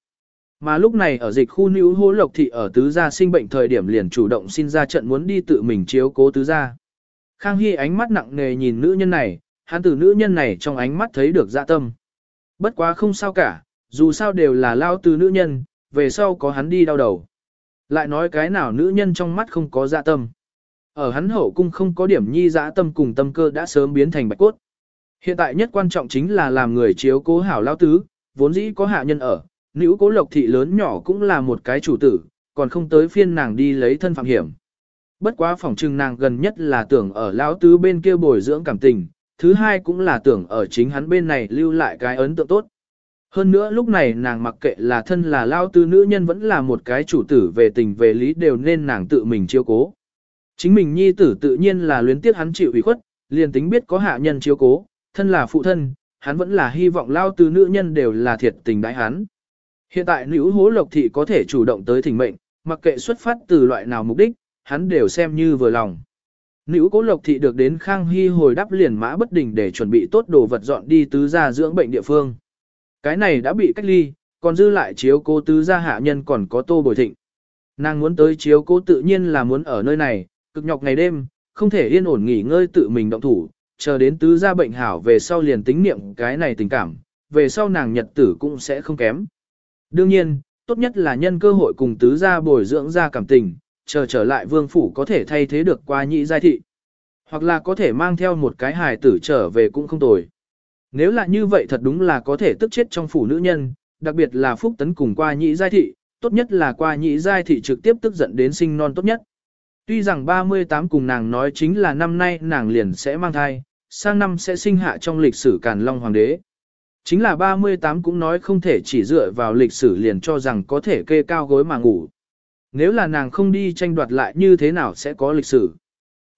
Mà lúc này ở dịch khu nữ hô lộc thị ở tứ gia sinh bệnh thời điểm liền chủ động xin ra trận muốn đi tự mình chiếu cố tứ gia. Khang Hy ánh mắt nặng nề nhìn nữ nhân này, hắn từ nữ nhân này trong ánh mắt thấy được dạ tâm. Bất quá không sao cả, dù sao đều là lao từ nữ nhân, về sau có hắn đi đau đầu. Lại nói cái nào nữ nhân trong mắt không có dạ tâm. Ở hắn hậu cung không có điểm nhi dạ tâm cùng tâm cơ đã sớm biến thành bạch cốt. Hiện tại nhất quan trọng chính là làm người chiếu cố hảo lao tứ, vốn dĩ có hạ nhân ở, nữ cố lộc thị lớn nhỏ cũng là một cái chủ tử, còn không tới phiên nàng đi lấy thân phạm hiểm. Bất quá phỏng trừng nàng gần nhất là tưởng ở lão tứ bên kia bồi dưỡng cảm tình, thứ hai cũng là tưởng ở chính hắn bên này lưu lại cái ấn tượng tốt. Hơn nữa lúc này nàng mặc kệ là thân là lao tư nữ nhân vẫn là một cái chủ tử về tình về lý đều nên nàng tự mình chiếu cố. Chính mình nhi tử tự nhiên là luyến tiếc hắn chịu ủy khuất, liền tính biết có hạ nhân chiếu cố, thân là phụ thân, hắn vẫn là hy vọng lao tư nữ nhân đều là thiệt tình đãi hắn. Hiện tại nữ hố lộc thị có thể chủ động tới thỉnh mệnh, mặc kệ xuất phát từ loại nào mục đích, hắn đều xem như vừa lòng. Nữ cố lộc thị được đến Khang Hy hồi đáp liền mã bất đình để chuẩn bị tốt đồ vật dọn đi tứ gia dưỡng bệnh địa phương. Cái này đã bị cách ly, còn dư lại chiếu cố tứ gia hạ nhân còn có tô bồi thịnh. Nàng muốn tới chiếu cố tự nhiên là muốn ở nơi này, cực nhọc ngày đêm, không thể yên ổn nghỉ ngơi tự mình động thủ, chờ đến tứ gia bệnh hảo về sau liền tính niệm cái này tình cảm, về sau nàng nhật tử cũng sẽ không kém. Đương nhiên, tốt nhất là nhân cơ hội cùng tứ gia bồi dưỡng ra cảm tình, chờ trở lại vương phủ có thể thay thế được qua nhị giai thị. Hoặc là có thể mang theo một cái hài tử trở về cũng không tồi. Nếu là như vậy thật đúng là có thể tức chết trong phủ nữ nhân, đặc biệt là phúc tấn cùng qua nhị giai thị, tốt nhất là qua nhị giai thị trực tiếp tức giận đến sinh non tốt nhất. Tuy rằng 38 cùng nàng nói chính là năm nay nàng liền sẽ mang thai, sang năm sẽ sinh hạ trong lịch sử Càn Long Hoàng đế. Chính là 38 cũng nói không thể chỉ dựa vào lịch sử liền cho rằng có thể kê cao gối mà ngủ. Nếu là nàng không đi tranh đoạt lại như thế nào sẽ có lịch sử.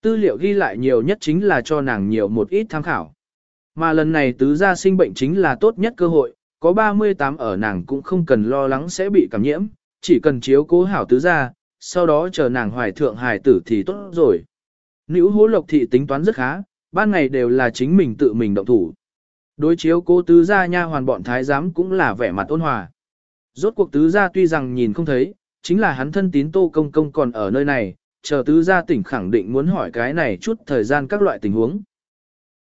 Tư liệu ghi lại nhiều nhất chính là cho nàng nhiều một ít tham khảo. Mà lần này tứ gia sinh bệnh chính là tốt nhất cơ hội, có 38 ở nàng cũng không cần lo lắng sẽ bị cảm nhiễm, chỉ cần chiếu cố hảo tứ gia, sau đó chờ nàng hoài thượng hài tử thì tốt rồi. Nữ hố lộc thị tính toán rất khá, ban ngày đều là chính mình tự mình động thủ. Đối chiếu cố tứ gia nha hoàn bọn thái giám cũng là vẻ mặt ôn hòa. Rốt cuộc tứ gia tuy rằng nhìn không thấy, chính là hắn thân tín tô công công còn ở nơi này, chờ tứ gia tỉnh khẳng định muốn hỏi cái này chút thời gian các loại tình huống.